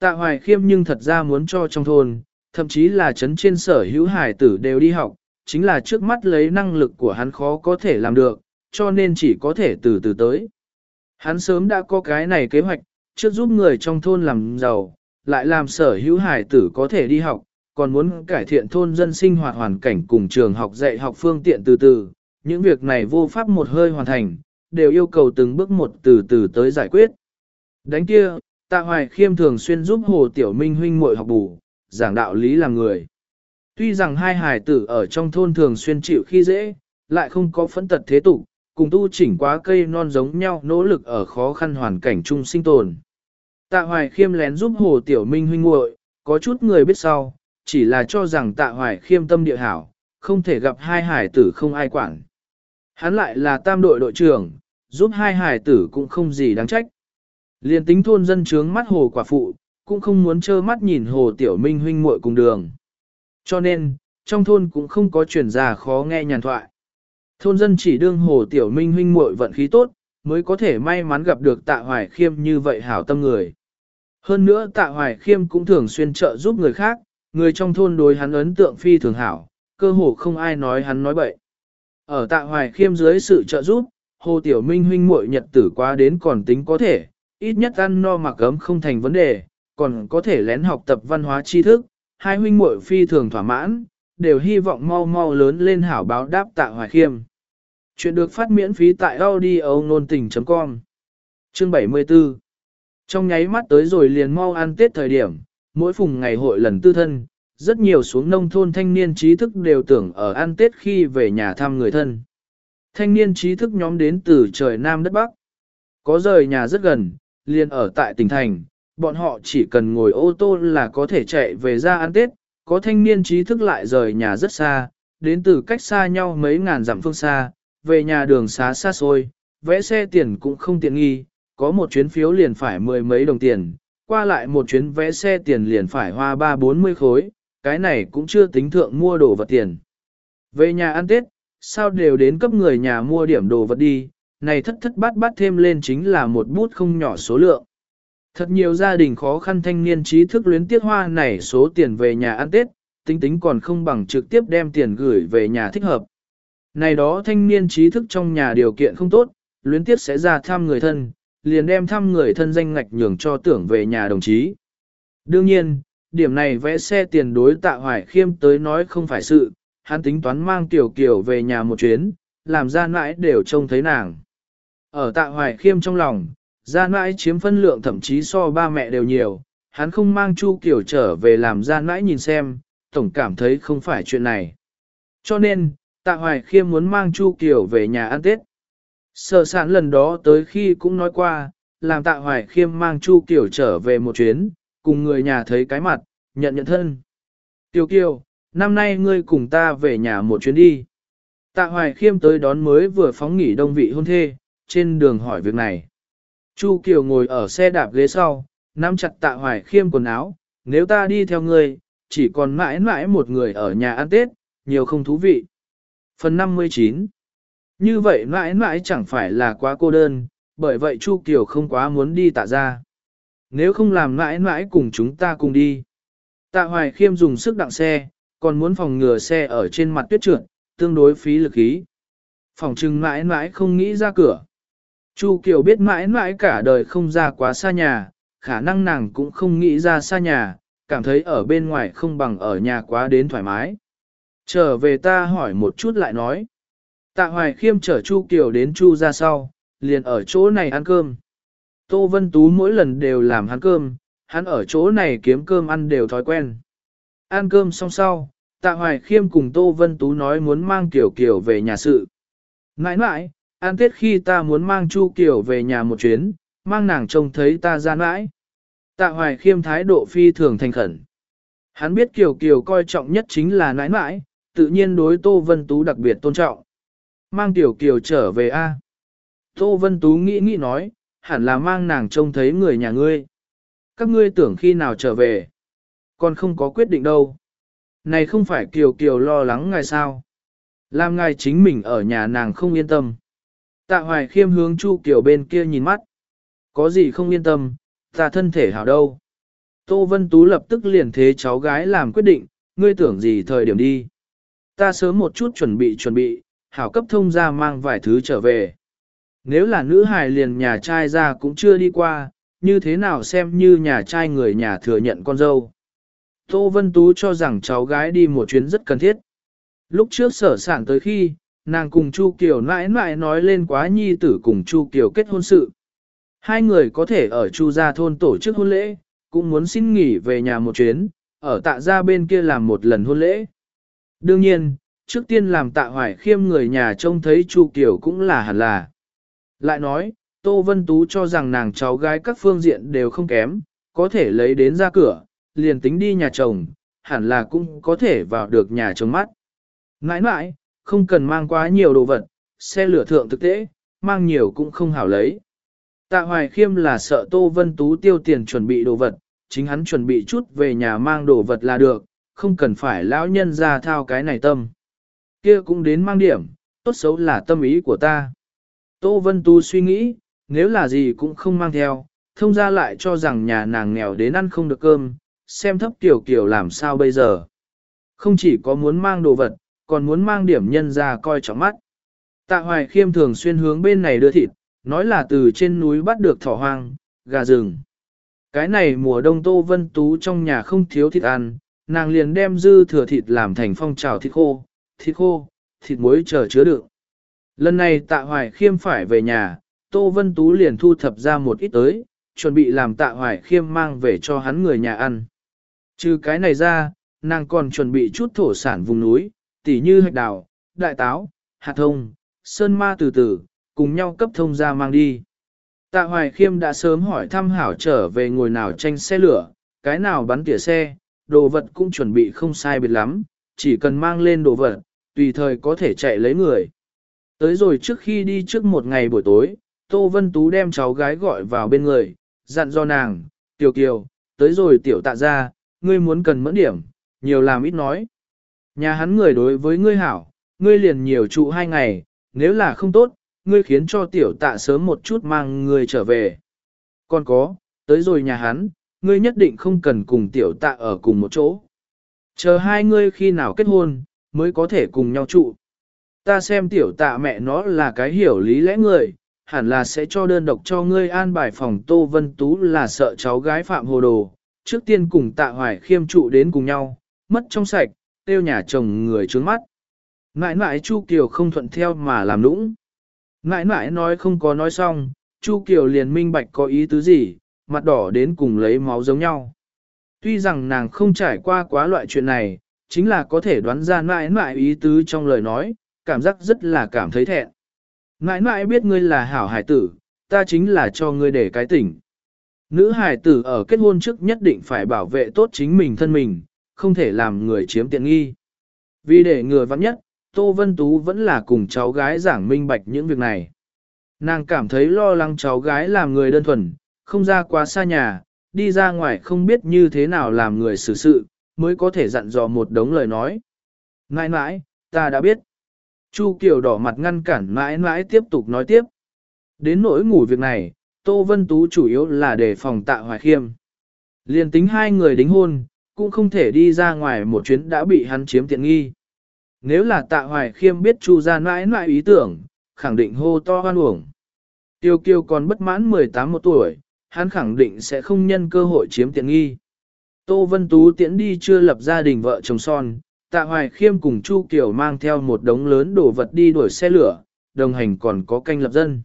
Tạ Hoài Khiêm nhưng thật ra muốn cho trong thôn, thậm chí là chấn trên sở hữu hải tử đều đi học, chính là trước mắt lấy năng lực của hắn khó có thể làm được, cho nên chỉ có thể từ từ tới. Hắn sớm đã có cái này kế hoạch, trước giúp người trong thôn làm giàu, lại làm sở hữu hải tử có thể đi học, còn muốn cải thiện thôn dân sinh hoạt hoàn cảnh cùng trường học dạy học phương tiện từ từ. Những việc này vô pháp một hơi hoàn thành, đều yêu cầu từng bước một từ từ tới giải quyết. Đánh kia, Tạ Hoài Khiêm thường xuyên giúp Hồ Tiểu Minh huynh muội học bù, giảng đạo lý làm người. Tuy rằng hai hài tử ở trong thôn thường xuyên chịu khi dễ, lại không có phẫn tật thế tục, cùng tu chỉnh quá cây non giống nhau nỗ lực ở khó khăn hoàn cảnh chung sinh tồn. Tạ Hoài Khiêm lén giúp Hồ Tiểu Minh huynh muội, có chút người biết sau, chỉ là cho rằng Tạ Hoài Khiêm tâm địa hảo, không thể gặp hai hải tử không ai quản. Hắn lại là tam đội đội trưởng, giúp hai hải tử cũng không gì đáng trách. Liên tính thôn dân trướng mắt hồ quả phụ, cũng không muốn trơ mắt nhìn hồ tiểu minh huynh muội cùng đường. Cho nên, trong thôn cũng không có truyền ra khó nghe nhàn thoại. Thôn dân chỉ đương hồ tiểu minh huynh muội vận khí tốt, mới có thể may mắn gặp được tạ hoài khiêm như vậy hảo tâm người. Hơn nữa tạ hoài khiêm cũng thường xuyên trợ giúp người khác, người trong thôn đối hắn ấn tượng phi thường hảo, cơ hồ không ai nói hắn nói bậy. Ở tạ hoài khiêm dưới sự trợ giúp, hồ tiểu minh huynh muội nhật tử qua đến còn tính có thể, ít nhất ăn no mặc ấm không thành vấn đề, còn có thể lén học tập văn hóa tri thức, hai huynh muội phi thường thỏa mãn, đều hy vọng mau mau lớn lên hảo báo đáp tạ hoài khiêm. Chuyện được phát miễn phí tại audio nôn tình.com Chương 74 Trong nháy mắt tới rồi liền mau ăn tết thời điểm, mỗi phùng ngày hội lần tư thân, rất nhiều xuống nông thôn thanh niên trí thức đều tưởng ở ăn tết khi về nhà thăm người thân. Thanh niên trí thức nhóm đến từ trời Nam đất Bắc. Có rời nhà rất gần, liền ở tại tỉnh thành, bọn họ chỉ cần ngồi ô tô là có thể chạy về ra ăn Tết, có thanh niên trí thức lại rời nhà rất xa, đến từ cách xa nhau mấy ngàn dặm phương xa, về nhà đường xá xa xôi, vẽ xe tiền cũng không tiện nghi, có một chuyến phiếu liền phải mười mấy đồng tiền, qua lại một chuyến vẽ xe tiền liền phải hoa ba bốn mươi khối, cái này cũng chưa tính thượng mua đồ vật tiền. Về nhà ăn Tết, sao đều đến cấp người nhà mua điểm đồ vật đi, này thất thất bát bát thêm lên chính là một bút không nhỏ số lượng. Thật nhiều gia đình khó khăn thanh niên trí thức luyến tiếc hoa này số tiền về nhà ăn Tết, tính tính còn không bằng trực tiếp đem tiền gửi về nhà thích hợp. Này đó thanh niên trí thức trong nhà điều kiện không tốt, luyến tiếc sẽ ra thăm người thân, liền đem thăm người thân danh ngạch nhường cho tưởng về nhà đồng chí. Đương nhiên, điểm này vẽ xe tiền đối tạ hoài khiêm tới nói không phải sự, hắn tính toán mang tiểu kiểu về nhà một chuyến, làm ra mãi đều trông thấy nàng. Ở tạ hoài khiêm trong lòng, Gia nãi chiếm phân lượng thậm chí so ba mẹ đều nhiều, hắn không mang Chu Kiều trở về làm gia nãi nhìn xem, tổng cảm thấy không phải chuyện này. Cho nên, Tạ Hoài Khiêm muốn mang Chu Kiều về nhà ăn Tết. Sở sản lần đó tới khi cũng nói qua, làm Tạ Hoài Khiêm mang Chu Kiều trở về một chuyến, cùng người nhà thấy cái mặt, nhận nhận thân. Tiểu Kiều, năm nay ngươi cùng ta về nhà một chuyến đi. Tạ Hoài Khiêm tới đón mới vừa phóng nghỉ đông vị hôn thê, trên đường hỏi việc này. Chu Kiều ngồi ở xe đạp ghế sau, nắm chặt tạ hoài khiêm quần áo, nếu ta đi theo ngươi, chỉ còn mãi mãi một người ở nhà ăn Tết, nhiều không thú vị. Phần 59 Như vậy mãi mãi chẳng phải là quá cô đơn, bởi vậy Chu Kiều không quá muốn đi tạ ra. Nếu không làm mãi mãi cùng chúng ta cùng đi. Tạ hoài khiêm dùng sức đặng xe, còn muốn phòng ngừa xe ở trên mặt tuyết trượt, tương đối phí lực khí. Phòng trừng mãi mãi không nghĩ ra cửa. Chu Kiều biết mãi mãi cả đời không ra quá xa nhà, khả năng nàng cũng không nghĩ ra xa nhà, cảm thấy ở bên ngoài không bằng ở nhà quá đến thoải mái. Trở về ta hỏi một chút lại nói. Tạ Hoài Khiêm chở Chu Kiều đến Chu ra sau, liền ở chỗ này ăn cơm. Tô Vân Tú mỗi lần đều làm hắn cơm, hắn ở chỗ này kiếm cơm ăn đều thói quen. Ăn cơm xong sau, Tạ Hoài Khiêm cùng Tô Vân Tú nói muốn mang Kiều Kiều về nhà sự. Nãi nãi, An tết khi ta muốn mang Chu Kiều về nhà một chuyến, mang nàng trông thấy ta gian mãi. Tạ hoài khiêm thái độ phi thường thành khẩn. Hắn biết Kiều Kiều coi trọng nhất chính là nãi nãi, tự nhiên đối Tô Vân Tú đặc biệt tôn trọng. Mang Tiểu Kiều trở về A. Tô Vân Tú nghĩ nghĩ nói, hẳn là mang nàng trông thấy người nhà ngươi. Các ngươi tưởng khi nào trở về. Còn không có quyết định đâu. Này không phải Kiều Kiều lo lắng ngài sao. Làm ngài chính mình ở nhà nàng không yên tâm. Tạ hoài khiêm hướng Chu Kiều bên kia nhìn mắt. Có gì không yên tâm, ta thân thể hảo đâu. Tô Vân Tú lập tức liền thế cháu gái làm quyết định, ngươi tưởng gì thời điểm đi. Ta sớm một chút chuẩn bị chuẩn bị, hảo cấp thông ra mang vài thứ trở về. Nếu là nữ hài liền nhà trai ra cũng chưa đi qua, như thế nào xem như nhà trai người nhà thừa nhận con dâu. Tô Vân Tú cho rằng cháu gái đi một chuyến rất cần thiết. Lúc trước sở sản tới khi, nàng cùng Chu Kiều nãi nãi nói lên quá nhi tử cùng Chu Kiều kết hôn sự. Hai người có thể ở Chu gia thôn tổ chức hôn lễ, cũng muốn xin nghỉ về nhà một chuyến, ở tạ gia bên kia làm một lần hôn lễ. Đương nhiên, trước tiên làm tạ hoài khiêm người nhà trông thấy Chu Kiều cũng là hẳn là. Lại nói, Tô Vân Tú cho rằng nàng cháu gái các phương diện đều không kém, có thể lấy đến ra cửa, liền tính đi nhà chồng, hẳn là cũng có thể vào được nhà chồng mắt. Nãi nãi, không cần mang quá nhiều đồ vật, xe lửa thượng thực tế, mang nhiều cũng không hảo lấy. Tạ Hoài Khiêm là sợ Tô Vân Tú tiêu tiền chuẩn bị đồ vật, chính hắn chuẩn bị chút về nhà mang đồ vật là được, không cần phải lão nhân ra thao cái này tâm. Kia cũng đến mang điểm, tốt xấu là tâm ý của ta. Tô Vân Tú suy nghĩ, nếu là gì cũng không mang theo, thông ra lại cho rằng nhà nàng nghèo đến ăn không được cơm, xem thấp tiểu kiểu làm sao bây giờ. Không chỉ có muốn mang đồ vật, còn muốn mang điểm nhân ra coi trọng mắt. Tạ Hoài Khiêm thường xuyên hướng bên này đưa thịt, nói là từ trên núi bắt được thỏ hoang, gà rừng. Cái này mùa đông Tô Vân Tú trong nhà không thiếu thịt ăn, nàng liền đem dư thừa thịt làm thành phong trào thịt khô, thịt khô, thịt muối chờ chứa đựng. Lần này tạ hoài khiêm phải về nhà, Tô Vân Tú liền thu thập ra một ít tới, chuẩn bị làm tạ hoài khiêm mang về cho hắn người nhà ăn. Trừ cái này ra, nàng còn chuẩn bị chút thổ sản vùng núi, tỉ như hạch đào, đại táo, hạt thông, sơn ma từ từ, cùng nhau cấp thông ra mang đi. Tạ Hoài Khiêm đã sớm hỏi thăm hảo trở về ngồi nào tranh xe lửa, cái nào bắn tỉa xe, đồ vật cũng chuẩn bị không sai biệt lắm, chỉ cần mang lên đồ vật, tùy thời có thể chạy lấy người. Tới rồi trước khi đi trước một ngày buổi tối, Tô Vân Tú đem cháu gái gọi vào bên người, dặn do nàng, Tiểu Kiều, tới rồi tiểu tạ ra, ngươi muốn cần mẫn điểm, nhiều làm ít nói. Nhà hắn người đối với ngươi hảo, ngươi liền nhiều trụ hai ngày, nếu là không tốt, ngươi khiến cho tiểu tạ sớm một chút mang ngươi trở về. Còn có, tới rồi nhà hắn, ngươi nhất định không cần cùng tiểu tạ ở cùng một chỗ. Chờ hai ngươi khi nào kết hôn, mới có thể cùng nhau trụ. Ta xem tiểu tạ mẹ nó là cái hiểu lý lẽ người, hẳn là sẽ cho đơn độc cho ngươi an bài phòng Tô Vân Tú là sợ cháu gái phạm hồ đồ, trước tiên cùng tạ hoài khiêm trụ đến cùng nhau, mất trong sạch, tiêu nhà chồng người trướng mắt. Ngãi ngãi Chu Kiều không thuận theo mà làm nũng. Ngãi ngãi nói không có nói xong, Chu Kiều liền minh bạch có ý tứ gì, mặt đỏ đến cùng lấy máu giống nhau. Tuy rằng nàng không trải qua quá loại chuyện này, chính là có thể đoán ra ngãi ngãi ý tứ trong lời nói, cảm giác rất là cảm thấy thẹn. Ngãi ngãi biết ngươi là hảo hải tử, ta chính là cho ngươi để cái tỉnh. Nữ hải tử ở kết hôn trước nhất định phải bảo vệ tốt chính mình thân mình, không thể làm người chiếm tiện nghi. Vì để người vắng nhất, Tô Vân Tú vẫn là cùng cháu gái giảng minh bạch những việc này. Nàng cảm thấy lo lắng cháu gái làm người đơn thuần, không ra quá xa nhà, đi ra ngoài không biết như thế nào làm người xử sự, mới có thể dặn dò một đống lời nói. Nãi nãi, ta đã biết. Chu Kiều đỏ mặt ngăn cản mãi mãi tiếp tục nói tiếp. Đến nỗi ngủ việc này, Tô Vân Tú chủ yếu là để phòng tạ hoài khiêm. Liên tính hai người đính hôn, cũng không thể đi ra ngoài một chuyến đã bị hắn chiếm tiện nghi. Nếu là tạ hoài khiêm biết Chu ra mãi mãi ý tưởng, khẳng định hô to hoan uổng. Tiêu kiêu còn bất mãn 18 một tuổi, hắn khẳng định sẽ không nhân cơ hội chiếm tiện nghi. Tô Vân Tú tiễn đi chưa lập gia đình vợ chồng son, Tạ Hoài Khiêm cùng Chu Kiều mang theo một đống lớn đồ vật đi đuổi xe lửa, đồng hành còn có canh lập dân.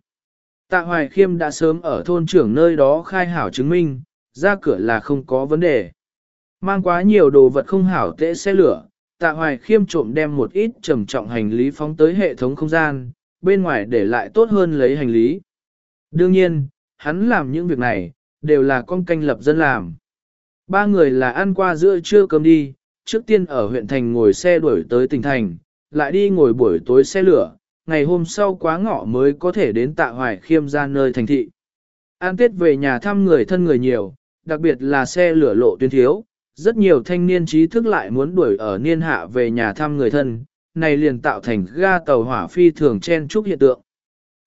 Tạ Hoài Khiêm đã sớm ở thôn trưởng nơi đó khai hảo chứng minh, ra cửa là không có vấn đề. Mang quá nhiều đồ vật không hảo tễ xe lửa, Tạ Hoài Khiêm trộm đem một ít trầm trọng hành lý phóng tới hệ thống không gian, bên ngoài để lại tốt hơn lấy hành lý. Đương nhiên, hắn làm những việc này, đều là con canh lập dân làm. Ba người là ăn qua giữa trưa cơm đi, trước tiên ở huyện thành ngồi xe đuổi tới tỉnh thành, lại đi ngồi buổi tối xe lửa, ngày hôm sau quá ngọ mới có thể đến tạ hoài khiêm ra nơi thành thị. An tết về nhà thăm người thân người nhiều, đặc biệt là xe lửa lộ tuyến thiếu, rất nhiều thanh niên trí thức lại muốn đuổi ở niên hạ về nhà thăm người thân, này liền tạo thành ga tàu hỏa phi thường chen chúc hiện tượng.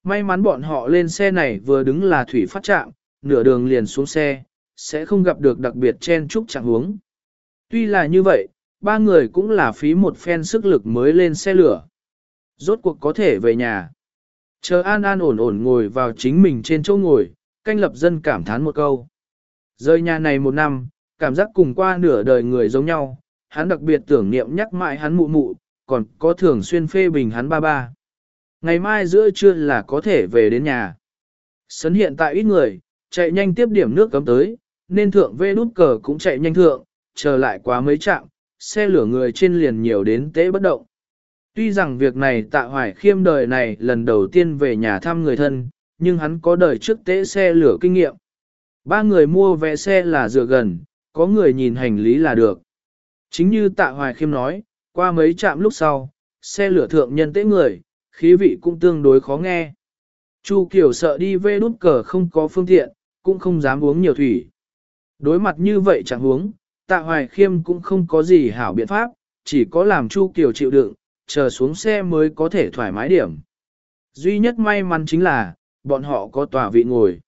May mắn bọn họ lên xe này vừa đứng là thủy phát trạm, nửa đường liền xuống xe, sẽ không gặp được đặc biệt chen chúc chẳng huống. Tuy là như vậy, ba người cũng là phí một phen sức lực mới lên xe lửa. Rốt cuộc có thể về nhà. Chờ an an ổn ổn ngồi vào chính mình trên chỗ ngồi, canh lập dân cảm thán một câu. Rơi nhà này một năm, cảm giác cùng qua nửa đời người giống nhau, hắn đặc biệt tưởng niệm nhắc mãi hắn mụ mụ, còn có thường xuyên phê bình hắn ba ba. Ngày mai giữa trưa là có thể về đến nhà. Sấn hiện tại ít người, chạy nhanh tiếp điểm nước cấm tới, nên thượng vê đút cờ cũng chạy nhanh thượng, chờ lại quá mấy chạm xe lửa người trên liền nhiều đến tế bất động. Tuy rằng việc này tạ hoài khiêm đời này lần đầu tiên về nhà thăm người thân, nhưng hắn có đời trước tế xe lửa kinh nghiệm. Ba người mua vé xe là dựa gần, có người nhìn hành lý là được. Chính như tạ hoài khiêm nói, qua mấy trạm lúc sau, xe lửa thượng nhân tế người, khí vị cũng tương đối khó nghe. Chu Kiều sợ đi về đút cờ không có phương tiện, cũng không dám uống nhiều thủy. Đối mặt như vậy chẳng uống, tạ hoài khiêm cũng không có gì hảo biện pháp, chỉ có làm Chu Kiều chịu đựng, chờ xuống xe mới có thể thoải mái điểm. Duy nhất may mắn chính là, bọn họ có tòa vị ngồi.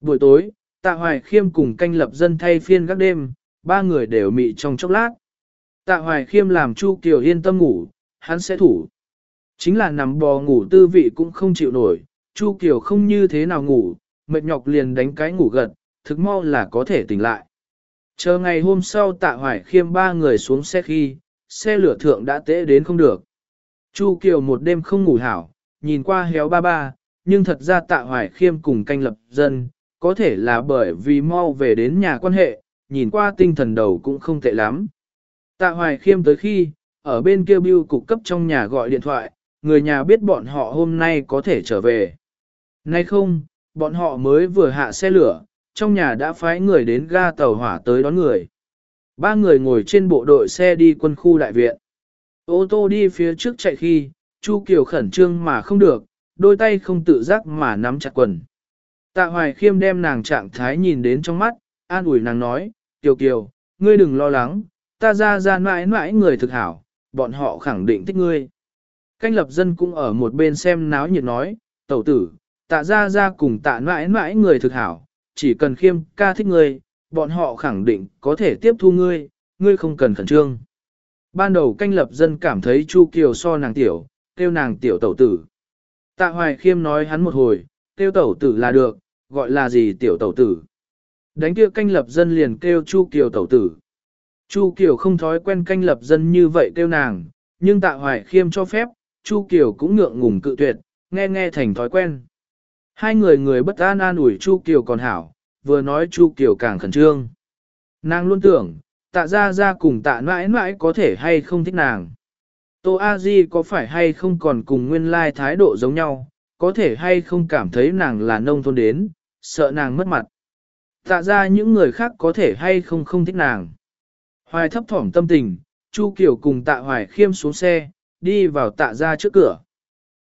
Buổi tối, tạ hoài khiêm cùng canh lập dân thay phiên các đêm, ba người đều mị trong chốc lát. Tạ hoài khiêm làm Chu Kiều yên tâm ngủ, hắn sẽ thủ. Chính là nằm bò ngủ tư vị cũng không chịu nổi, Chu Kiều không như thế nào ngủ, mệt nhọc liền đánh cái ngủ gật, thực mau là có thể tỉnh lại. Chờ ngày hôm sau tạ hoài khiêm ba người xuống xe khi, xe lửa thượng đã tễ đến không được. Chu Kiều một đêm không ngủ hảo, nhìn qua héo ba ba, nhưng thật ra tạ hoài khiêm cùng canh lập dân, có thể là bởi vì mau về đến nhà quan hệ, nhìn qua tinh thần đầu cũng không tệ lắm. Tạ hoài khiêm tới khi, ở bên kia bưu cục cấp trong nhà gọi điện thoại, người nhà biết bọn họ hôm nay có thể trở về. Nay không, bọn họ mới vừa hạ xe lửa, trong nhà đã phái người đến ga tàu hỏa tới đón người. Ba người ngồi trên bộ đội xe đi quân khu đại viện. Ô tô đi phía trước chạy khi, Chu Kiều khẩn trương mà không được, đôi tay không tự giác mà nắm chặt quần. Tạ Hoài Khiêm đem nàng trạng thái nhìn đến trong mắt, an ủi nàng nói, Kiều Kiều, ngươi đừng lo lắng, ta ra ra mãi mãi người thực hảo, bọn họ khẳng định thích ngươi. Canh lập dân cũng ở một bên xem náo nhiệt nói, tẩu tử, tạ ra ra cùng tạ mãi mãi người thực hảo, chỉ cần khiêm ca thích ngươi, bọn họ khẳng định có thể tiếp thu ngươi, ngươi không cần khẩn trương. Ban đầu canh lập dân cảm thấy Chu Kiều so nàng tiểu, kêu nàng tiểu tẩu tử. Tạ Hoài Khiêm nói hắn một hồi, kêu tẩu tử là được, gọi là gì tiểu tẩu tử. Đánh kia canh lập dân liền kêu Chu Kiều tẩu tử. Chu Kiều không thói quen canh lập dân như vậy kêu nàng, nhưng Tạ Hoài Khiêm cho phép, Chu Kiều cũng ngượng ngùng cự tuyệt, nghe nghe thành thói quen. Hai người người bất an an ủi Chu Kiều còn hảo, vừa nói Chu Kiều càng khẩn trương. Nàng luôn tưởng, tạ ra ra cùng tạ mãi mãi có thể hay không thích nàng. Tô A Di có phải hay không còn cùng nguyên lai thái độ giống nhau, có thể hay không cảm thấy nàng là nông thôn đến, sợ nàng mất mặt. Tạ ra những người khác có thể hay không không thích nàng. Hoài thấp thỏm tâm tình, Chu Kiều cùng tạ Hoài khiêm xuống xe, đi vào tạ ra trước cửa.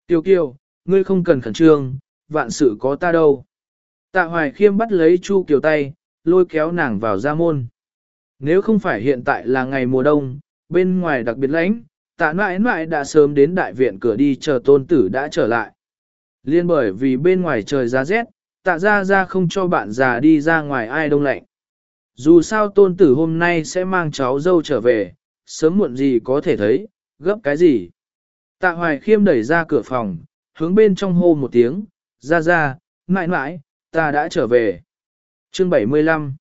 Tiểu Kiều, ngươi không cần khẩn trương, vạn sự có ta đâu. Tạ Hoài khiêm bắt lấy Chu Kiều tay, lôi kéo nàng vào ra môn. Nếu không phải hiện tại là ngày mùa đông, bên ngoài đặc biệt lạnh, tạ mãi mãi đã sớm đến đại viện cửa đi chờ tôn tử đã trở lại. Liên bởi vì bên ngoài trời giá rét, tạ ra ra không cho bạn già đi ra ngoài ai đông lạnh. Dù sao tôn tử hôm nay sẽ mang cháu dâu trở về, sớm muộn gì có thể thấy, gấp cái gì. Tạ hoài khiêm đẩy ra cửa phòng, hướng bên trong hô một tiếng, ra ra, mãi mãi, ta đã trở về. Chương 75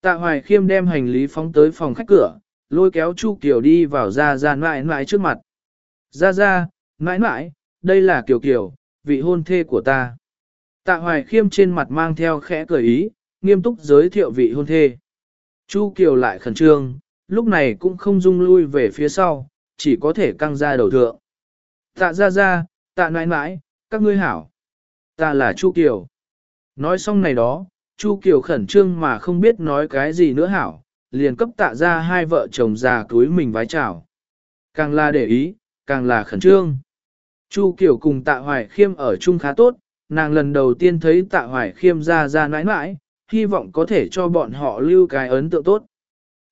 Tạ Hoài Khiêm đem hành lý phóng tới phòng khách cửa, lôi kéo Chu Kiều đi vào ra ra mãi mãi trước mặt. Ra ra, mãi mãi, đây là Kiều Kiều, vị hôn thê của ta. Tạ Hoài Khiêm trên mặt mang theo khẽ cười ý, nghiêm túc giới thiệu vị hôn thê. Chu Kiều lại khẩn trương, lúc này cũng không dung lui về phía sau, chỉ có thể căng ra đầu thượng. Tạ ra ra, tạ nãi nãi, các ngươi hảo. Ta là Chu Kiều. Nói xong này đó, Chu Kiều khẩn trương mà không biết nói cái gì nữa hảo, liền cấp tạ ra hai vợ chồng già túi mình vái chào. Càng là để ý, càng là khẩn trương. Chu Kiều cùng tạ hoài khiêm ở chung khá tốt, nàng lần đầu tiên thấy tạ hoài khiêm ra ra nãi nãi, hy vọng có thể cho bọn họ lưu cái ấn tượng tốt.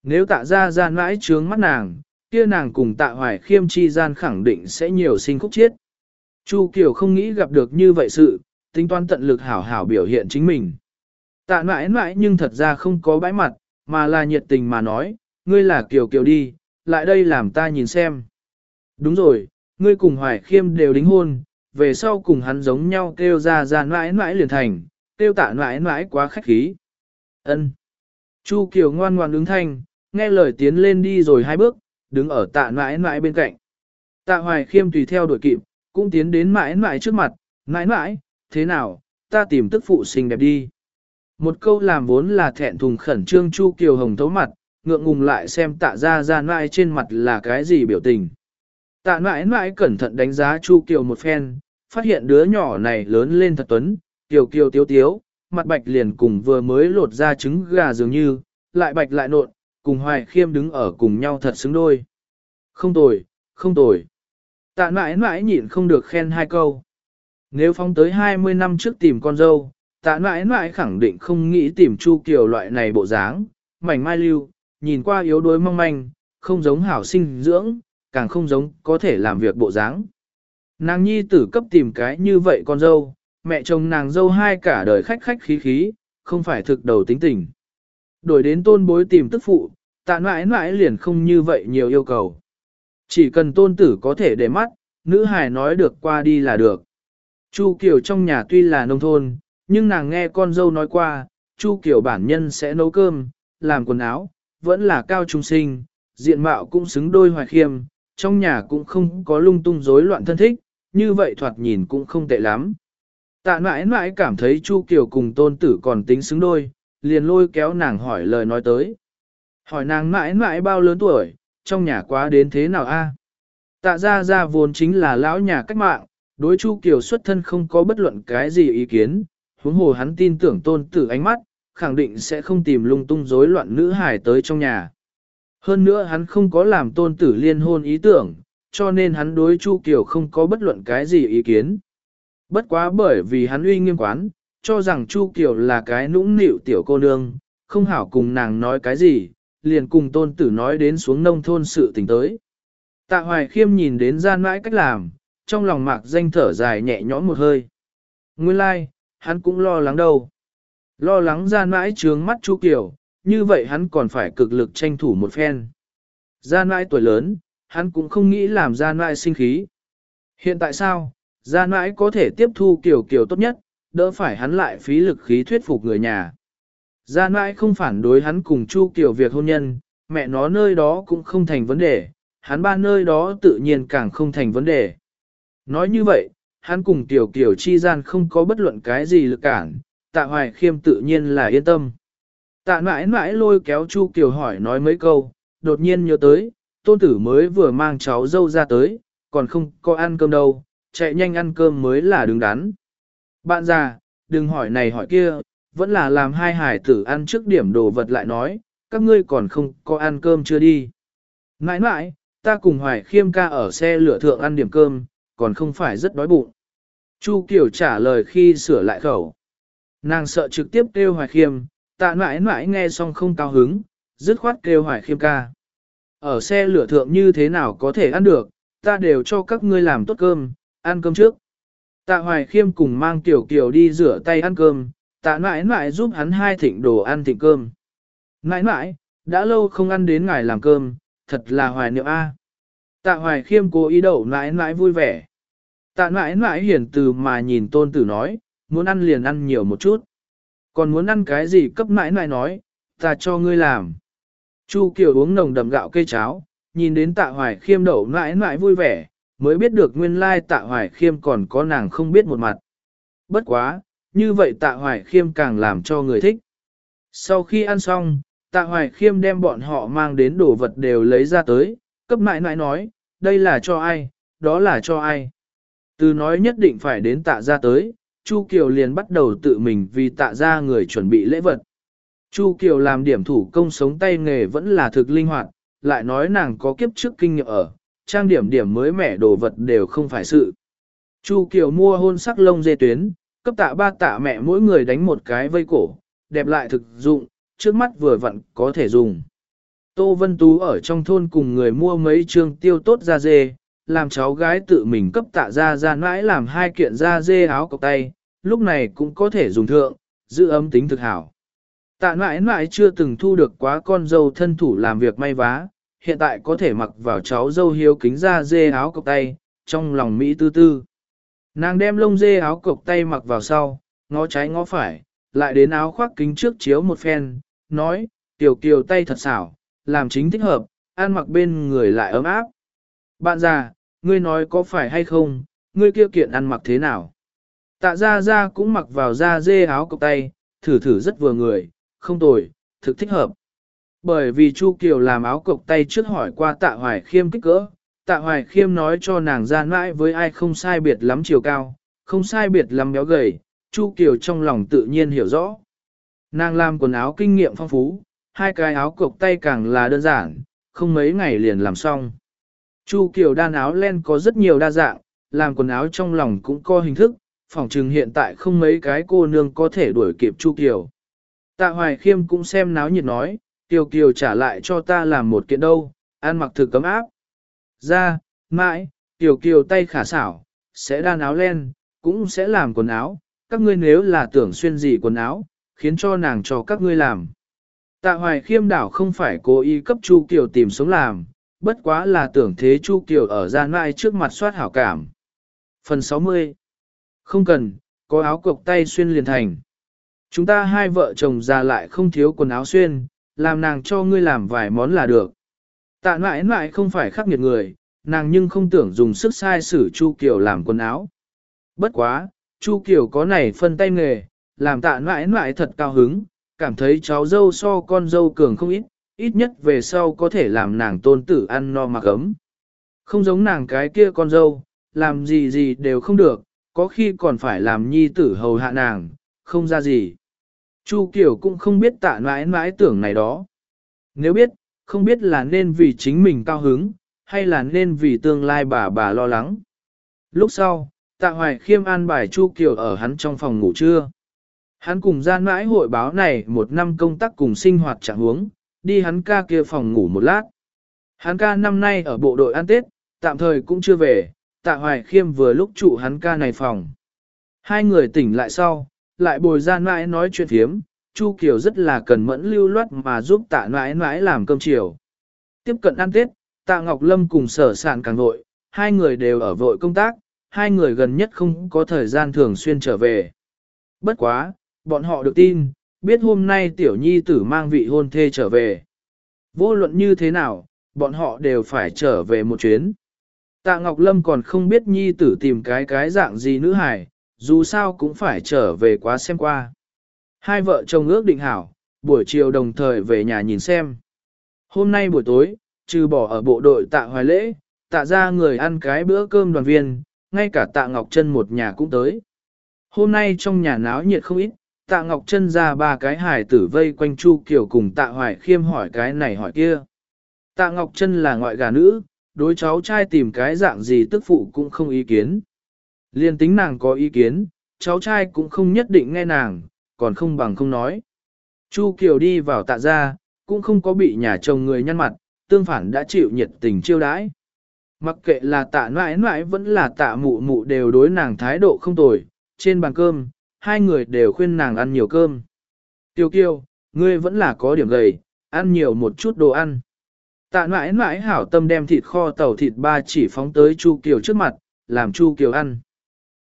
Nếu tạ ra ra nãi trướng mắt nàng, kia nàng cùng tạ hoài khiêm chi gian khẳng định sẽ nhiều sinh khúc chiết. Chu Kiều không nghĩ gặp được như vậy sự, tính toán tận lực hảo hảo biểu hiện chính mình. Tạ nãi nãi nhưng thật ra không có bãi mặt, mà là nhiệt tình mà nói, ngươi là Kiều Kiều đi, lại đây làm ta nhìn xem. Đúng rồi, ngươi cùng Hoài Khiêm đều đính hôn, về sau cùng hắn giống nhau kêu ra ra mãi mãi liền thành, kêu tạ mãi mãi quá khách khí. Ân. Chu Kiều ngoan ngoan đứng thanh, nghe lời tiến lên đi rồi hai bước, đứng ở tạ mãi mãi bên cạnh. Tạ Hoài Khiêm tùy theo đuổi kịp, cũng tiến đến mãi mãi trước mặt, mãi mãi, thế nào, ta tìm tức phụ xinh đẹp đi. Một câu làm vốn là thẹn thùng khẩn trương Chu Kiều Hồng thấu mặt, ngượng ngùng lại xem tạ ra ra mãi trên mặt là cái gì biểu tình. Tạ mãi mãi cẩn thận đánh giá Chu Kiều một phen, phát hiện đứa nhỏ này lớn lên thật tuấn, Kiều Kiều tiếu tiếu, mặt bạch liền cùng vừa mới lột ra trứng gà dường như, lại bạch lại nộn, cùng Hoài Khiêm đứng ở cùng nhau thật xứng đôi. Không tồi, không tồi. Tạ mãi mãi nhịn không được khen hai câu. Nếu phong tới 20 năm trước tìm con dâu, tạ mãi mãi khẳng định không nghĩ tìm Chu Kiều loại này bộ dáng, mảnh mai lưu, nhìn qua yếu đuối mong manh, không giống hảo sinh dưỡng, càng không giống có thể làm việc bộ dáng. Nàng nhi tử cấp tìm cái như vậy con dâu, mẹ chồng nàng dâu hai cả đời khách khách khí khí, không phải thực đầu tính tình. Đổi đến tôn bối tìm tức phụ, tạ mãi mãi liền không như vậy nhiều yêu cầu. Chỉ cần tôn tử có thể để mắt, nữ hài nói được qua đi là được. Chu Kiều trong nhà tuy là nông thôn, nhưng nàng nghe con dâu nói qua, Chu Kiều bản nhân sẽ nấu cơm, làm quần áo, vẫn là cao trung sinh, diện mạo cũng xứng đôi hoài khiêm, trong nhà cũng không có lung tung rối loạn thân thích, như vậy thoạt nhìn cũng không tệ lắm. Tạ mãi mãi cảm thấy Chu Kiều cùng tôn tử còn tính xứng đôi, liền lôi kéo nàng hỏi lời nói tới. Hỏi nàng mãi mãi bao lớn tuổi, trong nhà quá đến thế nào a? Tạ ra ra vốn chính là lão nhà cách mạng, đối Chu Kiều xuất thân không có bất luận cái gì ý kiến, huống hồ hắn tin tưởng tôn tử ánh mắt, khẳng định sẽ không tìm lung tung rối loạn nữ hài tới trong nhà. Hơn nữa hắn không có làm tôn tử liên hôn ý tưởng, cho nên hắn đối Chu Kiều không có bất luận cái gì ý kiến. Bất quá bởi vì hắn uy nghiêm quán, cho rằng Chu Kiều là cái nũng nịu tiểu cô nương, không hảo cùng nàng nói cái gì, liền cùng tôn tử nói đến xuống nông thôn sự tình tới. Tạ Hoài Khiêm nhìn đến gian mãi cách làm, trong lòng mạc danh thở dài nhẹ nhõm một hơi. Nguyên lai, like, hắn cũng lo lắng đâu. Lo lắng gian mãi trướng mắt Chu Kiều, như vậy hắn còn phải cực lực tranh thủ một phen. Gia nãi tuổi lớn, hắn cũng không nghĩ làm gia nãi sinh khí. Hiện tại sao, gia nãi có thể tiếp thu Kiều Kiều tốt nhất, đỡ phải hắn lại phí lực khí thuyết phục người nhà. Gia nãi không phản đối hắn cùng Chu Kiều việc hôn nhân, mẹ nó nơi đó cũng không thành vấn đề, hắn ba nơi đó tự nhiên càng không thành vấn đề. Nói như vậy, hắn cùng Tiểu Kiều chi gian không có bất luận cái gì lực cản, tạ hoài khiêm tự nhiên là yên tâm. Tạ mãi mãi lôi kéo Chu Kiều hỏi nói mấy câu, đột nhiên nhớ tới, tôn tử mới vừa mang cháu dâu ra tới, còn không có ăn cơm đâu, chạy nhanh ăn cơm mới là đứng đắn. Bạn già, đừng hỏi này hỏi kia, vẫn là làm hai hải tử ăn trước điểm đồ vật lại nói, các ngươi còn không có ăn cơm chưa đi. Nãi nãi, ta cùng Hoài Khiêm ca ở xe lửa thượng ăn điểm cơm, còn không phải rất đói bụng. Chu Kiều trả lời khi sửa lại khẩu. Nàng sợ trực tiếp kêu Hoài Khiêm, tạ mãi nãi nghe xong không cao hứng, dứt khoát kêu Hoài Khiêm ca. Ở xe lửa thượng như thế nào có thể ăn được, ta đều cho các ngươi làm tốt cơm, ăn cơm trước. Tạ Hoài Khiêm cùng mang Tiểu Kiều đi rửa tay ăn cơm, tạ mãi nãi giúp hắn hai thịnh đồ ăn thịnh cơm. Nãi nãi, đã lâu không ăn đến ngài làm cơm, thật là hoài niệm a. Tạ hoài khiêm cố ý đậu nãi nãi vui vẻ. Tạ mãi nãi hiển từ mà nhìn tôn tử nói, muốn ăn liền ăn nhiều một chút. Còn muốn ăn cái gì cấp nãi nãi nói, ta cho ngươi làm. Chu Kiều uống nồng đầm gạo cây cháo, nhìn đến tạ hoài khiêm đậu nãi nãi vui vẻ, mới biết được nguyên lai tạ hoài khiêm còn có nàng không biết một mặt. Bất quá, như vậy tạ hoài khiêm càng làm cho người thích. Sau khi ăn xong, tạ hoài khiêm đem bọn họ mang đến đồ vật đều lấy ra tới, cấp mãi mãi nói, đây là cho ai, đó là cho ai. Từ nói nhất định phải đến tạ ra tới, Chu Kiều liền bắt đầu tự mình vì tạ ra người chuẩn bị lễ vật. Chu Kiều làm điểm thủ công sống tay nghề vẫn là thực linh hoạt, lại nói nàng có kiếp trước kinh nghiệm ở, trang điểm điểm mới mẻ đồ vật đều không phải sự. Chu Kiều mua hôn sắc lông dê tuyến, cấp tạ ba tạ mẹ mỗi người đánh một cái vây cổ, đẹp lại thực dụng, trước mắt vừa vặn có thể dùng. Tô Vân Tú ở trong thôn cùng người mua mấy trương tiêu tốt da dê, làm cháu gái tự mình cấp tạ ra ra nãi làm hai kiện da dê áo cọc tay, lúc này cũng có thể dùng thượng, giữ ấm tính thực hảo. Tạ mãi mãi chưa từng thu được quá con dâu thân thủ làm việc may vá, hiện tại có thể mặc vào cháu dâu hiếu kính ra dê áo cộc tay, trong lòng Mỹ tư tư. Nàng đem lông dê áo cộc tay mặc vào sau, ngó trái ngó phải, lại đến áo khoác kính trước chiếu một phen, nói, tiểu kiều tay thật xảo, làm chính thích hợp, ăn mặc bên người lại ấm áp. Bạn già, ngươi nói có phải hay không, ngươi kia kiện ăn mặc thế nào? Tạ ra ra cũng mặc vào da dê áo cộc tay, thử thử rất vừa người, không tồi, thực thích hợp. Bởi vì Chu Kiều làm áo cộc tay trước hỏi qua tạ hoài khiêm kích cỡ, tạ hoài khiêm nói cho nàng ra mãi với ai không sai biệt lắm chiều cao, không sai biệt lắm béo gầy, Chu Kiều trong lòng tự nhiên hiểu rõ. Nàng làm quần áo kinh nghiệm phong phú, hai cái áo cộc tay càng là đơn giản, không mấy ngày liền làm xong. Chu Kiều đan áo len có rất nhiều đa dạng, làm quần áo trong lòng cũng có hình thức, phỏng chừng hiện tại không mấy cái cô nương có thể đuổi kịp Chu Kiều. Tạ Hoài Khiêm cũng xem náo nhiệt nói, Kiều Kiều trả lại cho ta làm một kiện đâu, ăn mặc thực cấm áp. Ra, mãi, Kiều Kiều tay khả xảo, sẽ đan áo len, cũng sẽ làm quần áo, các ngươi nếu là tưởng xuyên gì quần áo, khiến cho nàng cho các ngươi làm. Tạ Hoài Khiêm đảo không phải cố ý cấp Chu Kiều tìm sống làm, bất quá là tưởng thế Chu Kiều ở gian mãi trước mặt soát hảo cảm. Phần 60 không cần, có áo cộc tay xuyên liền thành. Chúng ta hai vợ chồng già lại không thiếu quần áo xuyên, làm nàng cho ngươi làm vài món là được. Tạ mãi mãi không phải khắc nghiệt người, nàng nhưng không tưởng dùng sức sai sử Chu Kiều làm quần áo. Bất quá, Chu Kiều có này phân tay nghề, làm tạ mãi mãi thật cao hứng, cảm thấy cháu dâu so con dâu cường không ít, ít nhất về sau có thể làm nàng tôn tử ăn no mặc ấm. Không giống nàng cái kia con dâu, làm gì gì đều không được, có khi còn phải làm nhi tử hầu hạ nàng, không ra gì. Chu Kiều cũng không biết tạ mãi mãi tưởng này đó. Nếu biết, không biết là nên vì chính mình cao hứng, hay là nên vì tương lai bà bà lo lắng. Lúc sau, tạ hoài khiêm an bài Chu Kiều ở hắn trong phòng ngủ trưa. Hắn cùng gian mãi hội báo này một năm công tác cùng sinh hoạt trạng huống, đi hắn ca kia phòng ngủ một lát. Hắn ca năm nay ở bộ đội ăn Tết, tạm thời cũng chưa về, tạ hoài khiêm vừa lúc trụ hắn ca này phòng. Hai người tỉnh lại sau, lại bồi ra mãi nói chuyện thiếm, Chu Kiều rất là cần mẫn lưu loát mà giúp tạ mãi mãi làm cơm chiều. Tiếp cận ăn Tết, tạ Ngọc Lâm cùng sở sản càng vội, hai người đều ở vội công tác, hai người gần nhất không có thời gian thường xuyên trở về. Bất quá, bọn họ được tin, biết hôm nay tiểu nhi tử mang vị hôn thê trở về. Vô luận như thế nào, bọn họ đều phải trở về một chuyến. Tạ Ngọc Lâm còn không biết nhi tử tìm cái cái dạng gì nữ hải, dù sao cũng phải trở về quá xem qua. Hai vợ chồng ước định hảo, buổi chiều đồng thời về nhà nhìn xem. Hôm nay buổi tối, trừ bỏ ở bộ đội tạ hoài lễ, tạ ra người ăn cái bữa cơm đoàn viên, ngay cả tạ Ngọc Trân một nhà cũng tới. Hôm nay trong nhà náo nhiệt không ít, tạ Ngọc Trân ra ba cái hải tử vây quanh Chu Kiều cùng tạ Hoài Khiêm hỏi cái này hỏi kia. Tạ Ngọc Trân là ngoại gà nữ, đối cháu trai tìm cái dạng gì tức phụ cũng không ý kiến. Liên tính nàng có ý kiến, cháu trai cũng không nhất định nghe nàng, còn không bằng không nói. Chu Kiều đi vào tạ gia, cũng không có bị nhà chồng người nhăn mặt, tương phản đã chịu nhiệt tình chiêu đãi. Mặc kệ là tạ nãi nãi vẫn là tạ mụ mụ đều đối nàng thái độ không tồi, trên bàn cơm, hai người đều khuyên nàng ăn nhiều cơm. Tiêu kiêu, ngươi vẫn là có điểm gầy, ăn nhiều một chút đồ ăn. Tạ mãi mãi hảo tâm đem thịt kho tàu thịt ba chỉ phóng tới Chu Kiều trước mặt, làm Chu Kiều ăn.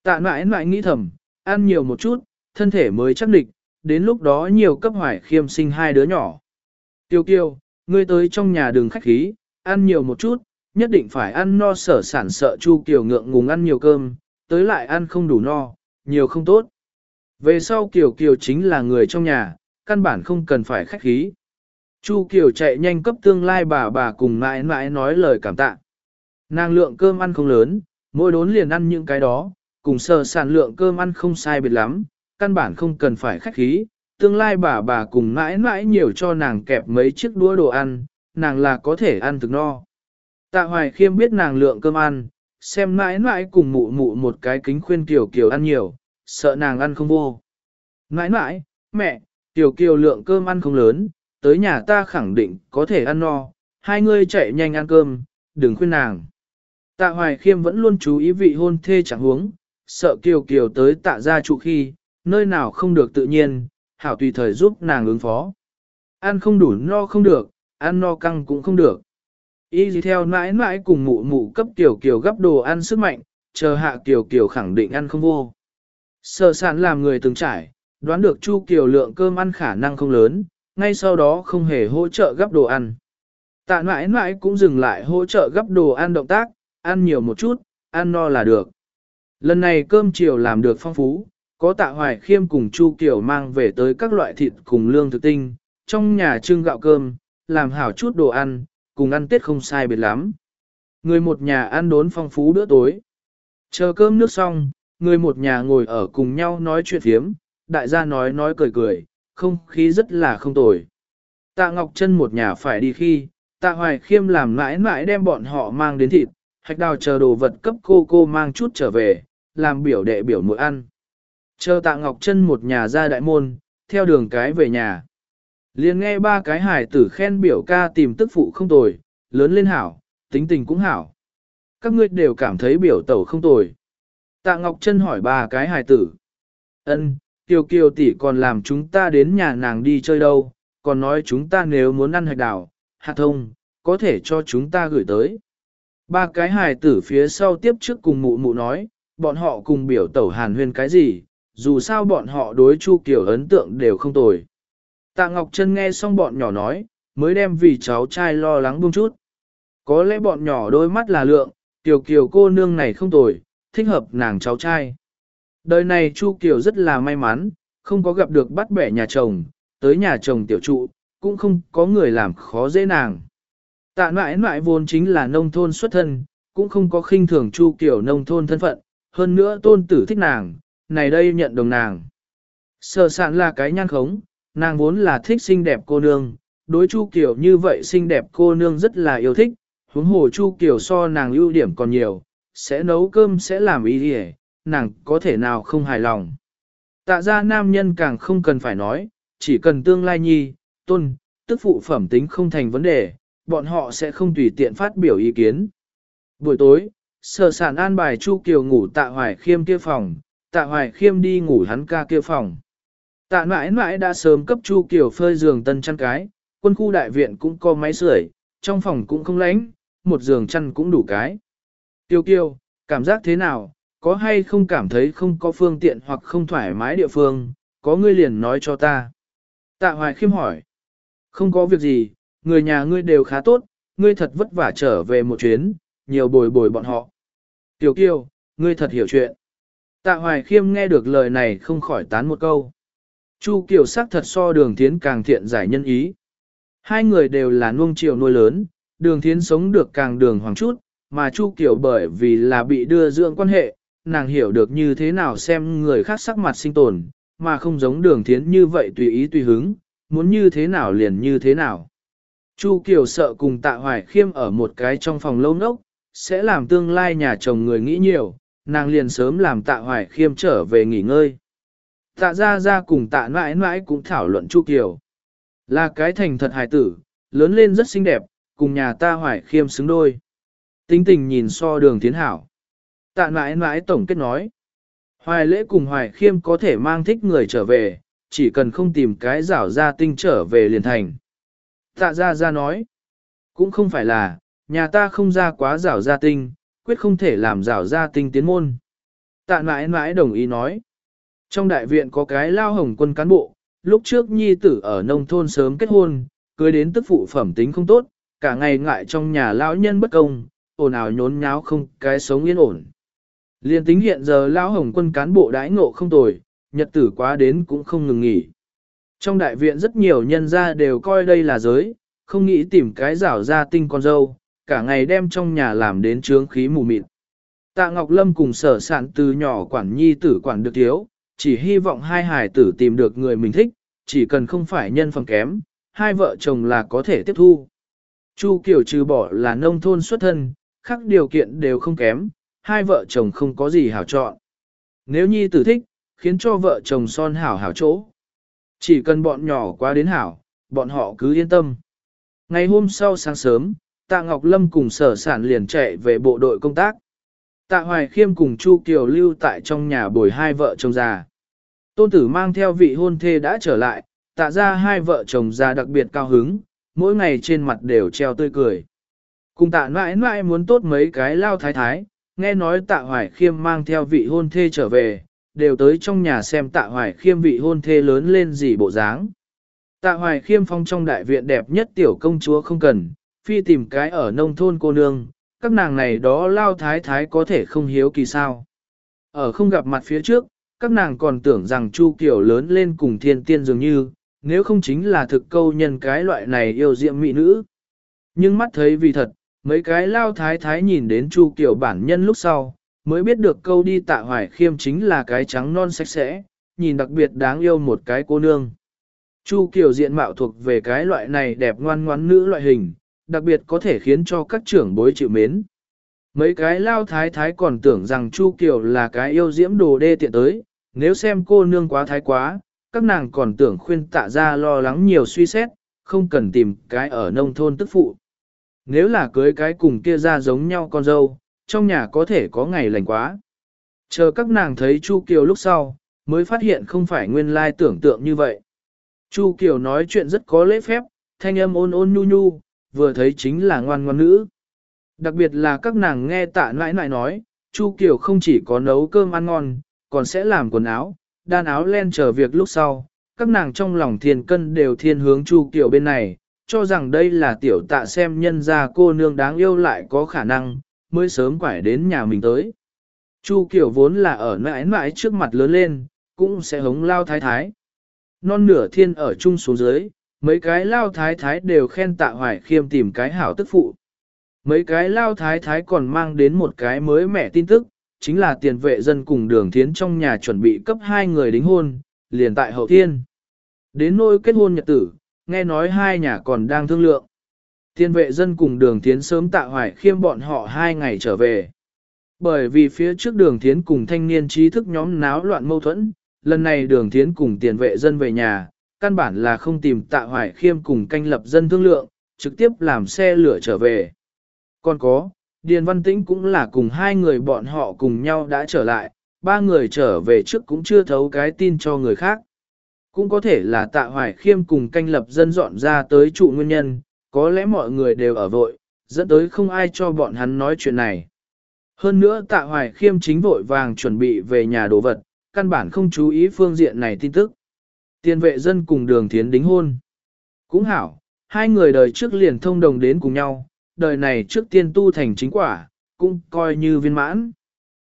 Tạ mãi mãi nghĩ thầm, ăn nhiều một chút, thân thể mới chắc địch, đến lúc đó nhiều cấp hoài khiêm sinh hai đứa nhỏ. Kiều Kiều, ngươi tới trong nhà đường khách khí, ăn nhiều một chút, nhất định phải ăn no sở sản sợ Chu Kiều ngượng ngùng ăn nhiều cơm, tới lại ăn không đủ no, nhiều không tốt. Về sau Kiều Kiều chính là người trong nhà, căn bản không cần phải khách khí. Chu Kiều chạy nhanh cấp tương lai bà bà cùng mãi mãi nói lời cảm tạ. Nàng lượng cơm ăn không lớn, mỗi đốn liền ăn những cái đó, cùng sờ sản lượng cơm ăn không sai biệt lắm, căn bản không cần phải khách khí. Tương lai bà bà cùng mãi mãi nhiều cho nàng kẹp mấy chiếc đũa đồ ăn, nàng là có thể ăn thực no. Tạ Hoài Khiêm biết nàng lượng cơm ăn, xem mãi mãi cùng mụ mụ một cái kính khuyên Kiều Kiều ăn nhiều, sợ nàng ăn không vô. Mãi mãi, mẹ, Kiều Kiều lượng cơm ăn không lớn, tới nhà ta khẳng định có thể ăn no, hai ngươi chạy nhanh ăn cơm, đừng khuyên nàng. Tạ Hoài Khiêm vẫn luôn chú ý vị hôn thê chẳng huống, sợ Kiều Kiều tới tạ gia trụ khi, nơi nào không được tự nhiên, hảo tùy thời giúp nàng ứng phó. Ăn không đủ no không được, ăn no căng cũng không được. Y gì theo mãi mãi cùng mụ mụ cấp kiều kiều gấp đồ ăn sức mạnh, chờ hạ kiều kiều khẳng định ăn không vô. Sở sản làm người từng trải, đoán được Chu Kiều lượng cơm ăn khả năng không lớn, ngay sau đó không hề hỗ trợ gấp đồ ăn. Tạ mãi mãi cũng dừng lại hỗ trợ gấp đồ ăn động tác, ăn nhiều một chút, ăn no là được. Lần này cơm chiều làm được phong phú, có tạ hoài khiêm cùng Chu Kiều mang về tới các loại thịt cùng lương thực tinh, trong nhà trưng gạo cơm, làm hảo chút đồ ăn, cùng ăn tết không sai biệt lắm. Người một nhà ăn đốn phong phú bữa tối. Chờ cơm nước xong, người một nhà ngồi ở cùng nhau nói chuyện phiếm, đại gia nói nói cười cười, không khí rất là không tồi. Tạ Ngọc Trân một nhà phải đi khi, Tạ Hoài Khiêm làm mãi mãi đem bọn họ mang đến thịt, hạch đào chờ đồ vật cấp cô cô mang chút trở về, làm biểu đệ biểu mỗi ăn. Chờ Tạ Ngọc Trân một nhà ra đại môn, theo đường cái về nhà. liền nghe ba cái hải tử khen biểu ca tìm tức phụ không tồi, lớn lên hảo, tính tình cũng hảo. Các ngươi đều cảm thấy biểu tẩu không tồi. Tạ Ngọc Trân hỏi ba cái hài tử. Ân, Kiều Kiều tỷ còn làm chúng ta đến nhà nàng đi chơi đâu, còn nói chúng ta nếu muốn ăn hạch đào, hạt thông, có thể cho chúng ta gửi tới. Ba cái hài tử phía sau tiếp trước cùng mụ mụ nói, bọn họ cùng biểu tẩu hàn huyên cái gì, dù sao bọn họ đối Chu Kiều ấn tượng đều không tồi. Tạ Ngọc Trân nghe xong bọn nhỏ nói, mới đem vì cháu trai lo lắng buông chút. Có lẽ bọn nhỏ đôi mắt là lượng, Kiều Kiều cô nương này không tồi, thích hợp nàng cháu trai. Đời này Chu Kiều rất là may mắn, không có gặp được bắt bẻ nhà chồng, tới nhà chồng tiểu trụ, cũng không có người làm khó dễ nàng. Tạ mãi mãi vốn chính là nông thôn xuất thân, cũng không có khinh thường Chu Kiều nông thôn thân phận, hơn nữa tôn tử thích nàng, này đây nhận đồng nàng. Sở sản là cái nhan khống, nàng vốn là thích xinh đẹp cô nương, đối Chu Kiều như vậy xinh đẹp cô nương rất là yêu thích, huống hồ Chu Kiều so nàng ưu điểm còn nhiều, sẽ nấu cơm sẽ làm ý gì, nàng có thể nào không hài lòng. Tạ ra nam nhân càng không cần phải nói, chỉ cần tương lai nhi, tôn, tức phụ phẩm tính không thành vấn đề, bọn họ sẽ không tùy tiện phát biểu ý kiến. Buổi tối, sở sản an bài Chu Kiều ngủ tạ hoài khiêm kia phòng, tạ hoài khiêm đi ngủ hắn ca kia phòng. Tạ mãi mãi đã sớm cấp Chu Kiều phơi giường tân chăn cái, quân khu đại viện cũng có máy sưởi, trong phòng cũng không lánh, một giường chăn cũng đủ cái. Tiêu kiều, cảm giác thế nào, có hay không cảm thấy không có phương tiện hoặc không thoải mái địa phương, có ngươi liền nói cho ta. Tạ hoài khiêm hỏi. Không có việc gì, người nhà ngươi đều khá tốt, ngươi thật vất vả trở về một chuyến, nhiều bồi bồi bọn họ. Tiểu kiều, ngươi thật hiểu chuyện. Tạ hoài khiêm nghe được lời này không khỏi tán một câu. Chu kiều sắc thật so đường thiến càng thiện giải nhân ý. Hai người đều là nuông chiều nuôi lớn, đường thiến sống được càng đường hoàng chút, mà Chu Kiều bởi vì là bị đưa dưỡng quan hệ, nàng hiểu được như thế nào xem người khác sắc mặt sinh tồn, mà không giống đường thiến như vậy tùy ý tùy hứng, muốn như thế nào liền như thế nào. Chu Kiều sợ cùng tạ hoài khiêm ở một cái trong phòng lâu nốc, sẽ làm tương lai nhà chồng người nghĩ nhiều, nàng liền sớm làm tạ hoài khiêm trở về nghỉ ngơi. Tạ ra ra cùng tạ mãi mãi cũng thảo luận Chu Kiều. Là cái thành thật hài tử, lớn lên rất xinh đẹp, cùng nhà ta hoài khiêm xứng đôi. Tính tình nhìn so đường tiến hảo. Tạ mãi mãi tổng kết nói. Hoài lễ cùng hoài khiêm có thể mang thích người trở về, chỉ cần không tìm cái rảo ra tinh trở về liền thành. Tạ ra ra nói. Cũng không phải là, nhà ta không ra quá rảo ra tinh, quyết không thể làm rảo ra tinh tiến môn. Tạ mãi mãi đồng ý nói. Trong đại viện có cái lao hồng quân cán bộ, lúc trước nhi tử ở nông thôn sớm kết hôn, cưới đến tức phụ phẩm tính không tốt, cả ngày ngại trong nhà lão nhân bất công, ồn ào nhốn nháo không cái sống yên ổn. Liên tính hiện giờ lão hồng quân cán bộ đãi ngộ không tồi, nhật tử quá đến cũng không ngừng nghỉ. Trong đại viện rất nhiều nhân gia đều coi đây là giới, không nghĩ tìm cái rảo ra tinh con dâu, cả ngày đem trong nhà làm đến trướng khí mù mịt. Tạ Ngọc Lâm cùng sở sản từ nhỏ quản nhi tử quản được thiếu, chỉ hy vọng hai hài tử tìm được người mình thích, chỉ cần không phải nhân phẩm kém, hai vợ chồng là có thể tiếp thu. Chu Kiều trừ bỏ là nông thôn xuất thân, khác điều kiện đều không kém, hai vợ chồng không có gì hảo chọn. Nếu nhi tử thích, khiến cho vợ chồng son hảo hảo chỗ. Chỉ cần bọn nhỏ qua đến hảo, bọn họ cứ yên tâm. Ngày hôm sau sáng sớm, Tạ Ngọc Lâm cùng sở sản liền chạy về bộ đội công tác. Tạ Hoài Khiêm cùng Chu Kiều lưu tại trong nhà bồi hai vợ chồng già. Tôn tử mang theo vị hôn thê đã trở lại, tạ ra hai vợ chồng già đặc biệt cao hứng, mỗi ngày trên mặt đều treo tươi cười. Cùng tạ mãi mãi muốn tốt mấy cái lao thái thái, nghe nói tạ hoài khiêm mang theo vị hôn thê trở về, đều tới trong nhà xem tạ hoài khiêm vị hôn thê lớn lên gì bộ dáng. Tạ hoài khiêm phong trong đại viện đẹp nhất tiểu công chúa không cần, phi tìm cái ở nông thôn cô nương, các nàng này đó lao thái thái có thể không hiếu kỳ sao. Ở không gặp mặt phía trước, các nàng còn tưởng rằng Chu Kiều lớn lên cùng thiên tiên dường như, nếu không chính là thực câu nhân cái loại này yêu diệm mỹ nữ. Nhưng mắt thấy vì thật, mấy cái lao thái thái nhìn đến Chu Kiều bản nhân lúc sau, mới biết được câu đi tạ hoài khiêm chính là cái trắng non sạch sẽ, nhìn đặc biệt đáng yêu một cái cô nương. Chu Kiều diện mạo thuộc về cái loại này đẹp ngoan ngoãn nữ loại hình, đặc biệt có thể khiến cho các trưởng bối chịu mến. Mấy cái lao thái thái còn tưởng rằng Chu Kiều là cái yêu diễm đồ đê tiện tới, nếu xem cô nương quá thái quá, các nàng còn tưởng khuyên tạ ra lo lắng nhiều suy xét, không cần tìm cái ở nông thôn tức phụ. Nếu là cưới cái cùng kia ra giống nhau con dâu, trong nhà có thể có ngày lành quá. Chờ các nàng thấy Chu Kiều lúc sau, mới phát hiện không phải nguyên lai tưởng tượng như vậy. Chu Kiều nói chuyện rất có lễ phép, thanh âm ôn ôn nhu nhu, vừa thấy chính là ngoan ngoan nữ. Đặc biệt là các nàng nghe tạ nãi nãi nói, Chu Kiều không chỉ có nấu cơm ăn ngon, còn sẽ làm quần áo, đan áo len chờ việc lúc sau. Các nàng trong lòng thiền cân đều thiên hướng Chu Kiều bên này, cho rằng đây là tiểu tạ xem nhân ra cô nương đáng yêu lại có khả năng, mới sớm quải đến nhà mình tới. Chu Kiều vốn là ở mãi mãi trước mặt lớn lên, cũng sẽ hống lao thái thái. Non nửa thiên ở chung xuống dưới, mấy cái lao thái thái đều khen tạ hoài khiêm tìm cái hảo tức phụ. Mấy cái lao thái thái còn mang đến một cái mới mẻ tin tức, chính là tiền vệ dân cùng đường thiến trong nhà chuẩn bị cấp hai người đính hôn, liền tại hậu thiên. Đến nôi kết hôn nhật tử, nghe nói hai nhà còn đang thương lượng. Tiên vệ dân cùng đường tiến sớm tạ hoài khiêm bọn họ hai ngày trở về. Bởi vì phía trước đường tiến cùng thanh niên trí thức nhóm náo loạn mâu thuẫn, lần này đường tiến cùng tiền vệ dân về nhà, căn bản là không tìm tạ hoài khiêm cùng canh lập dân thương lượng, trực tiếp làm xe lửa trở về. Còn có, Điền Văn Tĩnh cũng là cùng hai người bọn họ cùng nhau đã trở lại, ba người trở về trước cũng chưa thấu cái tin cho người khác. Cũng có thể là tạ hoài khiêm cùng canh lập dân dọn ra tới trụ nguyên nhân, có lẽ mọi người đều ở vội, dẫn tới không ai cho bọn hắn nói chuyện này. Hơn nữa tạ hoài khiêm chính vội vàng chuẩn bị về nhà đồ vật, căn bản không chú ý phương diện này tin tức. Tiên vệ dân cùng đường thiến đính hôn. Cũng hảo, hai người đời trước liền thông đồng đến cùng nhau, đời này trước tiên tu thành chính quả, cũng coi như viên mãn.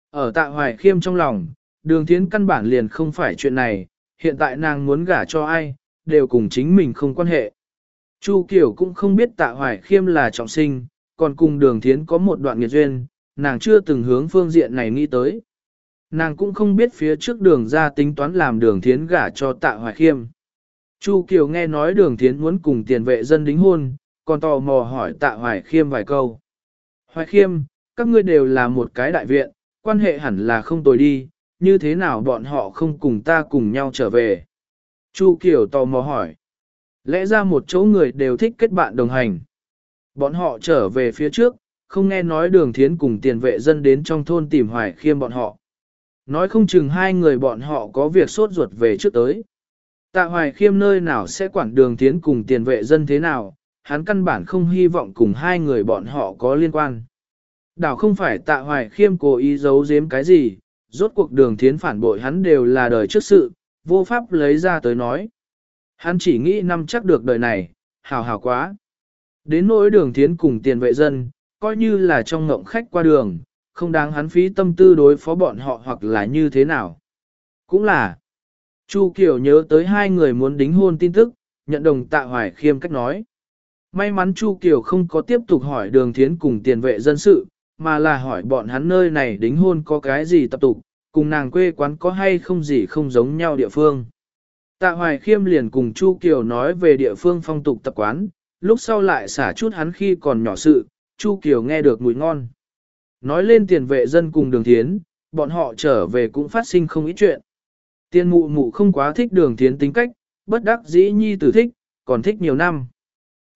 Ở tạ hoài khiêm trong lòng, đường thiến căn bản liền không phải chuyện này, hiện tại nàng muốn gả cho ai, đều cùng chính mình không quan hệ. Chu Kiều cũng không biết tạ hoài khiêm là trọng sinh, còn cùng đường thiến có một đoạn nghiệt duyên, nàng chưa từng hướng phương diện này nghĩ tới. Nàng cũng không biết phía trước đường ra tính toán làm đường thiến gả cho tạ hoài khiêm. Chu Kiều nghe nói đường thiến muốn cùng tiền vệ dân đính hôn, còn tò mò hỏi tạ hoài khiêm vài câu. Hoài khiêm, các ngươi đều là một cái đại viện, quan hệ hẳn là không tồi đi, như thế nào bọn họ không cùng ta cùng nhau trở về. Chu Kiều tò mò hỏi. Lẽ ra một chỗ người đều thích kết bạn đồng hành. Bọn họ trở về phía trước, không nghe nói đường thiến cùng tiền vệ dân đến trong thôn tìm hoài khiêm bọn họ. Nói không chừng hai người bọn họ có việc sốt ruột về trước tới. Tạ hoài khiêm nơi nào sẽ quản đường thiến cùng tiền vệ dân thế nào, hắn căn bản không hy vọng cùng hai người bọn họ có liên quan. Đảo không phải tạ hoài khiêm cố ý giấu giếm cái gì, rốt cuộc đường thiến phản bội hắn đều là đời trước sự, vô pháp lấy ra tới nói. Hắn chỉ nghĩ năm chắc được đời này, hào hào quá. Đến nỗi đường thiến cùng tiền vệ dân, coi như là trong ngộng khách qua đường, không đáng hắn phí tâm tư đối phó bọn họ hoặc là như thế nào. Cũng là, Chu Kiều nhớ tới hai người muốn đính hôn tin tức, nhận đồng tạ hoài khiêm cách nói. May mắn Chu Kiều không có tiếp tục hỏi đường thiến cùng tiền vệ dân sự, mà là hỏi bọn hắn nơi này đính hôn có cái gì tập tục, cùng nàng quê quán có hay không gì không giống nhau địa phương. Tạ Hoài Khiêm liền cùng Chu Kiều nói về địa phương phong tục tập quán, lúc sau lại xả chút hắn khi còn nhỏ sự, Chu Kiều nghe được mùi ngon. Nói lên tiền vệ dân cùng đường thiến, bọn họ trở về cũng phát sinh không ít chuyện. Tiên mụ mụ không quá thích đường thiến tính cách, bất đắc dĩ nhi tử thích, còn thích nhiều năm.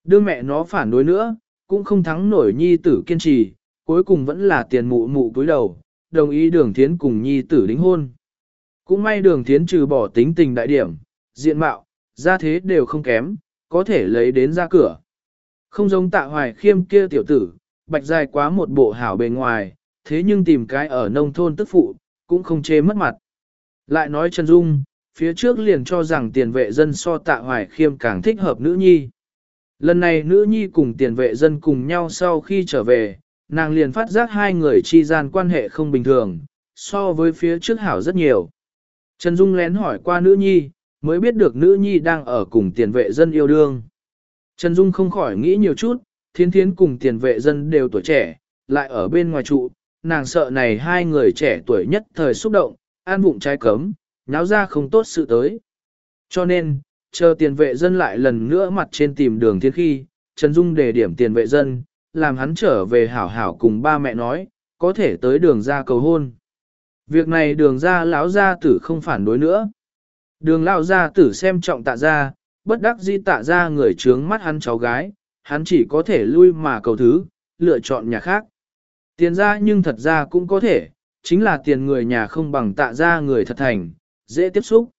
Đưa mẹ nó phản đối nữa, cũng không thắng nổi nhi tử kiên trì, cuối cùng vẫn là tiền mụ mụ cúi đầu, đồng ý đường thiến cùng nhi tử đính hôn. Cũng may đường thiến trừ bỏ tính tình đại điểm, diện mạo, ra thế đều không kém, có thể lấy đến ra cửa. Không giống tạ hoài khiêm kia tiểu tử, bạch dài quá một bộ hảo bề ngoài, thế nhưng tìm cái ở nông thôn tức phụ, cũng không chê mất mặt. Lại nói Trần Dung, phía trước liền cho rằng tiền vệ dân so tạ hoài khiêm càng thích hợp nữ nhi. Lần này nữ nhi cùng tiền vệ dân cùng nhau sau khi trở về, nàng liền phát giác hai người chi gian quan hệ không bình thường, so với phía trước hảo rất nhiều. Trần Dung lén hỏi qua nữ nhi, mới biết được nữ nhi đang ở cùng tiền vệ dân yêu đương. Trần Dung không khỏi nghĩ nhiều chút, thiến thiến cùng tiền vệ dân đều tuổi trẻ, lại ở bên ngoài trụ, nàng sợ này hai người trẻ tuổi nhất thời xúc động, an bụng trái cấm, nháo ra không tốt sự tới. Cho nên, chờ tiền vệ dân lại lần nữa mặt trên tìm đường thiên khi, Trần Dung đề điểm tiền vệ dân, làm hắn trở về hảo hảo cùng ba mẹ nói, có thể tới đường ra cầu hôn. Việc này đường ra lão gia tử không phản đối nữa. Đường lão gia tử xem trọng tạ ra, bất đắc dĩ tạ ra người trướng mắt hắn cháu gái, hắn chỉ có thể lui mà cầu thứ, lựa chọn nhà khác. Tiền ra nhưng thật ra cũng có thể, chính là tiền người nhà không bằng tạ ra người thật thành, dễ tiếp xúc.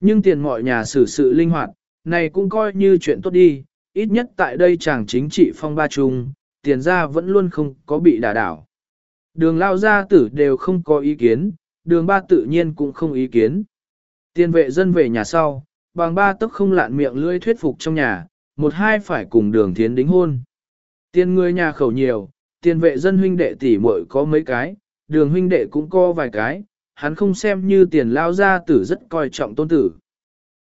Nhưng tiền mọi nhà xử sự linh hoạt, này cũng coi như chuyện tốt đi, ít nhất tại đây chàng chính trị phong ba chung, tiền ra vẫn luôn không có bị đả đảo. Đường lao gia tử đều không có ý kiến, đường ba tự nhiên cũng không ý kiến. Tiền vệ dân về nhà sau, bằng ba tức không lạn miệng lưỡi thuyết phục trong nhà, một hai phải cùng đường thiến đính hôn. Tiền người nhà khẩu nhiều, tiền vệ dân huynh đệ tỷ muội có mấy cái, đường huynh đệ cũng có vài cái, hắn không xem như tiền lao gia tử rất coi trọng tôn tử.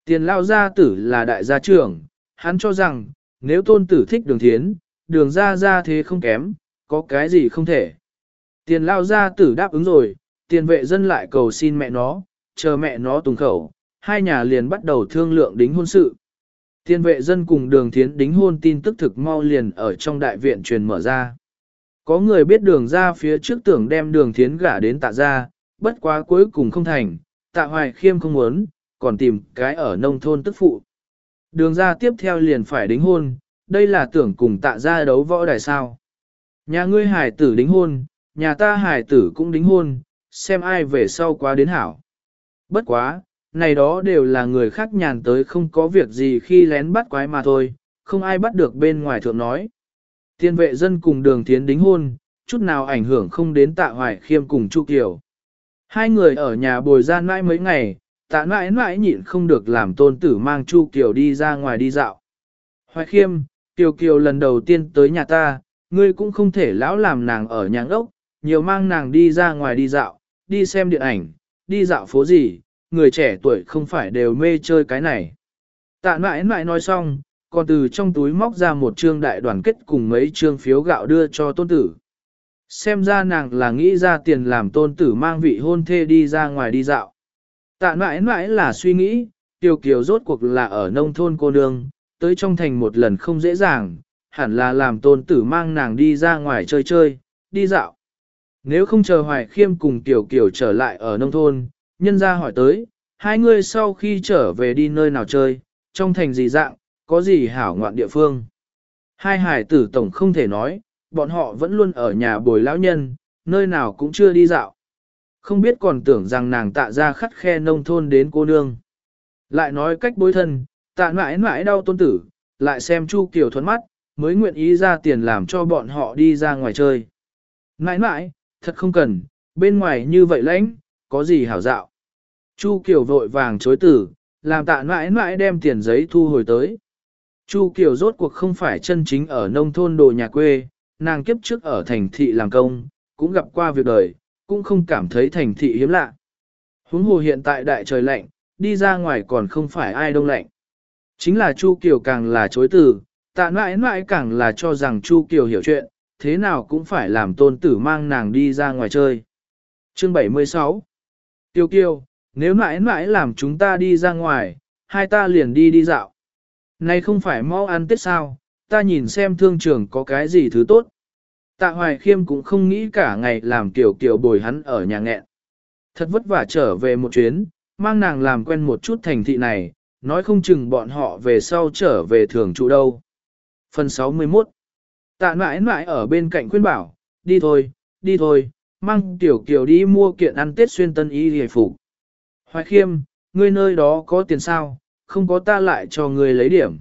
Tiền lao gia tử là đại gia trưởng, hắn cho rằng, nếu tôn tử thích đường thiến, đường ra ra thế không kém, có cái gì không thể. Tiền lao gia tử đáp ứng rồi, tiền vệ dân lại cầu xin mẹ nó, chờ mẹ nó tùng khẩu, hai nhà liền bắt đầu thương lượng đính hôn sự. Tiền vệ dân cùng đường thiến đính hôn tin tức thực mau liền ở trong đại viện truyền mở ra. Có người biết đường ra phía trước tưởng đem đường thiến gả đến tạ ra, bất quá cuối cùng không thành, tạ hoài khiêm không muốn, còn tìm cái ở nông thôn tức phụ. Đường ra tiếp theo liền phải đính hôn, đây là tưởng cùng tạ ra đấu võ đài sao. Nhà ngươi hải tử đính hôn, nhà ta hải tử cũng đính hôn, xem ai về sau quá đến hảo. Bất quá, này đó đều là người khác nhàn tới không có việc gì khi lén bắt quái mà thôi, không ai bắt được bên ngoài thượng nói. Tiên vệ dân cùng đường tiến đính hôn, chút nào ảnh hưởng không đến tạ hoài khiêm cùng Chu Kiều. Hai người ở nhà bồi gian mãi mấy ngày, tạ mãi mãi nhịn không được làm tôn tử mang Chu Kiều đi ra ngoài đi dạo. Hoài khiêm, Kiều Kiều lần đầu tiên tới nhà ta, ngươi cũng không thể lão làm nàng ở nhà ốc, nhiều mang nàng đi ra ngoài đi dạo, đi xem điện ảnh, đi dạo phố gì, người trẻ tuổi không phải đều mê chơi cái này. Tạ mãi mãi nói xong, còn từ trong túi móc ra một trương đại đoàn kết cùng mấy trương phiếu gạo đưa cho tôn tử. Xem ra nàng là nghĩ ra tiền làm tôn tử mang vị hôn thê đi ra ngoài đi dạo. Tạ mãi mãi là suy nghĩ, Kiều Kiều rốt cuộc là ở nông thôn cô nương, tới trong thành một lần không dễ dàng, hẳn là làm tôn tử mang nàng đi ra ngoài chơi chơi, đi dạo. Nếu không chờ Hoài Khiêm cùng Tiểu Kiều trở lại ở nông thôn, nhân ra hỏi tới, hai người sau khi trở về đi nơi nào chơi, trong thành gì dạng, có gì hảo ngoạn địa phương. Hai hải tử tổng không thể nói, bọn họ vẫn luôn ở nhà bồi lão nhân, nơi nào cũng chưa đi dạo. Không biết còn tưởng rằng nàng tạ ra khắt khe nông thôn đến cô nương. Lại nói cách bối thân, tạ mãi mãi đau tôn tử, lại xem Chu Kiều thuẫn mắt, mới nguyện ý ra tiền làm cho bọn họ đi ra ngoài chơi. Mãi mãi, thật không cần, bên ngoài như vậy lãnh, có gì hảo dạo. Chu Kiều vội vàng chối tử, làm tạ mãi mãi đem tiền giấy thu hồi tới. Chu Kiều rốt cuộc không phải chân chính ở nông thôn đồ nhà quê, nàng kiếp trước ở thành thị làm công, cũng gặp qua việc đời, cũng không cảm thấy thành thị hiếm lạ. Huống hồ hiện tại đại trời lạnh, đi ra ngoài còn không phải ai đông lạnh. Chính là Chu Kiều càng là chối từ, tạ mãi mãi càng là cho rằng Chu Kiều hiểu chuyện, thế nào cũng phải làm tôn tử mang nàng đi ra ngoài chơi. Chương 76 Tiêu Kiều, nếu mãi mãi làm chúng ta đi ra ngoài, hai ta liền đi đi dạo. Này không phải mau ăn tết sao, ta nhìn xem thương trường có cái gì thứ tốt. Tạ Hoài Khiêm cũng không nghĩ cả ngày làm Kiều Kiều bồi hắn ở nhà nghẹn. Thật vất vả trở về một chuyến, mang nàng làm quen một chút thành thị này, nói không chừng bọn họ về sau trở về thường trụ đâu. Phần 61 Tạ mãi mãi ở bên cạnh khuyên bảo, đi thôi, đi thôi, mang tiểu kiều đi mua kiện ăn tết xuyên tân y hề phục. Hoài khiêm, ngươi nơi đó có tiền sao, không có ta lại cho ngươi lấy điểm.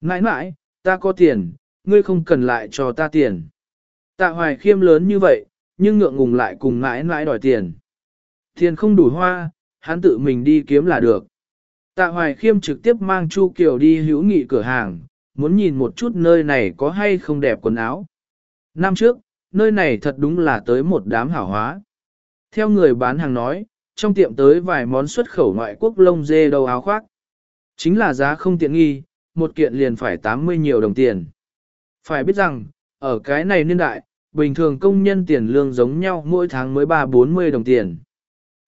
Mãi nãi, ta có tiền, ngươi không cần lại cho ta tiền. Tạ hoài khiêm lớn như vậy, nhưng ngượng ngùng lại cùng nãi nãi đòi tiền. Tiền không đủ hoa, hắn tự mình đi kiếm là được. Tạ hoài khiêm trực tiếp mang Chu Kiều đi hữu nghị cửa hàng, muốn nhìn một chút nơi này có hay không đẹp quần áo. Năm trước, nơi này thật đúng là tới một đám hảo hóa. Theo người bán hàng nói, trong tiệm tới vài món xuất khẩu ngoại quốc lông dê đầu áo khoác. Chính là giá không tiện nghi, một kiện liền phải 80 nhiều đồng tiền. Phải biết rằng, ở cái này niên đại, bình thường công nhân tiền lương giống nhau mỗi tháng mới 3-40 đồng tiền.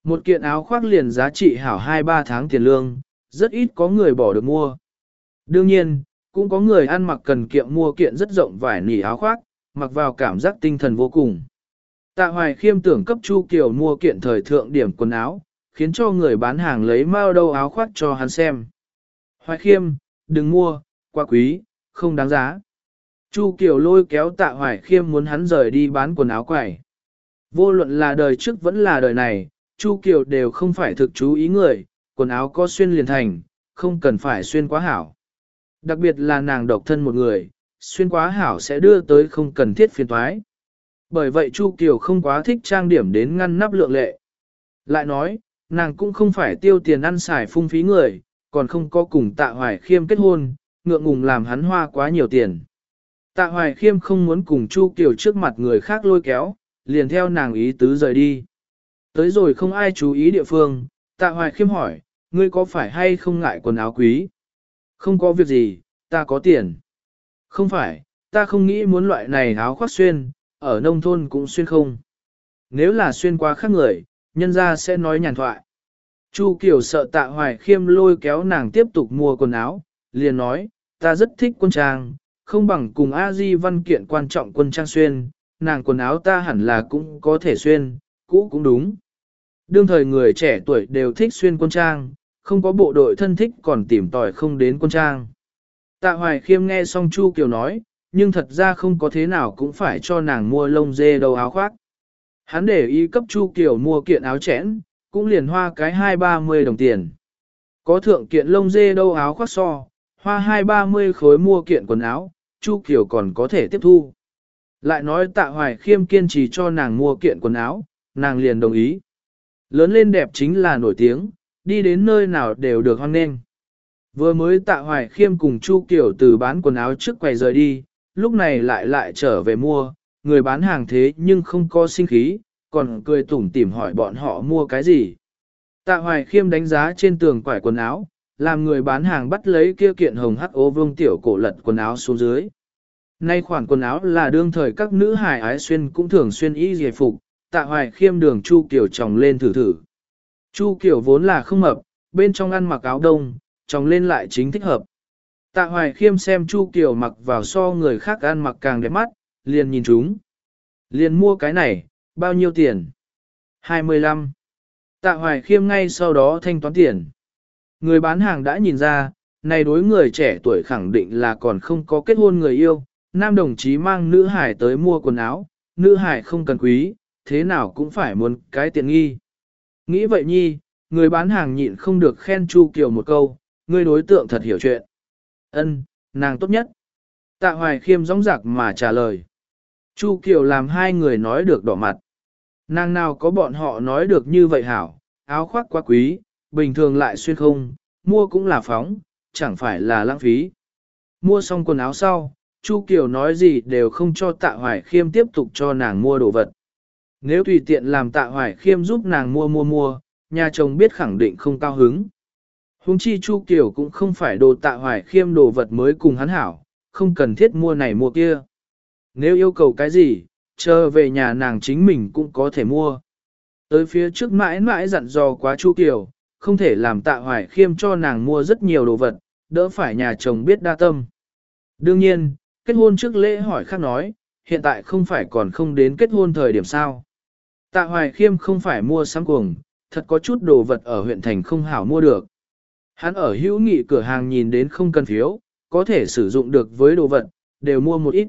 Một kiện áo khoác liền giá trị hảo 2-3 tháng tiền lương, rất ít có người bỏ được mua. Đương nhiên, cũng có người ăn mặc cần kiệm mua kiện rất rộng vải nỉ áo khoác, mặc vào cảm giác tinh thần vô cùng. Tạ Hoài khiêm tưởng cấp Chu Kiều mua kiện thời thượng điểm quần áo, khiến cho người bán hàng lấy mao đâu áo khoác cho hắn xem. Hoài khiêm, đừng mua, quá quý, không đáng giá. Chu Kiều lôi kéo tạ Hoài khiêm muốn hắn rời đi bán quần áo quẩy. Vô luận là đời trước vẫn là đời này, Chu Kiều đều không phải thực chú ý người, quần áo có xuyên liền thành, không cần phải xuyên quá hảo. Đặc biệt là nàng độc thân một người, xuyên quá hảo sẽ đưa tới không cần thiết phiền toái. Bởi vậy Chu Kiều không quá thích trang điểm đến ngăn nắp lượng lệ. Lại nói, nàng cũng không phải tiêu tiền ăn xài phung phí người, còn không có cùng tạ hoài khiêm kết hôn, ngượng ngùng làm hắn hoa quá nhiều tiền. Tạ hoài khiêm không muốn cùng Chu Kiều trước mặt người khác lôi kéo, liền theo nàng ý tứ rời đi. Tới rồi không ai chú ý địa phương, tạ hoài khiêm hỏi, ngươi có phải hay không ngại quần áo quý? Không có việc gì, ta có tiền. Không phải, ta không nghĩ muốn loại này áo khoác xuyên, ở nông thôn cũng xuyên không. Nếu là xuyên qua khác người, nhân ra sẽ nói nhàn thoại. Chu Kiều sợ tạ hoài khiêm lôi kéo nàng tiếp tục mua quần áo, liền nói, ta rất thích quân trang, không bằng cùng a di văn kiện quan trọng quân trang xuyên, nàng quần áo ta hẳn là cũng có thể xuyên, cũ cũng đúng. Đương thời người trẻ tuổi đều thích xuyên quân trang, không có bộ đội thân thích còn tìm tòi không đến quân trang. Tạ Hoài Khiêm nghe xong Chu Kiều nói, nhưng thật ra không có thế nào cũng phải cho nàng mua lông dê đầu áo khoác. Hắn để ý cấp Chu Kiều mua kiện áo chẽn, cũng liền hoa cái hai ba mươi đồng tiền. Có thượng kiện lông dê đâu áo khoác so, hoa hai ba mươi khối mua kiện quần áo, Chu Kiều còn có thể tiếp thu. Lại nói tạ hoài khiêm kiên trì cho nàng mua kiện quần áo, nàng liền đồng ý. Lớn lên đẹp chính là nổi tiếng, đi đến nơi nào đều được hoan nghênh. Vừa mới tạ hoài khiêm cùng Chu Kiều từ bán quần áo trước quầy rời đi, lúc này lại lại trở về mua, người bán hàng thế nhưng không có sinh khí, còn cười tủm tỉm hỏi bọn họ mua cái gì. Tạ hoài khiêm đánh giá trên tường quải quần áo, làm người bán hàng bắt lấy kia kiện hồng hắc ô vương tiểu cổ lật quần áo xuống dưới. Nay khoản quần áo là đương thời các nữ hài ái xuyên cũng thường xuyên y giải phục, tạ hoài khiêm đường Chu Kiều tròng lên thử thử. Chu Kiều vốn là không mập, bên trong ăn mặc áo đông, trong lên lại chính thích hợp. Tạ hoài khiêm xem Chu Kiều mặc vào so người khác ăn mặc càng đẹp mắt, liền nhìn chúng. Liền mua cái này, bao nhiêu tiền? 25. Tạ hoài khiêm ngay sau đó thanh toán tiền. Người bán hàng đã nhìn ra, này đối người trẻ tuổi khẳng định là còn không có kết hôn người yêu, nam đồng chí mang nữ hải tới mua quần áo, nữ hải không cần quý, thế nào cũng phải muốn cái tiện nghi. Nghĩ vậy nhi, người bán hàng nhịn không được khen Chu Kiều một câu, người đối tượng thật hiểu chuyện. Ân, nàng tốt nhất. Tạ Hoài Khiêm rõng rạc mà trả lời. Chu Kiều làm hai người nói được đỏ mặt. Nàng nào có bọn họ nói được như vậy hảo, áo khoác quá quý, bình thường lại xuyên không, mua cũng là phóng, chẳng phải là lãng phí. Mua xong quần áo sau, Chu Kiều nói gì đều không cho Tạ Hoài Khiêm tiếp tục cho nàng mua đồ vật. Nếu tùy tiện làm Tạ Hoài Khiêm giúp nàng mua mua mua, nhà chồng biết khẳng định không cao hứng. Hùng chi Chu Kiều cũng không phải đồ Tạ Hoài Khiêm đồ vật mới cùng hắn hảo, không cần thiết mua này mua kia. Nếu yêu cầu cái gì, chờ về nhà nàng chính mình cũng có thể mua. Tới phía trước mãi mãi dặn dò quá Chu Kiều, không thể làm tạ hoài khiêm cho nàng mua rất nhiều đồ vật, đỡ phải nhà chồng biết đa tâm. Đương nhiên, kết hôn trước lễ hỏi khác nói, hiện tại không phải còn không đến kết hôn thời điểm sao. Tạ hoài khiêm không phải mua sắm cuồng, thật có chút đồ vật ở huyện thành không hảo mua được. Hắn ở hữu nghị cửa hàng nhìn đến không cần phiếu, có thể sử dụng được với đồ vật, đều mua một ít.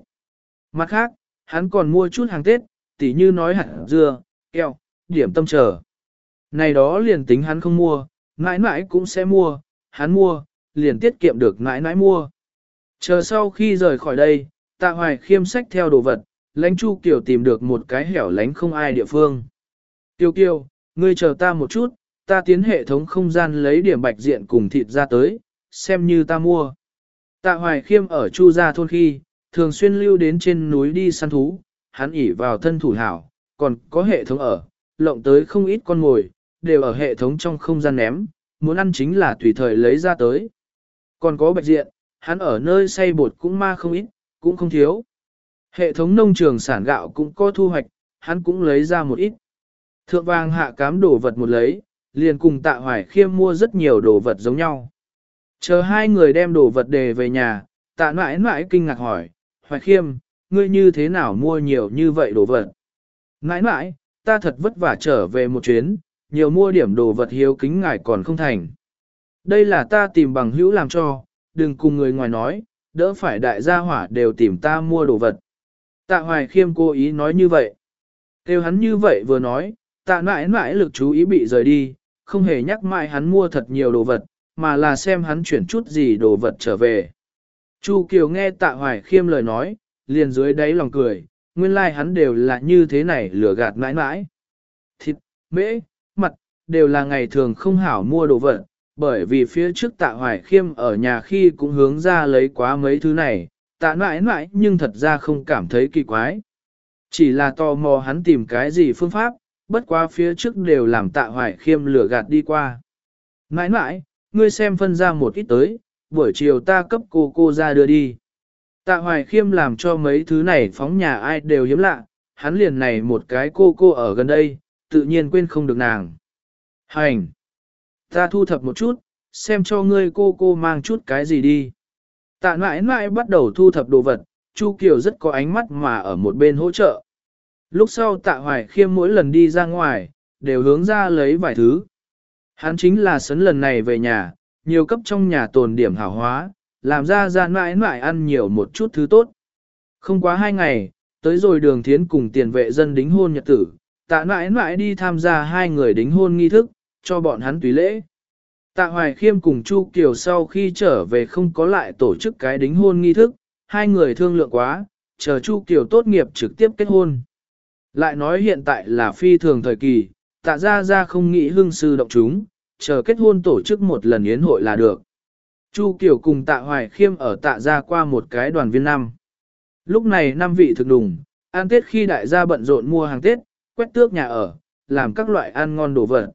Mặt khác, hắn còn mua chút hàng Tết, tỉ như nói hạt dưa, keo, điểm tâm chờ. Này đó liền tính hắn không mua, mãi mãi cũng sẽ mua, hắn mua, liền tiết kiệm được mãi mãi mua. Chờ sau khi rời khỏi đây, tạ hoài khiêm sách theo đồ vật, lãnh chu Kiều tìm được một cái hẻo lánh không ai địa phương. Kiều kiều, ngươi chờ ta một chút, ta tiến hệ thống không gian lấy điểm bạch diện cùng thịt ra tới, xem như ta mua. Tạ hoài khiêm ở chu gia thôn khi, thường xuyên lưu đến trên núi đi săn thú, hắn ỉ vào thân thủ hảo, còn có hệ thống ở, lộng tới không ít con mồi, đều ở hệ thống trong không gian ném, muốn ăn chính là tùy thời lấy ra tới. Còn có bạch diện, hắn ở nơi xây bột cũng ma không ít, cũng không thiếu. Hệ thống nông trường sản gạo cũng có thu hoạch, hắn cũng lấy ra một ít. Thượng vàng hạ cám đồ vật một lấy, liền cùng tạ hoài khiêm mua rất nhiều đồ vật giống nhau. Chờ hai người đem đồ vật đề về nhà, tạ mãi mãi kinh ngạc hỏi, hoài khiêm, ngươi như thế nào mua nhiều như vậy đồ vật? Mãi mãi, ta thật vất vả trở về một chuyến, nhiều mua điểm đồ vật hiếu kính ngài còn không thành. Đây là ta tìm bằng hữu làm cho, đừng cùng người ngoài nói, đỡ phải đại gia hỏa đều tìm ta mua đồ vật. Tạ hoài khiêm cố ý nói như vậy. Kêu hắn như vậy vừa nói, tạ mãi mãi lực chú ý bị rời đi, không hề nhắc mãi hắn mua thật nhiều đồ vật, mà là xem hắn chuyển chút gì đồ vật trở về. Chu Kiều nghe tạ hoài khiêm lời nói, liền dưới đáy lòng cười, nguyên lai like hắn đều là như thế này lừa gạt mãi mãi. Thịt, mễ, mặt, đều là ngày thường không hảo mua đồ vật, bởi vì phía trước tạ hoài khiêm ở nhà khi cũng hướng ra lấy quá mấy thứ này, tạ mãi mãi nhưng thật ra không cảm thấy kỳ quái. Chỉ là tò mò hắn tìm cái gì phương pháp, bất quá phía trước đều làm tạ hoài khiêm lửa gạt đi qua. Mãi mãi, ngươi xem phân ra một ít tới, buổi chiều ta cấp cô cô ra đưa đi. Tạ hoài khiêm làm cho mấy thứ này phóng nhà ai đều hiếm lạ, hắn liền này một cái cô cô ở gần đây, tự nhiên quên không được nàng. Hành! Ta thu thập một chút, xem cho ngươi cô cô mang chút cái gì đi. Tạ mãi mãi bắt đầu thu thập đồ vật, Chu Kiều rất có ánh mắt mà ở một bên hỗ trợ. Lúc sau tạ hoài khiêm mỗi lần đi ra ngoài, đều hướng ra lấy vài thứ. Hắn chính là sấn lần này về nhà, nhiều cấp trong nhà tồn điểm hảo hóa, làm ra ra mãi mãi ăn nhiều một chút thứ tốt. Không quá hai ngày, tới rồi đường thiến cùng tiền vệ dân đính hôn nhật tử, tạ mãi mãi đi tham gia hai người đính hôn nghi thức, cho bọn hắn tùy lễ. Tạ Hoài Khiêm cùng Chu Kiều sau khi trở về không có lại tổ chức cái đính hôn nghi thức, hai người thương lượng quá, chờ Chu Kiều tốt nghiệp trực tiếp kết hôn. Lại nói hiện tại là phi thường thời kỳ, tạ ra ra không nghĩ hương sư động chúng, chờ kết hôn tổ chức một lần yến hội là được. Chu Kiều cùng tạ Hoài Khiêm ở tạ ra qua một cái đoàn viên năm. Lúc này năm vị thực đùng, ăn Tết khi đại gia bận rộn mua hàng Tết, quét tước nhà ở, làm các loại ăn ngon đồ vật.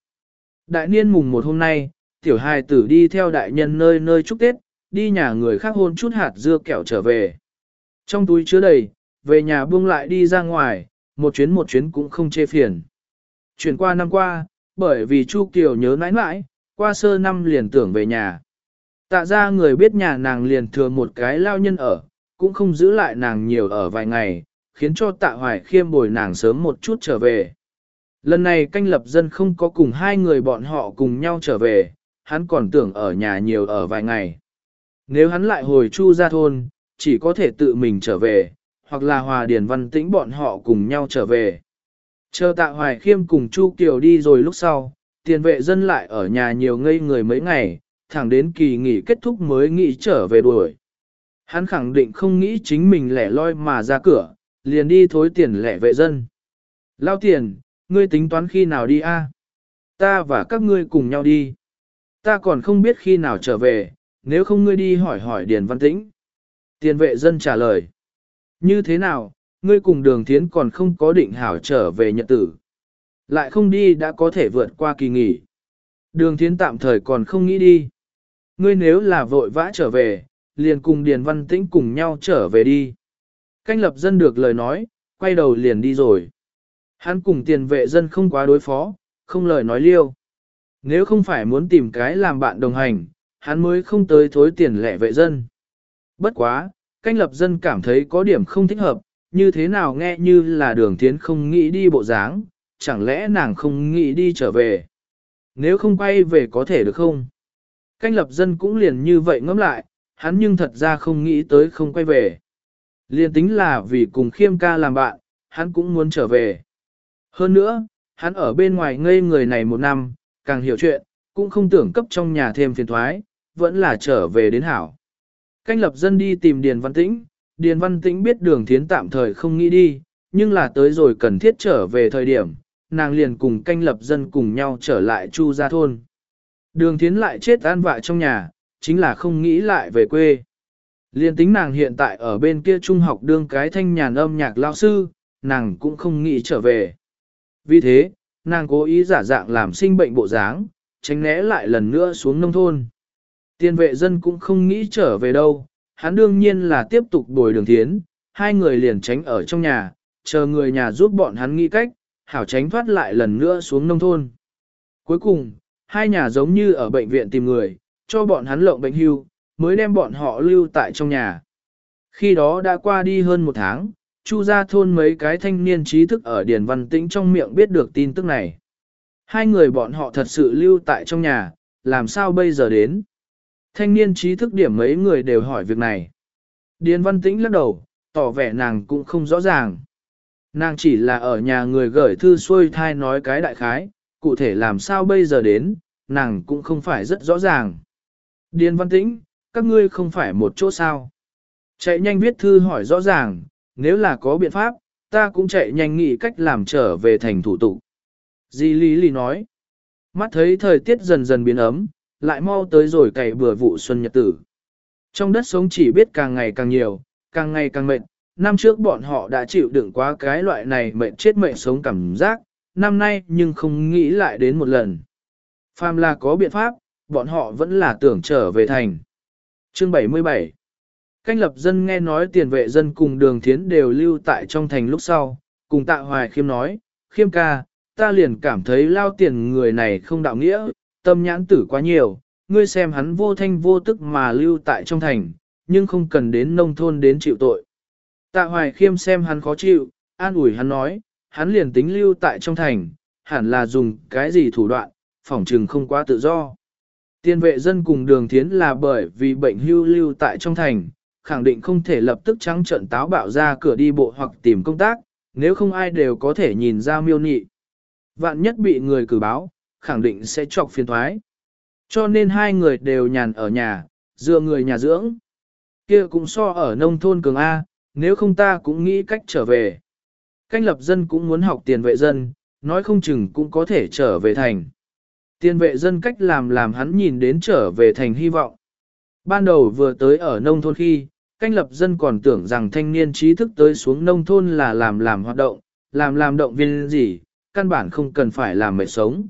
Đại niên mùng một hôm nay, tiểu hài tử đi theo đại nhân nơi nơi chúc Tết, đi nhà người khác hôn chút hạt dưa kẹo trở về. Trong túi chứa đầy, về nhà buông lại đi ra ngoài, một chuyến một chuyến cũng không chê phiền. Chuyển qua năm qua, bởi vì Chu Kiều nhớ nãi nãi, qua sơ năm liền tưởng về nhà. Tạ ra người biết nhà nàng liền thừa một cái lao nhân ở, cũng không giữ lại nàng nhiều ở vài ngày, khiến cho tạ hoài khiêm bồi nàng sớm một chút trở về. Lần này canh lập dân không có cùng hai người bọn họ cùng nhau trở về, hắn còn tưởng ở nhà nhiều ở vài ngày. Nếu hắn lại hồi chu ra thôn, chỉ có thể tự mình trở về, hoặc là hòa điển văn tĩnh bọn họ cùng nhau trở về. Chờ tạ hoài khiêm cùng Chu Kiều đi rồi lúc sau, tiền vệ dân lại ở nhà nhiều ngây người mấy ngày, thẳng đến kỳ nghỉ kết thúc mới nghĩ trở về đuổi. Hắn khẳng định không nghĩ chính mình lẻ loi mà ra cửa, liền đi thối tiền lẻ vệ dân. Lao tiền, ngươi tính toán khi nào đi a? Ta và các ngươi cùng nhau đi. Ta còn không biết khi nào trở về, nếu không ngươi đi hỏi hỏi Điền Văn Tĩnh. Tiền vệ dân trả lời. Như thế nào, ngươi cùng đường thiến còn không có định hảo trở về nhật tử. Lại không đi đã có thể vượt qua kỳ nghỉ. Đường thiến tạm thời còn không nghĩ đi. Ngươi nếu là vội vã trở về, liền cùng Điền Văn Tĩnh cùng nhau trở về đi. Canh lập dân được lời nói, quay đầu liền đi rồi. Hắn cùng tiền vệ dân không quá đối phó, không lời nói liêu. Nếu không phải muốn tìm cái làm bạn đồng hành, hắn mới không tới thối tiền lẻ vệ dân. Bất quá, canh lập dân cảm thấy có điểm không thích hợp, như thế nào nghe như là đường tiến không nghĩ đi bộ dáng, chẳng lẽ nàng không nghĩ đi trở về. Nếu không quay về có thể được không? Canh lập dân cũng liền như vậy ngẫm lại, hắn nhưng thật ra không nghĩ tới không quay về. Liền tính là vì cùng khiêm ca làm bạn, hắn cũng muốn trở về. Hơn nữa, hắn ở bên ngoài ngây người này một năm, càng hiểu chuyện, cũng không tưởng cấp trong nhà thêm phiền thoái, vẫn là trở về đến hảo. Canh lập dân đi tìm Điền Văn Tĩnh, Điền Văn Tĩnh biết đường thiến tạm thời không nghĩ đi, nhưng là tới rồi cần thiết trở về thời điểm, nàng liền cùng canh lập dân cùng nhau trở lại chu gia thôn. Đường thiến lại chết an vạ trong nhà, chính là không nghĩ lại về quê. Liên tính nàng hiện tại ở bên kia trung học đương cái thanh nhàn âm nhạc lao sư, nàng cũng không nghĩ trở về. Vì thế, nàng cố ý giả dạng làm sinh bệnh bộ dáng, tránh né lại lần nữa xuống nông thôn. Tiên vệ dân cũng không nghĩ trở về đâu, hắn đương nhiên là tiếp tục bồi đường thiến, hai người liền tránh ở trong nhà, chờ người nhà giúp bọn hắn nghĩ cách, hảo tránh thoát lại lần nữa xuống nông thôn. Cuối cùng, hai nhà giống như ở bệnh viện tìm người, cho bọn hắn lộng bệnh hưu, mới đem bọn họ lưu tại trong nhà. Khi đó đã qua đi hơn một tháng, Chu ra thôn mấy cái thanh niên trí thức ở Điền Văn Tĩnh trong miệng biết được tin tức này. Hai người bọn họ thật sự lưu tại trong nhà, làm sao bây giờ đến? Thanh niên trí thức điểm mấy người đều hỏi việc này. Điền Văn Tĩnh lắc đầu, tỏ vẻ nàng cũng không rõ ràng. Nàng chỉ là ở nhà người gửi thư xuôi thai nói cái đại khái, cụ thể làm sao bây giờ đến, nàng cũng không phải rất rõ ràng. Điền Văn Tĩnh, các ngươi không phải một chỗ sao. Chạy nhanh viết thư hỏi rõ ràng, nếu là có biện pháp, ta cũng chạy nhanh nghĩ cách làm trở về thành thủ tục. Di Lý Lý nói, mắt thấy thời tiết dần dần biến ấm, lại mau tới rồi cày bừa vụ xuân nhật tử. Trong đất sống chỉ biết càng ngày càng nhiều, càng ngày càng mệt, năm trước bọn họ đã chịu đựng quá cái loại này mệt chết mệt sống cảm giác, năm nay nhưng không nghĩ lại đến một lần. Phàm là có biện pháp, bọn họ vẫn là tưởng trở về thành. Chương 77 Canh lập dân nghe nói tiền vệ dân cùng đường thiến đều lưu tại trong thành lúc sau, cùng tạ hoài khiêm nói, khiêm ca, ta liền cảm thấy lao tiền người này không đạo nghĩa, tâm nhãn tử quá nhiều, ngươi xem hắn vô thanh vô tức mà lưu tại trong thành, nhưng không cần đến nông thôn đến chịu tội. Tạ hoài khiêm xem hắn khó chịu, an ủi hắn nói, hắn liền tính lưu tại trong thành, hẳn là dùng cái gì thủ đoạn, phỏng trừng không quá tự do. Tiên vệ dân cùng đường thiến là bởi vì bệnh hưu lưu tại trong thành, khẳng định không thể lập tức trắng trận táo bạo ra cửa đi bộ hoặc tìm công tác, nếu không ai đều có thể nhìn ra miêu nị. Vạn nhất bị người cử báo, khẳng định sẽ chọc phiền thoái. Cho nên hai người đều nhàn ở nhà, dựa người nhà dưỡng. kia cũng so ở nông thôn cường A, nếu không ta cũng nghĩ cách trở về. Canh lập dân cũng muốn học tiền vệ dân, nói không chừng cũng có thể trở về thành. Tiền vệ dân cách làm làm hắn nhìn đến trở về thành hy vọng. Ban đầu vừa tới ở nông thôn khi, canh lập dân còn tưởng rằng thanh niên trí thức tới xuống nông thôn là làm làm hoạt động, làm làm động viên gì, căn bản không cần phải làm mệt sống.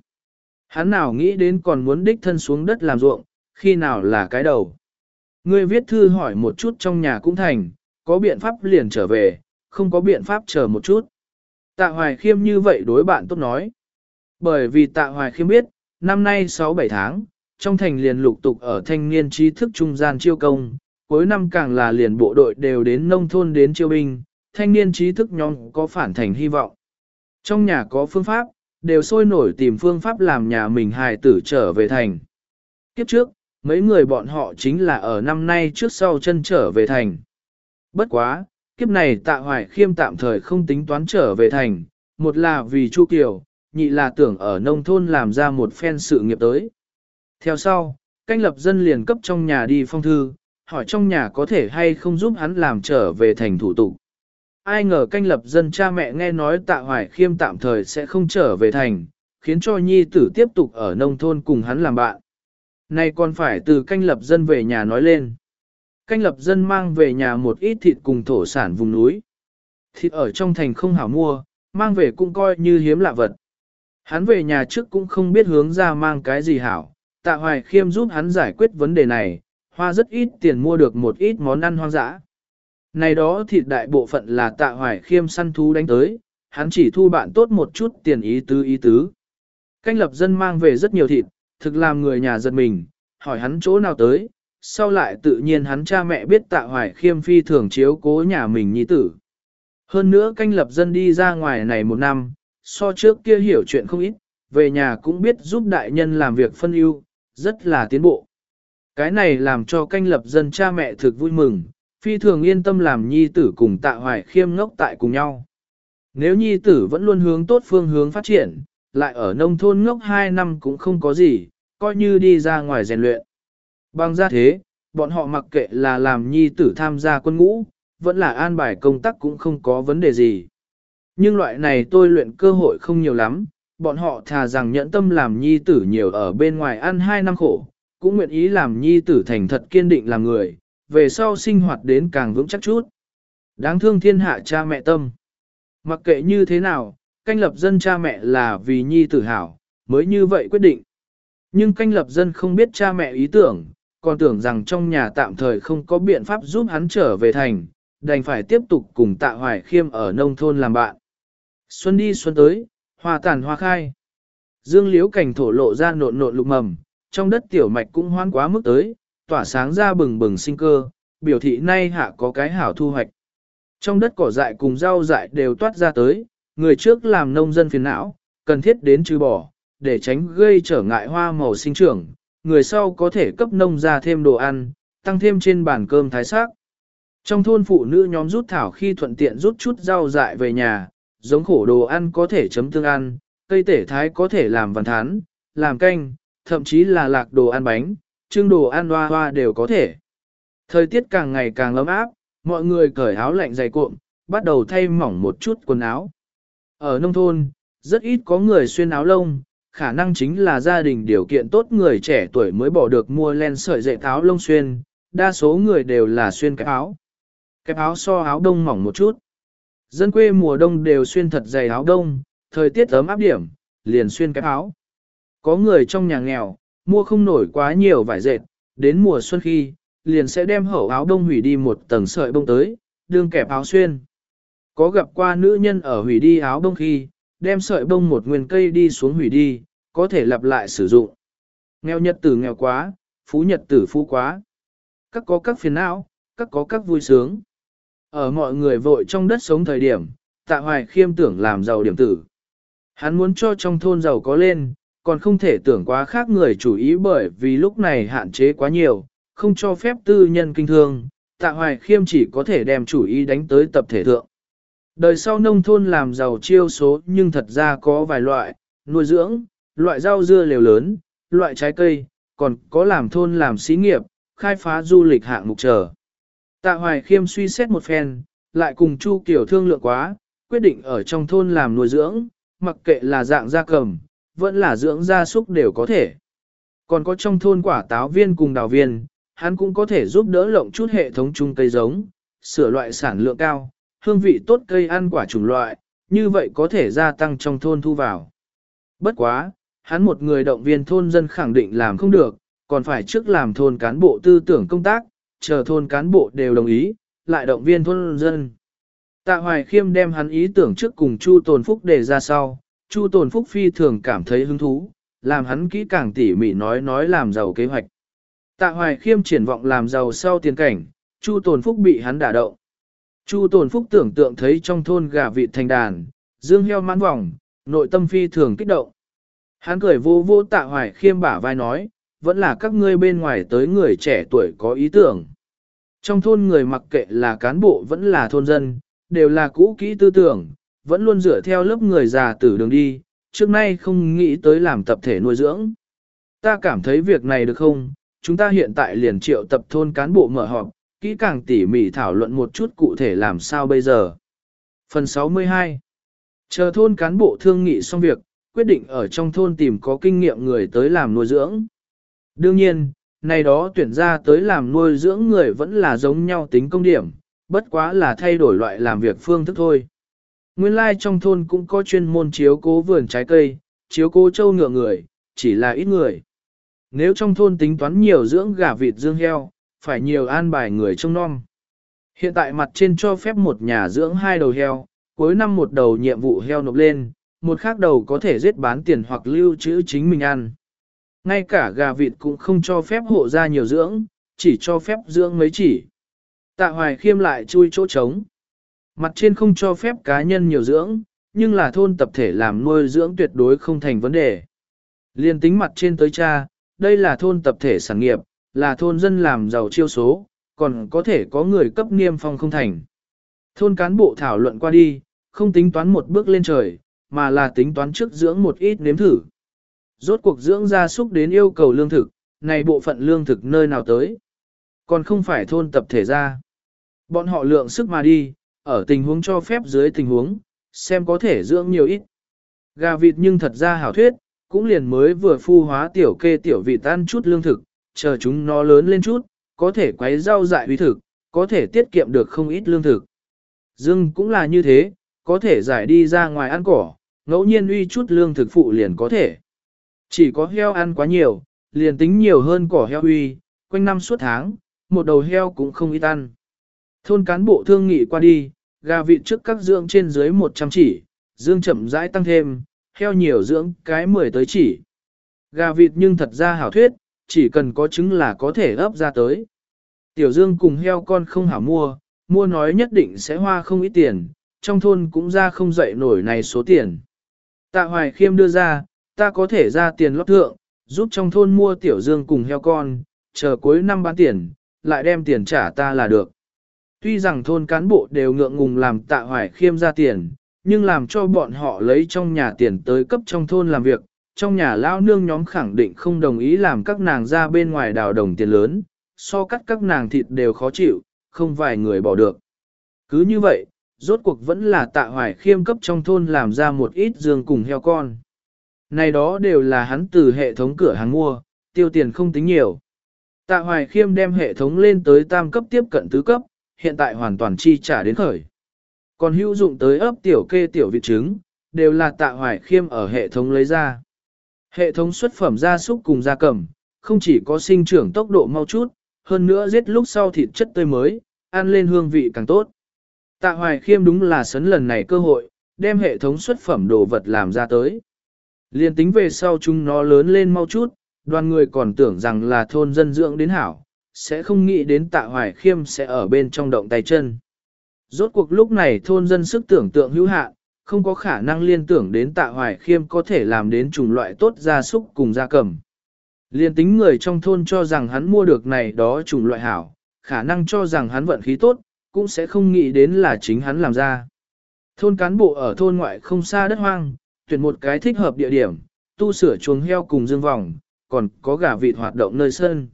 Hắn nào nghĩ đến còn muốn đích thân xuống đất làm ruộng, khi nào là cái đầu. Ngươi viết thư hỏi một chút trong nhà cũng thành, có biện pháp liền trở về, không có biện pháp chờ một chút. Tạ Hoài Khiêm như vậy đối bạn tốt nói. Bởi vì Tạ Hoài Khiêm biết, năm nay 6-7 tháng, trong thành liền lục tục ở thanh niên trí thức trung gian chiêu công, cuối năm càng là liền bộ đội đều đến nông thôn đến chiêu binh, thanh niên trí thức nhóm có phản thành hy vọng. Trong nhà có phương pháp, đều sôi nổi tìm phương pháp làm nhà mình hài tử trở về thành. Kiếp trước, mấy người bọn họ chính là ở năm nay trước sau chân trở về thành. Bất quá, kiếp này tạ hoài khiêm tạm thời không tính toán trở về thành, một là vì Chu Kiều, nhị là tưởng ở nông thôn làm ra một phen sự nghiệp tới. Theo sau, canh lập dân liền cấp trong nhà đi phong thư, hỏi trong nhà có thể hay không giúp hắn làm trở về thành thủ tục. Ai ngờ canh lập dân cha mẹ nghe nói tạ hoài khiêm tạm thời sẽ không trở về thành, khiến cho nhi tử tiếp tục ở nông thôn cùng hắn làm bạn. Này còn phải từ canh lập dân về nhà nói lên. Canh lập dân mang về nhà một ít thịt cùng thổ sản vùng núi. Thịt ở trong thành không hảo mua, mang về cũng coi như hiếm lạ vật. Hắn về nhà trước cũng không biết hướng ra mang cái gì hảo, tạ hoài khiêm giúp hắn giải quyết vấn đề này, hoa rất ít tiền mua được một ít món ăn hoang dã. Này đó thịt đại bộ phận là tạ hoài khiêm săn thú đánh tới, hắn chỉ thu bạn tốt một chút tiền ý tứ ý tứ. Canh lập dân mang về rất nhiều thịt, thực làm người nhà giật mình, hỏi hắn chỗ nào tới, sau lại tự nhiên hắn cha mẹ biết tạ hoài khiêm phi thường chiếu cố nhà mình nhi tử. Hơn nữa canh lập dân đi ra ngoài này một năm, so trước kia hiểu chuyện không ít, về nhà cũng biết giúp đại nhân làm việc phân ưu, rất là tiến bộ. Cái này làm cho canh lập dân cha mẹ thực vui mừng, phi thường yên tâm làm nhi tử cùng tạ hoài khiêm ngốc tại cùng nhau. Nếu nhi tử vẫn luôn hướng tốt phương hướng phát triển, lại ở nông thôn ngốc 2 năm cũng không có gì, coi như đi ra ngoài rèn luyện. Bằng ra thế, bọn họ mặc kệ là làm nhi tử tham gia quân ngũ, vẫn là an bài công tác cũng không có vấn đề gì. Nhưng loại này tôi luyện cơ hội không nhiều lắm, bọn họ thà rằng nhẫn tâm làm nhi tử nhiều ở bên ngoài ăn 2 năm khổ, cũng nguyện ý làm nhi tử thành thật kiên định làm người, về sau sinh hoạt đến càng vững chắc chút. Đáng thương thiên hạ cha mẹ tâm. Mặc kệ như thế nào, canh lập dân cha mẹ là vì nhi tử hảo, mới như vậy quyết định. Nhưng canh lập dân không biết cha mẹ ý tưởng, còn tưởng rằng trong nhà tạm thời không có biện pháp giúp hắn trở về thành, đành phải tiếp tục cùng tạ hoài khiêm ở nông thôn làm bạn. Xuân đi xuân tới, hoa tàn hoa khai. Dương liễu cảnh thổ lộ ra nộn nộn lục mầm, trong đất tiểu mạch cũng hoan quá mức tới, tỏa sáng ra bừng bừng sinh cơ, biểu thị nay hạ có cái hảo thu hoạch. Trong đất cỏ dại cùng rau dại đều toát ra tới, người trước làm nông dân phiền não, cần thiết đến trừ bỏ, để tránh gây trở ngại hoa màu sinh trưởng, người sau có thể cấp nông ra thêm đồ ăn, tăng thêm trên bàn cơm thái sắc. Trong thôn phụ nữ nhóm rút thảo khi thuận tiện rút chút rau dại về nhà, giống khổ đồ ăn có thể chấm tương ăn, cây tể thái có thể làm văn thán, làm canh, thậm chí là lạc đồ ăn bánh, trưng đồ ăn hoa hoa đều có thể. Thời tiết càng ngày càng ấm áp, mọi người cởi áo lạnh dày cuộn, bắt đầu thay mỏng một chút quần áo. Ở nông thôn, rất ít có người xuyên áo lông, khả năng chính là gia đình điều kiện tốt người trẻ tuổi mới bỏ được mua len sợi dạy áo lông xuyên, đa số người đều là xuyên cái áo. Cái áo so áo đông mỏng một chút. Dân quê mùa đông đều xuyên thật dày áo đông, thời tiết ấm áp điểm, liền xuyên cái áo. Có người trong nhà nghèo, mua không nổi quá nhiều vải dệt, đến mùa xuân khi, liền sẽ đem hậu áo đông hủy đi một tầng sợi bông tới, đương kẹp áo xuyên. Có gặp qua nữ nhân ở hủy đi áo đông khi, đem sợi bông một nguyên cây đi xuống hủy đi, có thể lặp lại sử dụng. Nghèo nhật tử nghèo quá, phú nhật tử phú quá. Các có các phiền não, các có các vui sướng. Ở mọi người vội trong đất sống thời điểm, tạ hoài khiêm tưởng làm giàu điểm tử. Hắn muốn cho trong thôn giàu có lên, còn không thể tưởng quá khác người chủ ý bởi vì lúc này hạn chế quá nhiều, không cho phép tư nhân kinh thương, tạ hoài khiêm chỉ có thể đem chủ ý đánh tới tập thể thượng. Đời sau nông thôn làm giàu chiêu số nhưng thật ra có vài loại, nuôi dưỡng, loại rau dưa liều lớn, loại trái cây, còn có làm thôn làm xí nghiệp, khai phá du lịch hạng mục trở. Tạ Hoài Khiêm suy xét một phen, lại cùng Chu Kiều thương lượng quá, quyết định ở trong thôn làm nuôi dưỡng, mặc kệ là dạng gia cầm, vẫn là dưỡng gia súc đều có thể. Còn có trong thôn quả táo viên cùng đào viên, hắn cũng có thể giúp đỡ lộng chút hệ thống chung cây giống, sửa loại sản lượng cao, hương vị tốt cây ăn quả chủng loại, như vậy có thể gia tăng trong thôn thu vào. Bất quá, hắn một người động viên thôn dân khẳng định làm không được, còn phải trước làm thôn cán bộ tư tưởng công tác, chờ thôn cán bộ đều đồng ý, lại động viên thôn dân. Tạ Hoài Khiêm đem hắn ý tưởng trước cùng Chu Tồn Phúc đề ra sau, Chu Tồn Phúc phi thường cảm thấy hứng thú, làm hắn kỹ càng tỉ mỉ nói nói làm giàu kế hoạch. Tạ Hoài Khiêm triển vọng làm giàu sau tiền cảnh, Chu Tồn Phúc bị hắn đả động. Chu Tồn Phúc tưởng tượng thấy trong thôn gà vịt thành đàn, dương heo mãn vòng, nội tâm phi thường kích động. Hắn cười vô vô Tạ Hoài Khiêm bả vai nói, vẫn là các ngươi bên ngoài tới người trẻ tuổi có ý tưởng. Trong thôn người mặc kệ là cán bộ vẫn là thôn dân, đều là cũ kỹ tư tưởng, vẫn luôn dựa theo lớp người già từ đường đi, trước nay không nghĩ tới làm tập thể nuôi dưỡng. Ta cảm thấy việc này được không, chúng ta hiện tại liền triệu tập thôn cán bộ mở họp, kỹ càng tỉ mỉ thảo luận một chút cụ thể làm sao bây giờ. Phần 62 Chờ thôn cán bộ thương nghị xong việc, quyết định ở trong thôn tìm có kinh nghiệm người tới làm nuôi dưỡng. Đương nhiên, này đó tuyển ra tới làm nuôi dưỡng người vẫn là giống nhau tính công điểm, bất quá là thay đổi loại làm việc phương thức thôi. Nguyên lai like trong thôn cũng có chuyên môn chiếu cố vườn trái cây, chiếu cố châu ngựa người, chỉ là ít người. Nếu trong thôn tính toán nhiều dưỡng gà vịt dương heo, phải nhiều an bài người trông non. Hiện tại mặt trên cho phép một nhà dưỡng hai đầu heo, cuối năm một đầu nhiệm vụ heo nộp lên, một khác đầu có thể giết bán tiền hoặc lưu trữ chính mình ăn. Ngay cả gà vịt cũng không cho phép hộ ra nhiều dưỡng, chỉ cho phép dưỡng mấy chỉ. Tạ hoài khiêm lại chui chỗ trống. Mặt trên không cho phép cá nhân nhiều dưỡng, nhưng là thôn tập thể làm nuôi dưỡng tuyệt đối không thành vấn đề. Liên tính mặt trên tới cha, đây là thôn tập thể sản nghiệp, là thôn dân làm giàu chiêu số, còn có thể có người cấp niêm phong không thành. Thôn cán bộ thảo luận qua đi, không tính toán một bước lên trời, mà là tính toán trước dưỡng một ít nếm thử. Rốt cuộc dưỡng gia súc đến yêu cầu lương thực, này bộ phận lương thực nơi nào tới. Còn không phải thôn tập thể ra. Bọn họ lượng sức mà đi, ở tình huống cho phép dưới tình huống, xem có thể dưỡng nhiều ít. Gà vịt nhưng thật ra hảo thuyết, cũng liền mới vừa phu hóa tiểu kê tiểu vịt tan chút lương thực, chờ chúng nó lớn lên chút, có thể quấy rau dại uy thực, có thể tiết kiệm được không ít lương thực. Dương cũng là như thế, có thể giải đi ra ngoài ăn cỏ, ngẫu nhiên uy chút lương thực phụ liền có thể. Chỉ có heo ăn quá nhiều, liền tính nhiều hơn cỏ heo uy, quanh năm suốt tháng, một đầu heo cũng không ít ăn. Thôn cán bộ thương nghị qua đi, gà vịt trước các dưỡng trên dưới 100 chỉ, dương chậm rãi tăng thêm, heo nhiều dưỡng cái 10 tới chỉ. Gà vịt nhưng thật ra hảo thuyết, chỉ cần có trứng là có thể ấp ra tới. Tiểu dương cùng heo con không hảo mua, mua nói nhất định sẽ hoa không ít tiền, trong thôn cũng ra không dậy nổi này số tiền. Tạ hoài khiêm đưa ra, ta có thể ra tiền lót thượng, giúp trong thôn mua tiểu dương cùng heo con, chờ cuối năm bán tiền, lại đem tiền trả ta là được. Tuy rằng thôn cán bộ đều ngượng ngùng làm tạ hoài khiêm ra tiền, nhưng làm cho bọn họ lấy trong nhà tiền tới cấp trong thôn làm việc, trong nhà lao nương nhóm khẳng định không đồng ý làm các nàng ra bên ngoài đào đồng tiền lớn, so cắt các nàng thịt đều khó chịu, không vài người bỏ được. Cứ như vậy, rốt cuộc vẫn là tạ hoài khiêm cấp trong thôn làm ra một ít dương cùng heo con. Này đó đều là hắn từ hệ thống cửa hàng mua, tiêu tiền không tính nhiều. Tạ hoài khiêm đem hệ thống lên tới tam cấp tiếp cận tứ cấp, hiện tại hoàn toàn chi trả đến khởi. Còn hữu dụng tới ấp tiểu kê tiểu vị trứng, đều là tạ hoài khiêm ở hệ thống lấy ra. Hệ thống xuất phẩm gia súc cùng gia cầm, không chỉ có sinh trưởng tốc độ mau chút, hơn nữa giết lúc sau thịt chất tươi mới, ăn lên hương vị càng tốt. Tạ hoài khiêm đúng là sấn lần này cơ hội, đem hệ thống xuất phẩm đồ vật làm ra tới. Liên tính về sau chúng nó lớn lên mau chút, đoàn người còn tưởng rằng là thôn dân dưỡng đến hảo, sẽ không nghĩ đến tạ hoài khiêm sẽ ở bên trong động tay chân. Rốt cuộc lúc này thôn dân sức tưởng tượng hữu hạn, không có khả năng liên tưởng đến tạ hoài khiêm có thể làm đến chủng loại tốt gia súc cùng gia cầm. Liên tính người trong thôn cho rằng hắn mua được này đó chủng loại hảo, khả năng cho rằng hắn vận khí tốt, cũng sẽ không nghĩ đến là chính hắn làm ra. Thôn cán bộ ở thôn ngoại không xa đất hoang, tuyển một cái thích hợp địa điểm, tu sửa chuồng heo cùng dương vòng, còn có gà vịt hoạt động nơi sân.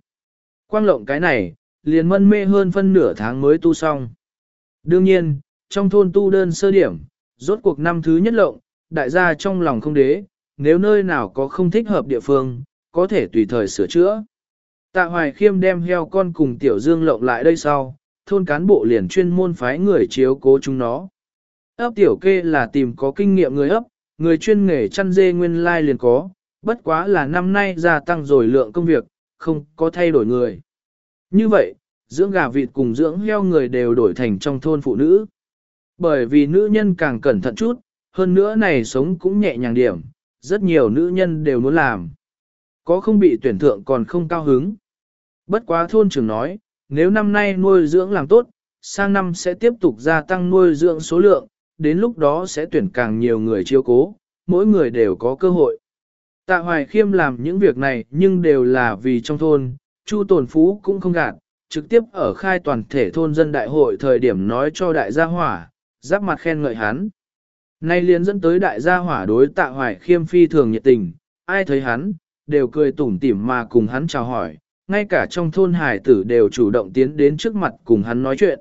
Quang lộng cái này, liền mân mê hơn phân nửa tháng mới tu xong. Đương nhiên, trong thôn tu đơn sơ điểm, rốt cuộc năm thứ nhất lộng, đại gia trong lòng không đế, nếu nơi nào có không thích hợp địa phương, có thể tùy thời sửa chữa. Tạ Hoài Khiêm đem heo con cùng Tiểu Dương lộng lại đây sau, thôn cán bộ liền chuyên môn phái người chiếu cố chúng nó. Ấp Tiểu Kê là tìm có kinh nghiệm người ấp, người chuyên nghề chăn dê nguyên lai liền có, bất quá là năm nay gia tăng rồi lượng công việc, không có thay đổi người. Như vậy, dưỡng gà vịt cùng dưỡng heo người đều đổi thành trong thôn phụ nữ. Bởi vì nữ nhân càng cẩn thận chút, hơn nữa này sống cũng nhẹ nhàng điểm, rất nhiều nữ nhân đều muốn làm. Có không bị tuyển thượng còn không cao hứng. Bất quá thôn trưởng nói, nếu năm nay nuôi dưỡng làm tốt, sang năm sẽ tiếp tục gia tăng nuôi dưỡng số lượng, đến lúc đó sẽ tuyển càng nhiều người chiêu cố, mỗi người đều có cơ hội. Tạ Hoài Khiêm làm những việc này nhưng đều là vì trong thôn, Chu Tồn Phú cũng không gạt, trực tiếp ở khai toàn thể thôn dân đại hội thời điểm nói cho đại gia hỏa, giáp mặt khen ngợi hắn. Nay liền dẫn tới đại gia hỏa đối Tạ Hoài Khiêm phi thường nhiệt tình, ai thấy hắn, đều cười tủm tỉm mà cùng hắn chào hỏi, ngay cả trong thôn hải tử đều chủ động tiến đến trước mặt cùng hắn nói chuyện.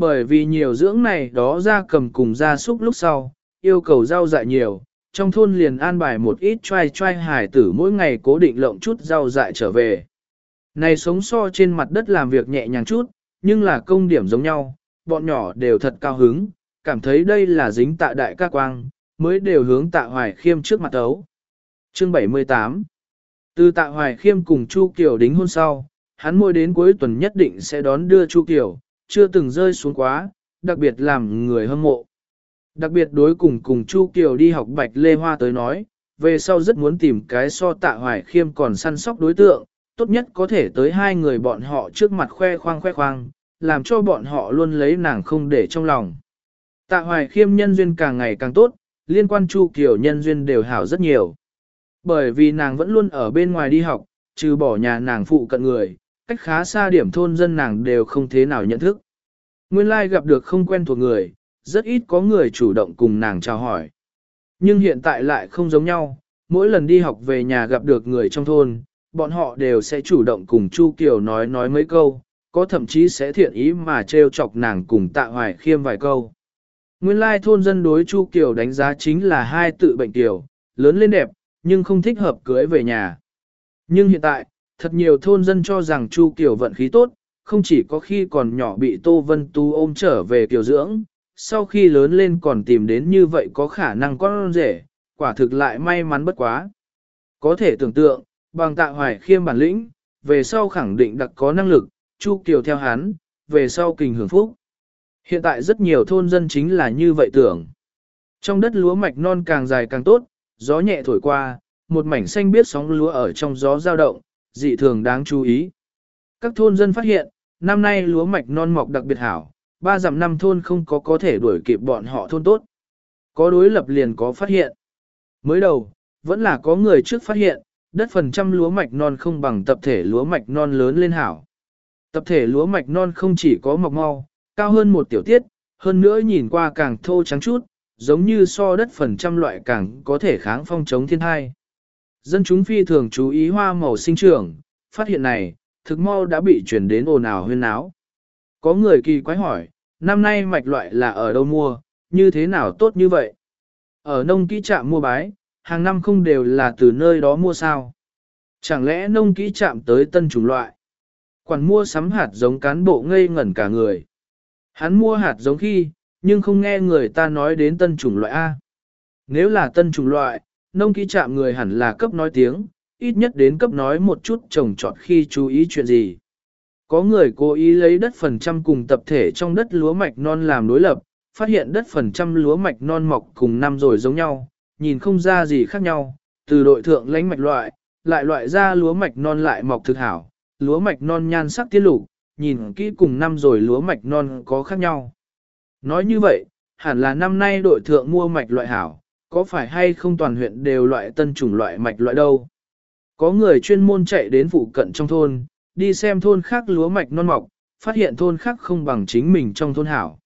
Bởi vì nhiều dưỡng này đó ra cầm cùng ra súc lúc sau, yêu cầu rau dại nhiều, trong thôn liền an bài một ít trai trai hải tử mỗi ngày cố định lộng chút rau dại trở về. Này sống so trên mặt đất làm việc nhẹ nhàng chút, nhưng là công điểm giống nhau, bọn nhỏ đều thật cao hứng, cảm thấy đây là dính tạ đại ca quang, mới đều hướng tạ hoài khiêm trước mặt ấu. Chương 78 Từ tạ hoài khiêm cùng Chu Kiều đính hôn sau, hắn mỗi đến cuối tuần nhất định sẽ đón đưa Chu Kiều, chưa từng rơi xuống quá, đặc biệt làm người hâm mộ. Đặc biệt đối cùng cùng Chu Kiều đi học Bạch Lê Hoa tới nói, về sau rất muốn tìm cái so tạ hoài khiêm còn săn sóc đối tượng, tốt nhất có thể tới hai người bọn họ trước mặt khoe khoang khoe khoang, làm cho bọn họ luôn lấy nàng không để trong lòng. Tạ hoài khiêm nhân duyên càng ngày càng tốt, liên quan Chu Kiều nhân duyên đều hảo rất nhiều. Bởi vì nàng vẫn luôn ở bên ngoài đi học, trừ bỏ nhà nàng phụ cận người, cách khá xa điểm thôn dân nàng đều không thế nào nhận thức. Nguyên lai gặp được không quen thuộc người, rất ít có người chủ động cùng nàng chào hỏi. Nhưng hiện tại lại không giống nhau, mỗi lần đi học về nhà gặp được người trong thôn, bọn họ đều sẽ chủ động cùng Chu Kiều nói nói mấy câu, có thậm chí sẽ thiện ý mà trêu chọc nàng cùng tạ hoài khiêm vài câu. Nguyên lai thôn dân đối Chu Kiều đánh giá chính là hai tự bệnh tiểu, lớn lên đẹp, nhưng không thích hợp cưới về nhà. Nhưng hiện tại, thật nhiều thôn dân cho rằng Chu Kiều vận khí tốt, không chỉ có khi còn nhỏ bị Tô Vân Tu ôm trở về kiều dưỡng, sau khi lớn lên còn tìm đến như vậy có khả năng con rể, quả thực lại may mắn bất quá. Có thể tưởng tượng, bằng tạ hoài khiêm bản lĩnh, về sau khẳng định đặc có năng lực, Chu Kiều theo hắn, về sau kình hưởng phúc. Hiện tại rất nhiều thôn dân chính là như vậy tưởng. Trong đất lúa mạch non càng dài càng tốt, gió nhẹ thổi qua, một mảnh xanh biết sóng lúa ở trong gió dao động, dị thường đáng chú ý. Các thôn dân phát hiện, năm nay lúa mạch non mọc đặc biệt hảo, ba dặm năm thôn không có có thể đuổi kịp bọn họ thôn tốt. Có đối lập liền có phát hiện. Mới đầu, vẫn là có người trước phát hiện, đất phần trăm lúa mạch non không bằng tập thể lúa mạch non lớn lên hảo. Tập thể lúa mạch non không chỉ có mọc mau, cao hơn một tiểu tiết, hơn nữa nhìn qua càng thô trắng chút, giống như so đất phần trăm loại càng có thể kháng phong chống thiên thai. Dân chúng phi thường chú ý hoa màu sinh trưởng, phát hiện này, thực mau đã bị chuyển đến ồn ào huyên náo. Có người kỳ quái hỏi, năm nay mạch loại là ở đâu mua, như thế nào tốt như vậy? Ở nông kỹ trạm mua bái, hàng năm không đều là từ nơi đó mua sao? Chẳng lẽ nông kỹ trạm tới tân chủng loại? Quản mua sắm hạt giống cán bộ ngây ngẩn cả người. Hắn mua hạt giống khi, nhưng không nghe người ta nói đến tân chủng loại A. Nếu là tân chủng loại, nông ký trạm người hẳn là cấp nói tiếng, ít nhất đến cấp nói một chút trồng trọt khi chú ý chuyện gì. Có người cố ý lấy đất phần trăm cùng tập thể trong đất lúa mạch non làm đối lập, phát hiện đất phần trăm lúa mạch non mọc cùng năm rồi giống nhau, nhìn không ra gì khác nhau, từ đội thượng lãnh mạch loại, lại loại ra lúa mạch non lại mọc thực hảo, lúa mạch non nhan sắc tiết lục, nhìn kỹ cùng năm rồi lúa mạch non có khác nhau. Nói như vậy, hẳn là năm nay đội thượng mua mạch loại hảo, có phải hay không toàn huyện đều loại tân chủng loại mạch loại đâu. Có người chuyên môn chạy đến phụ cận trong thôn, đi xem thôn khác lúa mạch non mọc, phát hiện thôn khác không bằng chính mình trong thôn hảo.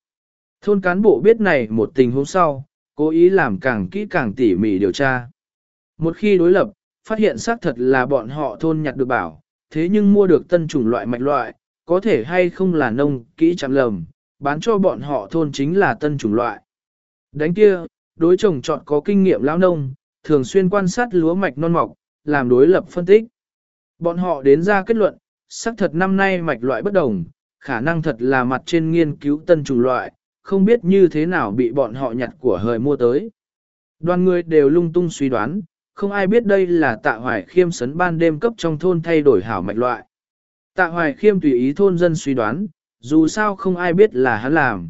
Thôn cán bộ biết này một tình huống sau, cố ý làm càng kỹ càng tỉ mỉ điều tra. Một khi đối lập, phát hiện xác thật là bọn họ thôn nhặt được bảo, thế nhưng mua được tân chủng loại mạch loại, có thể hay không là nông kỹ chạm lầm, bán cho bọn họ thôn chính là tân chủng loại. Đánh kia, đối trồng chọn có kinh nghiệm lão nông, thường xuyên quan sát lúa mạch non mọc, làm đối lập phân tích. Bọn họ đến ra kết luận, xác thật năm nay mạch loại bất đồng, khả năng thật là mặt trên nghiên cứu tân chủng loại, không biết như thế nào bị bọn họ nhặt của hời mua tới. Đoàn người đều lung tung suy đoán, không ai biết đây là tạ hoài khiêm sấn ban đêm cấp trong thôn thay đổi hảo mạch loại. Tạ hoài khiêm tùy ý thôn dân suy đoán, dù sao không ai biết là hắn làm.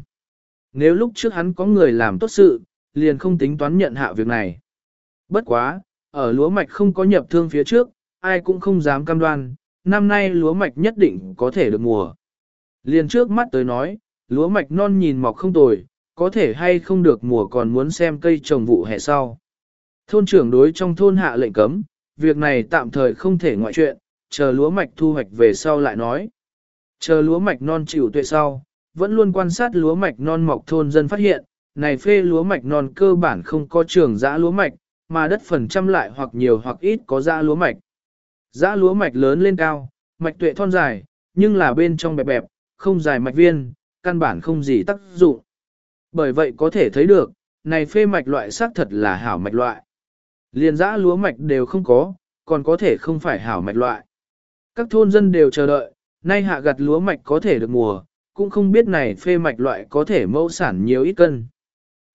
Nếu lúc trước hắn có người làm tốt sự, liền không tính toán nhận hạ việc này. Bất quá, ở lúa mạch không có nhập thương phía trước, ai cũng không dám cam đoan, năm nay lúa mạch nhất định có thể được mùa. Liền trước mắt tới nói, lúa mạch non nhìn mọc không tồi, có thể hay không được mùa còn muốn xem cây trồng vụ hè sau. Thôn trưởng đối trong thôn hạ lệnh cấm, việc này tạm thời không thể ngoại chuyện, chờ lúa mạch thu hoạch về sau lại nói. Chờ lúa mạch non chịu tuệ sau, vẫn luôn quan sát lúa mạch non mọc thôn dân phát hiện, này phê lúa mạch non cơ bản không có trường dã lúa mạch, mà đất phần trăm lại hoặc nhiều hoặc ít có dã lúa mạch. Dã lúa mạch lớn lên cao, mạch tuệ thon dài, nhưng là bên trong bẹp bẹp, không dài mạch viên, căn bản không gì tác dụng. Bởi vậy có thể thấy được, này phê mạch loại xác thật là hảo mạch loại. Liền dã lúa mạch đều không có, còn có thể không phải hảo mạch loại. Các thôn dân đều chờ đợi, nay hạ gặt lúa mạch có thể được mùa, cũng không biết này phê mạch loại có thể mẫu sản nhiều ít cân.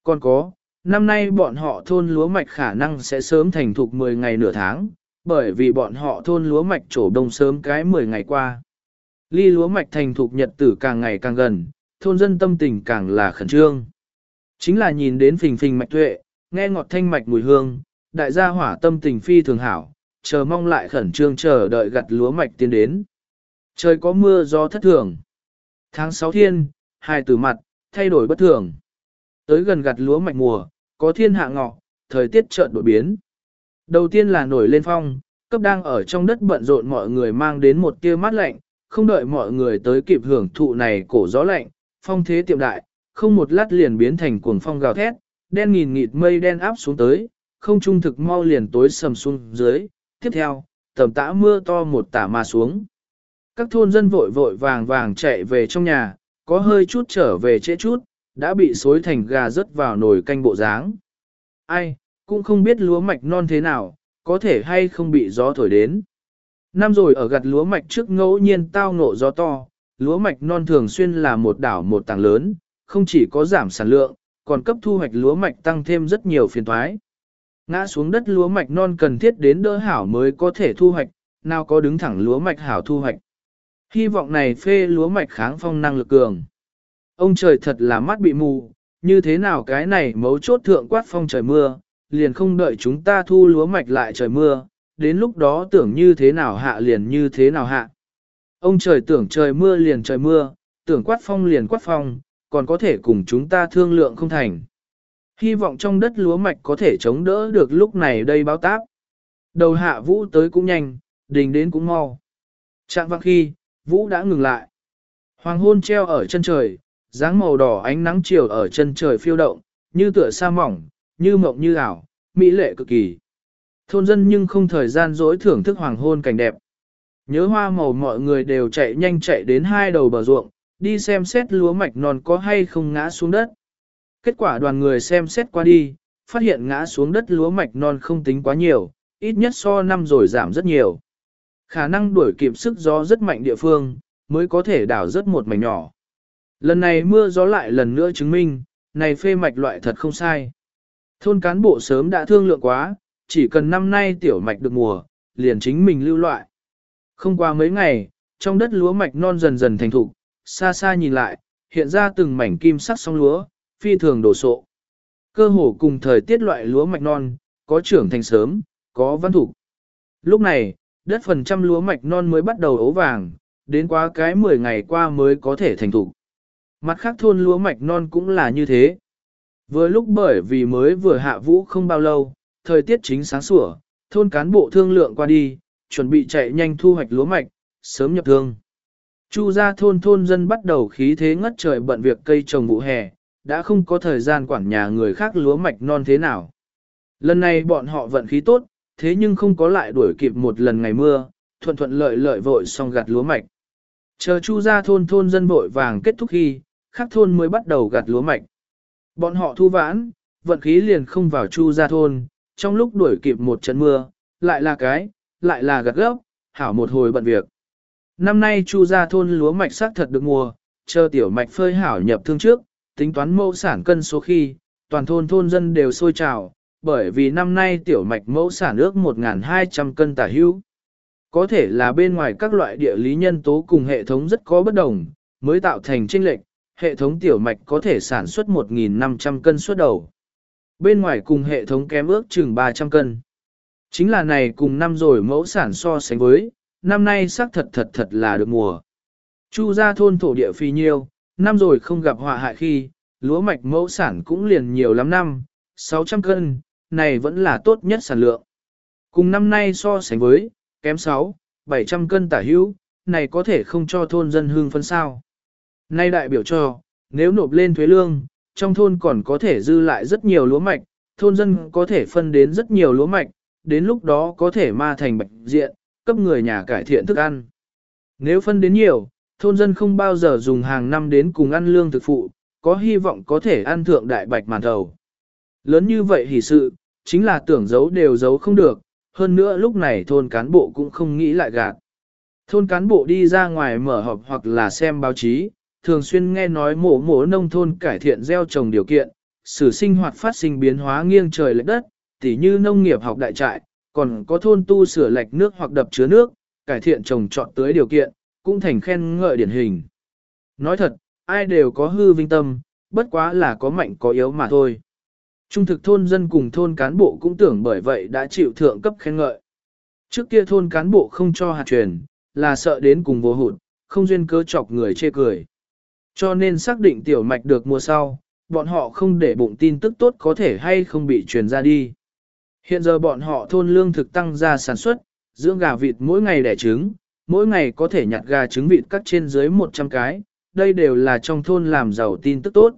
Còn có, năm nay bọn họ thôn lúa mạch khả năng sẽ sớm thành thục 10 ngày nửa tháng, bởi vì bọn họ thôn lúa mạch trổ đông sớm cái 10 ngày qua. Ly lúa mạch thành thục nhật tử càng ngày càng gần, thôn dân tâm tình càng là khẩn trương. Chính là nhìn đến phình phình mạch tuệ, nghe ngọt thanh mạch mùi hương, đại gia hỏa tâm tình phi thường hảo, chờ mong lại khẩn trương chờ đợi gặt lúa mạch tiến đến. Trời có mưa gió thất thường. Tháng 6 thiên, hai từ mặt, thay đổi bất thường. Tới gần gặt lúa mạch mùa, có thiên hạ ngọ, thời tiết chợt đổi biến. Đầu tiên là nổi lên phong, cấp đang ở trong đất bận rộn mọi người mang đến một tia mát lạnh, không đợi mọi người tới kịp hưởng thụ này cổ gió lạnh, phong thế tiệm đại, không một lát liền biến thành cuồng phong gào thét, đen nghìn nghịt mây đen áp xuống tới, không trung thực mau liền tối sầm xuống dưới, tiếp theo, tầm tã mưa to một tả mà xuống. Các thôn dân vội vội vàng vàng chạy về trong nhà, có hơi chút trở về trễ chút, đã bị xối thành gà rớt vào nồi canh bộ dáng. Ai, cũng không biết lúa mạch non thế nào, có thể hay không bị gió thổi đến. Năm rồi ở gặt lúa mạch trước ngẫu nhiên tao ngộ gió to, lúa mạch non thường xuyên là một đảo một tảng lớn, không chỉ có giảm sản lượng, còn cấp thu hoạch lúa mạch tăng thêm rất nhiều phiền toái. Ngã xuống đất lúa mạch non cần thiết đến đỡ hảo mới có thể thu hoạch, nào có đứng thẳng lúa mạch hảo thu hoạch. Hy vọng này phê lúa mạch kháng phong năng lực cường. Ông trời thật là mắt bị mù, như thế nào cái này mấu chốt thượng quát phong trời mưa, liền không đợi chúng ta thu lúa mạch lại trời mưa, đến lúc đó tưởng như thế nào hạ liền như thế nào hạ. Ông trời tưởng trời mưa liền trời mưa, tưởng quát phong liền quát phong, còn có thể cùng chúng ta thương lượng không thành. Hy vọng trong đất lúa mạch có thể chống đỡ được lúc này đây báo táp. Đầu hạ vũ tới cũng nhanh, đình đến cũng mau. Trạng vang khi, vũ đã ngừng lại. Hoàng hôn treo ở chân trời, dáng màu đỏ ánh nắng chiều ở chân trời phiêu động, như tựa sa mỏng, như mộng như ảo, mỹ lệ cực kỳ. Thôn dân nhưng không thời gian dỗi thưởng thức hoàng hôn cảnh đẹp. Nhớ hoa màu mọi người đều chạy nhanh chạy đến hai đầu bờ ruộng, đi xem xét lúa mạch non có hay không ngã xuống đất. Kết quả đoàn người xem xét qua đi, phát hiện ngã xuống đất lúa mạch non không tính quá nhiều, ít nhất so năm rồi giảm rất nhiều. Khả năng đuổi kịp sức gió rất mạnh địa phương, mới có thể đảo rất một mảnh nhỏ. Lần này mưa gió lại lần nữa chứng minh, này phê mạch loại thật không sai. Thôn cán bộ sớm đã thương lượng quá, chỉ cần năm nay tiểu mạch được mùa, liền chính mình lưu loại. Không qua mấy ngày, trong đất lúa mạch non dần dần thành thục, xa xa nhìn lại, hiện ra từng mảnh kim sắc song lúa, phi thường đổ sộ. Cơ hồ cùng thời tiết loại lúa mạch non, có trưởng thành sớm, có văn thục. Lúc này, đất phần trăm lúa mạch non mới bắt đầu ấu vàng, đến quá cái 10 ngày qua mới có thể thành thục. Mặt khác thôn lúa mạch non cũng là như thế. Vừa lúc bởi vì mới vừa hạ vũ không bao lâu, thời tiết chính sáng sủa, thôn cán bộ thương lượng qua đi, chuẩn bị chạy nhanh thu hoạch lúa mạch, sớm nhập thương. Chu ra thôn thôn dân bắt đầu khí thế ngất trời bận việc cây trồng vụ hè, đã không có thời gian quản nhà người khác lúa mạch non thế nào. Lần này bọn họ vận khí tốt, thế nhưng không có lại đuổi kịp một lần ngày mưa, thuận thuận lợi lợi vội xong gặt lúa mạch. Chờ chu ra thôn thôn dân vội vàng kết thúc khi, khác thôn mới bắt đầu gặt lúa mạch. Bọn họ thu vãn, vận khí liền không vào chu ra thôn, trong lúc đuổi kịp một trận mưa, lại là cái, lại là gặt gốc, hảo một hồi bận việc. Năm nay chu ra thôn lúa mạch xác thật được mùa, chờ tiểu mạch phơi hảo nhập thương trước, tính toán mẫu sản cân số khi, toàn thôn thôn dân đều sôi trào, bởi vì năm nay tiểu mạch mẫu sản ước 1.200 cân tả hữu. Có thể là bên ngoài các loại địa lý nhân tố cùng hệ thống rất có bất đồng, mới tạo thành chênh lệch, hệ thống tiểu mạch có thể sản xuất 1.500 cân suốt đầu. Bên ngoài cùng hệ thống kém ước chừng 300 cân. Chính là này cùng năm rồi mẫu sản so sánh với, năm nay xác thật thật thật là được mùa. Chu ra thôn thổ địa phi nhiêu, năm rồi không gặp họa hại khi, lúa mạch mẫu sản cũng liền nhiều lắm năm, 600 cân, này vẫn là tốt nhất sản lượng. Cùng năm nay so sánh với, kém 6, 700 cân tả hữu, này có thể không cho thôn dân hương phân sao. Nay đại biểu cho, nếu nộp lên thuế lương, trong thôn còn có thể dư lại rất nhiều lúa mạch, thôn dân có thể phân đến rất nhiều lúa mạch, đến lúc đó có thể ma thành bạch diện, cấp người nhà cải thiện thức ăn. Nếu phân đến nhiều, thôn dân không bao giờ dùng hàng năm đến cùng ăn lương thực phụ, có hy vọng có thể ăn thượng đại bạch màn thầu. Lớn như vậy hỉ sự, chính là tưởng giấu đều giấu không được, hơn nữa lúc này thôn cán bộ cũng không nghĩ lại gạt. Thôn cán bộ đi ra ngoài mở họp hoặc là xem báo chí, thường xuyên nghe nói mổ mổ nông thôn cải thiện gieo trồng điều kiện, sử sinh hoạt phát sinh biến hóa nghiêng trời lệch đất, tỉ như nông nghiệp học đại trại, còn có thôn tu sửa lệch nước hoặc đập chứa nước, cải thiện trồng trọt tới điều kiện, cũng thành khen ngợi điển hình. Nói thật, ai đều có hư vinh tâm, bất quá là có mạnh có yếu mà thôi. Trung thực thôn dân cùng thôn cán bộ cũng tưởng bởi vậy đã chịu thượng cấp khen ngợi. Trước kia thôn cán bộ không cho hạt truyền, là sợ đến cùng vô hụt, không duyên cơ chọc người chê cười. Cho nên xác định tiểu mạch được mua sau, bọn họ không để bụng tin tức tốt có thể hay không bị truyền ra đi. Hiện giờ bọn họ thôn lương thực tăng ra sản xuất, dưỡng gà vịt mỗi ngày đẻ trứng, mỗi ngày có thể nhặt gà trứng vịt cắt trên dưới 100 cái, đây đều là trong thôn làm giàu tin tức tốt.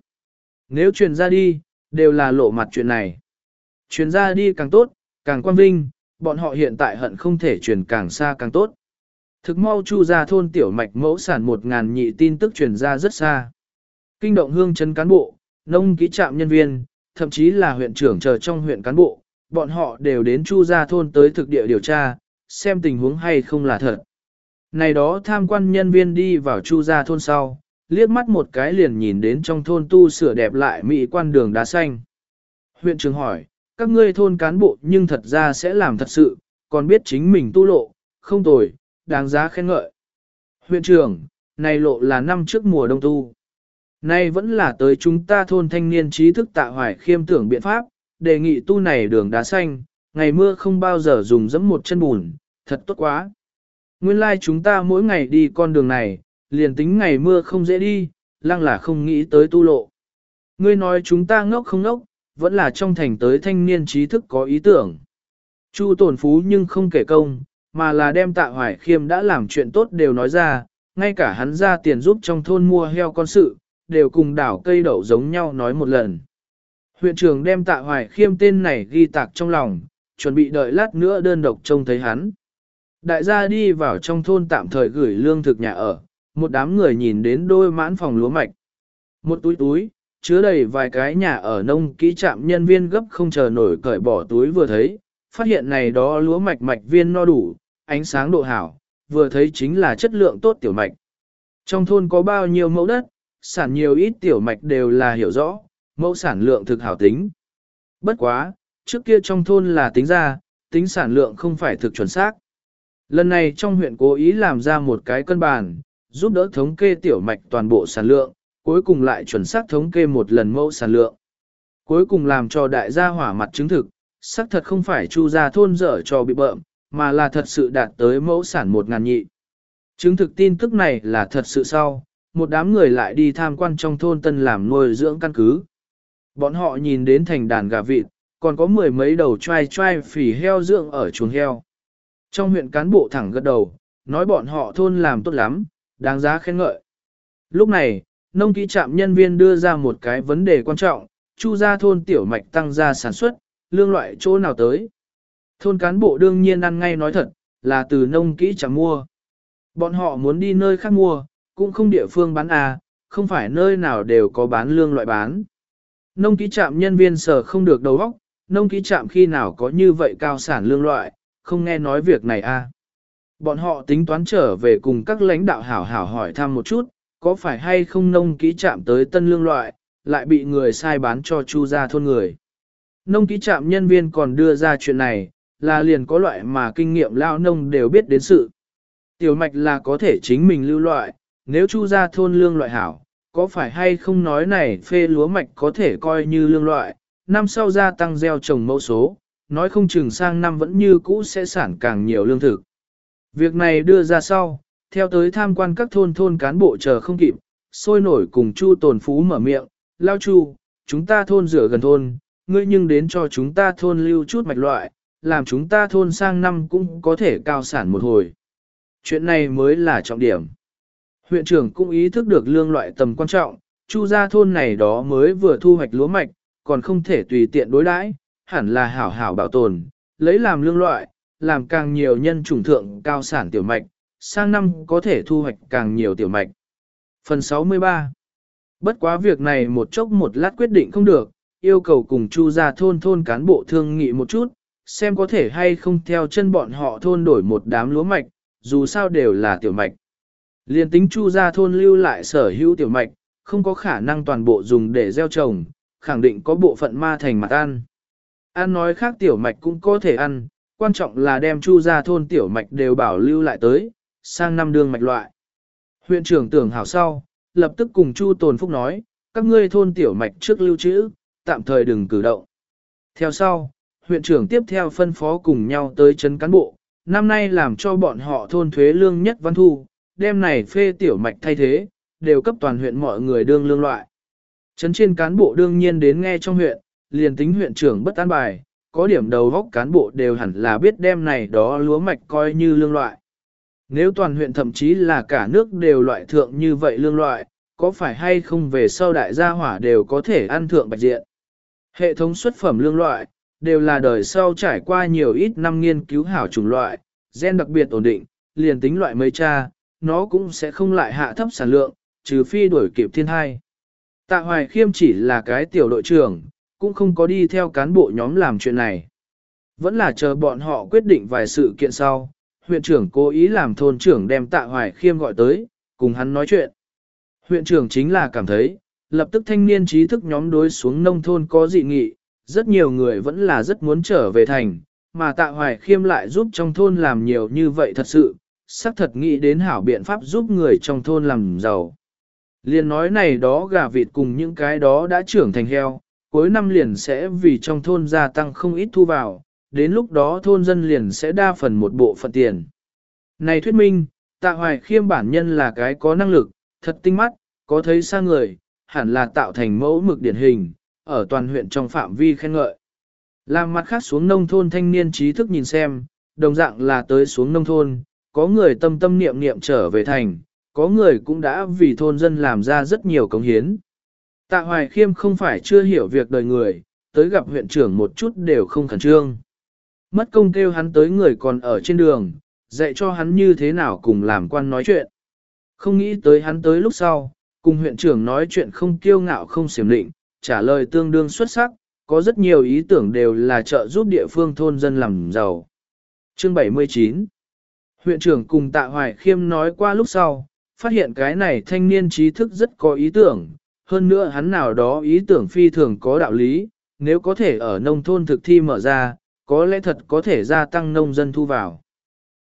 Nếu truyền ra đi, đều là lộ mặt chuyện này. Truyền ra đi càng tốt, càng quan vinh, bọn họ hiện tại hận không thể truyền càng xa càng tốt. Thực mau chu ra thôn tiểu mạch mẫu sản một ngàn nhị tin tức truyền ra rất xa. Kinh động hương chấn cán bộ, nông kỹ trạm nhân viên, thậm chí là huyện trưởng chờ trong huyện cán bộ, bọn họ đều đến chu ra thôn tới thực địa điều tra, xem tình huống hay không là thật. Này đó tham quan nhân viên đi vào chu ra thôn sau, liếc mắt một cái liền nhìn đến trong thôn tu sửa đẹp lại mỹ quan đường đá xanh. Huyện trưởng hỏi, các ngươi thôn cán bộ nhưng thật ra sẽ làm thật sự, còn biết chính mình tu lộ, không tồi, đáng giá khen ngợi. Huyện trưởng, này lộ là năm trước mùa đông tu. Nay vẫn là tới chúng ta thôn thanh niên trí thức tạ hoài khiêm tưởng biện pháp, đề nghị tu này đường đá xanh, ngày mưa không bao giờ dùng dẫm một chân bùn, thật tốt quá. Nguyên lai like chúng ta mỗi ngày đi con đường này, liền tính ngày mưa không dễ đi, lăng là không nghĩ tới tu lộ. Ngươi nói chúng ta ngốc không ngốc, vẫn là trong thành tới thanh niên trí thức có ý tưởng. Chu tổn phú nhưng không kể công, mà là đem tạ hoài khiêm đã làm chuyện tốt đều nói ra, ngay cả hắn ra tiền giúp trong thôn mua heo con sự, đều cùng đảo cây đậu giống nhau nói một lần. Huyện trưởng đem tạ hoài khiêm tên này ghi tạc trong lòng, chuẩn bị đợi lát nữa đơn độc trông thấy hắn. Đại gia đi vào trong thôn tạm thời gửi lương thực nhà ở, một đám người nhìn đến đôi mãn phòng lúa mạch. Một túi túi, chứa đầy vài cái nhà ở nông kỹ trạm nhân viên gấp không chờ nổi cởi bỏ túi vừa thấy, phát hiện này đó lúa mạch mạch viên no đủ, ánh sáng độ hảo, vừa thấy chính là chất lượng tốt tiểu mạch. Trong thôn có bao nhiêu mẫu đất, sản nhiều ít tiểu mạch đều là hiểu rõ, mẫu sản lượng thực hảo tính. Bất quá, trước kia trong thôn là tính ra, tính sản lượng không phải thực chuẩn xác. Lần này trong huyện cố ý làm ra một cái cân bản, giúp đỡ thống kê tiểu mạch toàn bộ sản lượng, cuối cùng lại chuẩn xác thống kê một lần mẫu sản lượng. Cuối cùng làm cho đại gia hỏa mặt chứng thực, xác thật không phải chu gia thôn dở cho bị bợm, mà là thật sự đạt tới mẫu sản một ngàn nhị. Chứng thực tin tức này là thật sự sau, một đám người lại đi tham quan trong thôn tân làm nuôi dưỡng căn cứ. Bọn họ nhìn đến thành đàn gà vịt, còn có mười mấy đầu trai trai phỉ heo dưỡng ở chuồng heo. Trong huyện cán bộ thẳng gật đầu, nói bọn họ thôn làm tốt lắm, đáng giá khen ngợi. Lúc này, nông kỹ trạm nhân viên đưa ra một cái vấn đề quan trọng, chu ra thôn tiểu mạch tăng gia sản xuất, lương loại chỗ nào tới. Thôn cán bộ đương nhiên ăn ngay nói thật, là từ nông kỹ trạm mua. Bọn họ muốn đi nơi khác mua, cũng không địa phương bán à, không phải nơi nào đều có bán lương loại bán. Nông ký trạm nhân viên sở không được đầu óc, nông ký trạm khi nào có như vậy cao sản lương loại, không nghe nói việc này à. Bọn họ tính toán trở về cùng các lãnh đạo hảo hảo hỏi thăm một chút, có phải hay không nông ký trạm tới tân lương loại, lại bị người sai bán cho chu gia thôn người. Nông ký trạm nhân viên còn đưa ra chuyện này, là liền có loại mà kinh nghiệm lao nông đều biết đến sự. Tiểu mạch là có thể chính mình lưu loại, nếu chu gia thôn lương loại hảo, có phải hay không nói này phê lúa mạch có thể coi như lương loại, năm sau gia tăng gieo trồng mẫu số, nói không chừng sang năm vẫn như cũ sẽ sản càng nhiều lương thực. Việc này đưa ra sau, theo tới tham quan các thôn thôn cán bộ chờ không kịp, sôi nổi cùng Chu Tồn Phú mở miệng, lao Chu, chúng ta thôn rửa gần thôn, ngươi nhưng đến cho chúng ta thôn lưu chút mạch loại, làm chúng ta thôn sang năm cũng có thể cao sản một hồi. Chuyện này mới là trọng điểm. Huyện trưởng cũng ý thức được lương loại tầm quan trọng, chu gia thôn này đó mới vừa thu hoạch lúa mạch, còn không thể tùy tiện đối đãi, hẳn là hảo hảo bảo tồn, lấy làm lương loại, làm càng nhiều nhân chủng thượng cao sản tiểu mạch, sang năm có thể thu hoạch càng nhiều tiểu mạch. Phần 63 Bất quá việc này một chốc một lát quyết định không được, yêu cầu cùng chu gia thôn thôn cán bộ thương nghị một chút, xem có thể hay không theo chân bọn họ thôn đổi một đám lúa mạch, dù sao đều là tiểu mạch. Liên tính chu ra thôn lưu lại sở hữu tiểu mạch, không có khả năng toàn bộ dùng để gieo trồng, khẳng định có bộ phận ma thành mặt ăn. Ăn nói khác tiểu mạch cũng có thể ăn, quan trọng là đem chu ra thôn tiểu mạch đều bảo lưu lại tới, sang năm đường mạch loại. Huyện trưởng tưởng hảo sau, lập tức cùng chu tồn phúc nói, các ngươi thôn tiểu mạch trước lưu trữ, tạm thời đừng cử động. Theo sau, huyện trưởng tiếp theo phân phó cùng nhau tới chấn cán bộ, năm nay làm cho bọn họ thôn thuế lương nhất văn thu, đêm này phê tiểu mạch thay thế, đều cấp toàn huyện mọi người đương lương loại. Trấn trên cán bộ đương nhiên đến nghe trong huyện, liền tính huyện trưởng bất an bài, có điểm đầu góc cán bộ đều hẳn là biết đêm này đó lúa mạch coi như lương loại. Nếu toàn huyện thậm chí là cả nước đều loại thượng như vậy lương loại, có phải hay không về sau đại gia hỏa đều có thể ăn thượng bạch diện. Hệ thống xuất phẩm lương loại, đều là đời sau trải qua nhiều ít năm nghiên cứu hảo chủng loại, gen đặc biệt ổn định, liền tính loại mấy cha, nó cũng sẽ không lại hạ thấp sản lượng, trừ phi đuổi kịp thiên thai. Tạ Hoài Khiêm chỉ là cái tiểu đội trưởng, cũng không có đi theo cán bộ nhóm làm chuyện này. Vẫn là chờ bọn họ quyết định vài sự kiện sau, huyện trưởng cố ý làm thôn trưởng đem Tạ Hoài Khiêm gọi tới, cùng hắn nói chuyện. Huyện trưởng chính là cảm thấy, lập tức thanh niên trí thức nhóm đối xuống nông thôn có dị nghị, rất nhiều người vẫn là rất muốn trở về thành, mà Tạ Hoài Khiêm lại giúp trong thôn làm nhiều như vậy thật sự, xác thật nghĩ đến hảo biện pháp giúp người trong thôn làm giàu. Liền nói này đó gà vịt cùng những cái đó đã trưởng thành heo, cuối năm liền sẽ vì trong thôn gia tăng không ít thu vào, đến lúc đó thôn dân liền sẽ đa phần một bộ phận tiền. Này thuyết minh, tạ hoài khiêm bản nhân là cái có năng lực, thật tinh mắt, có thấy xa người, hẳn là tạo thành mẫu mực điển hình, ở toàn huyện trong phạm vi khen ngợi. Làm mặt khác xuống nông thôn thanh niên trí thức nhìn xem, đồng dạng là tới xuống nông thôn, có người tâm tâm niệm niệm trở về thành, có người cũng đã vì thôn dân làm ra rất nhiều công hiến. Tạ Hoài Khiêm không phải chưa hiểu việc đời người, tới gặp huyện trưởng một chút đều không khẩn trương. Mất công kêu hắn tới người còn ở trên đường, dạy cho hắn như thế nào cùng làm quan nói chuyện. Không nghĩ tới hắn tới lúc sau, cùng huyện trưởng nói chuyện không kiêu ngạo không xiểm định, trả lời tương đương xuất sắc, có rất nhiều ý tưởng đều là trợ giúp địa phương thôn dân làm giàu. Chương 79 Huyện trưởng cùng Tạ Hoài Khiêm nói qua lúc sau, phát hiện cái này thanh niên trí thức rất có ý tưởng, hơn nữa hắn nào đó ý tưởng phi thường có đạo lý, nếu có thể ở nông thôn thực thi mở ra, có lẽ thật có thể gia tăng nông dân thu vào.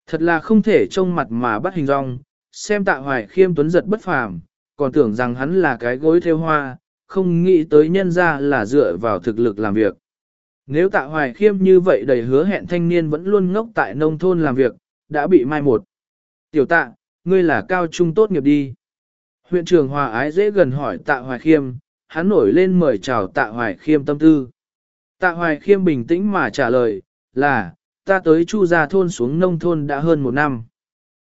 Thật là không thể trông mặt mà bắt hình rong, xem tạ hoài khiêm tuấn giật bất phàm, còn tưởng rằng hắn là cái gối theo hoa, không nghĩ tới nhân ra là dựa vào thực lực làm việc. Nếu tạ hoài khiêm như vậy đầy hứa hẹn thanh niên vẫn luôn ngốc tại nông thôn làm việc, đã bị mai một. Tiểu tạ, ngươi là cao trung tốt nghiệp đi. Huyện trưởng Hòa Ái dễ gần hỏi tạ hoài khiêm, hắn nổi lên mời chào tạ hoài khiêm tâm tư. Tạ hoài khiêm bình tĩnh mà trả lời, là, ta tới chu gia thôn xuống nông thôn đã hơn một năm.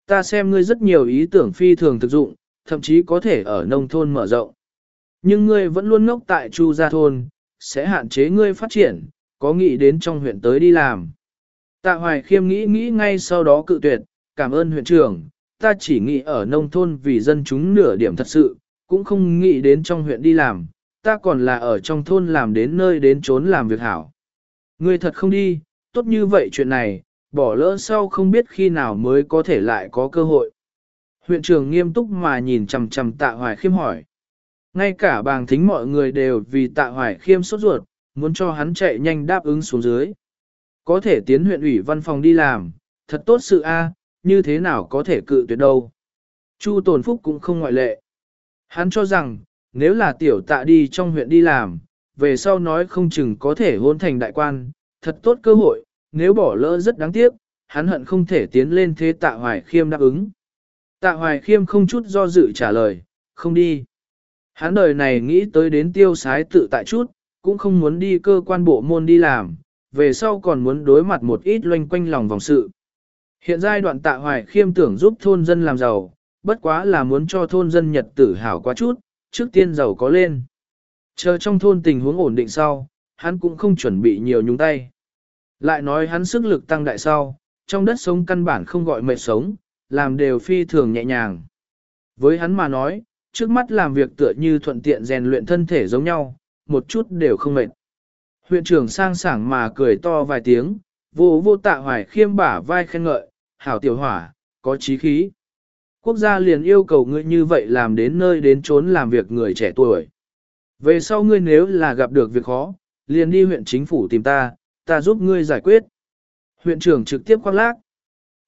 Ta xem ngươi rất nhiều ý tưởng phi thường thực dụng, thậm chí có thể ở nông thôn mở rộng. Nhưng ngươi vẫn luôn ngốc tại chu gia thôn, sẽ hạn chế ngươi phát triển, có nghĩ đến trong huyện tới đi làm. Tạ hoài khiêm nghĩ nghĩ ngay sau đó cự tuyệt, cảm ơn huyện trưởng, ta chỉ nghĩ ở nông thôn vì dân chúng nửa điểm thật sự, cũng không nghĩ đến trong huyện đi làm, ta còn là ở trong thôn làm đến nơi đến trốn làm việc hảo. Ngươi thật không đi, tốt như vậy chuyện này, bỏ lỡ sau không biết khi nào mới có thể lại có cơ hội. Huyện trưởng nghiêm túc mà nhìn chằm chằm tạ hoài khiêm hỏi. Ngay cả bàng thính mọi người đều vì tạ hoài khiêm sốt ruột, muốn cho hắn chạy nhanh đáp ứng xuống dưới. Có thể tiến huyện ủy văn phòng đi làm, thật tốt sự a, như thế nào có thể cự tuyệt đâu. Chu Tồn Phúc cũng không ngoại lệ. Hắn cho rằng, nếu là tiểu tạ đi trong huyện đi làm, về sau nói không chừng có thể hôn thành đại quan, thật tốt cơ hội, nếu bỏ lỡ rất đáng tiếc, hắn hận không thể tiến lên thế tạ hoài khiêm đáp ứng. Tạ hoài khiêm không chút do dự trả lời, không đi. Hắn đời này nghĩ tới đến tiêu sái tự tại chút, cũng không muốn đi cơ quan bộ môn đi làm, về sau còn muốn đối mặt một ít loanh quanh lòng vòng sự. Hiện giai đoạn tạ hoài khiêm tưởng giúp thôn dân làm giàu, bất quá là muốn cho thôn dân nhật tử hảo quá chút, trước tiên giàu có lên. Chờ trong thôn tình huống ổn định sau, hắn cũng không chuẩn bị nhiều nhúng tay. Lại nói hắn sức lực tăng đại sau, trong đất sống căn bản không gọi mệt sống, làm đều phi thường nhẹ nhàng. Với hắn mà nói, trước mắt làm việc tựa như thuận tiện rèn luyện thân thể giống nhau, một chút đều không mệt. Huyện trưởng sang sảng mà cười to vài tiếng, vô vô tạ hoài khiêm bả vai khen ngợi, hảo tiểu hỏa, có trí khí. Quốc gia liền yêu cầu ngươi như vậy làm đến nơi đến trốn làm việc người trẻ tuổi. Về sau ngươi nếu là gặp được việc khó, liền đi huyện chính phủ tìm ta, ta giúp ngươi giải quyết. Huyện trưởng trực tiếp khoác lác.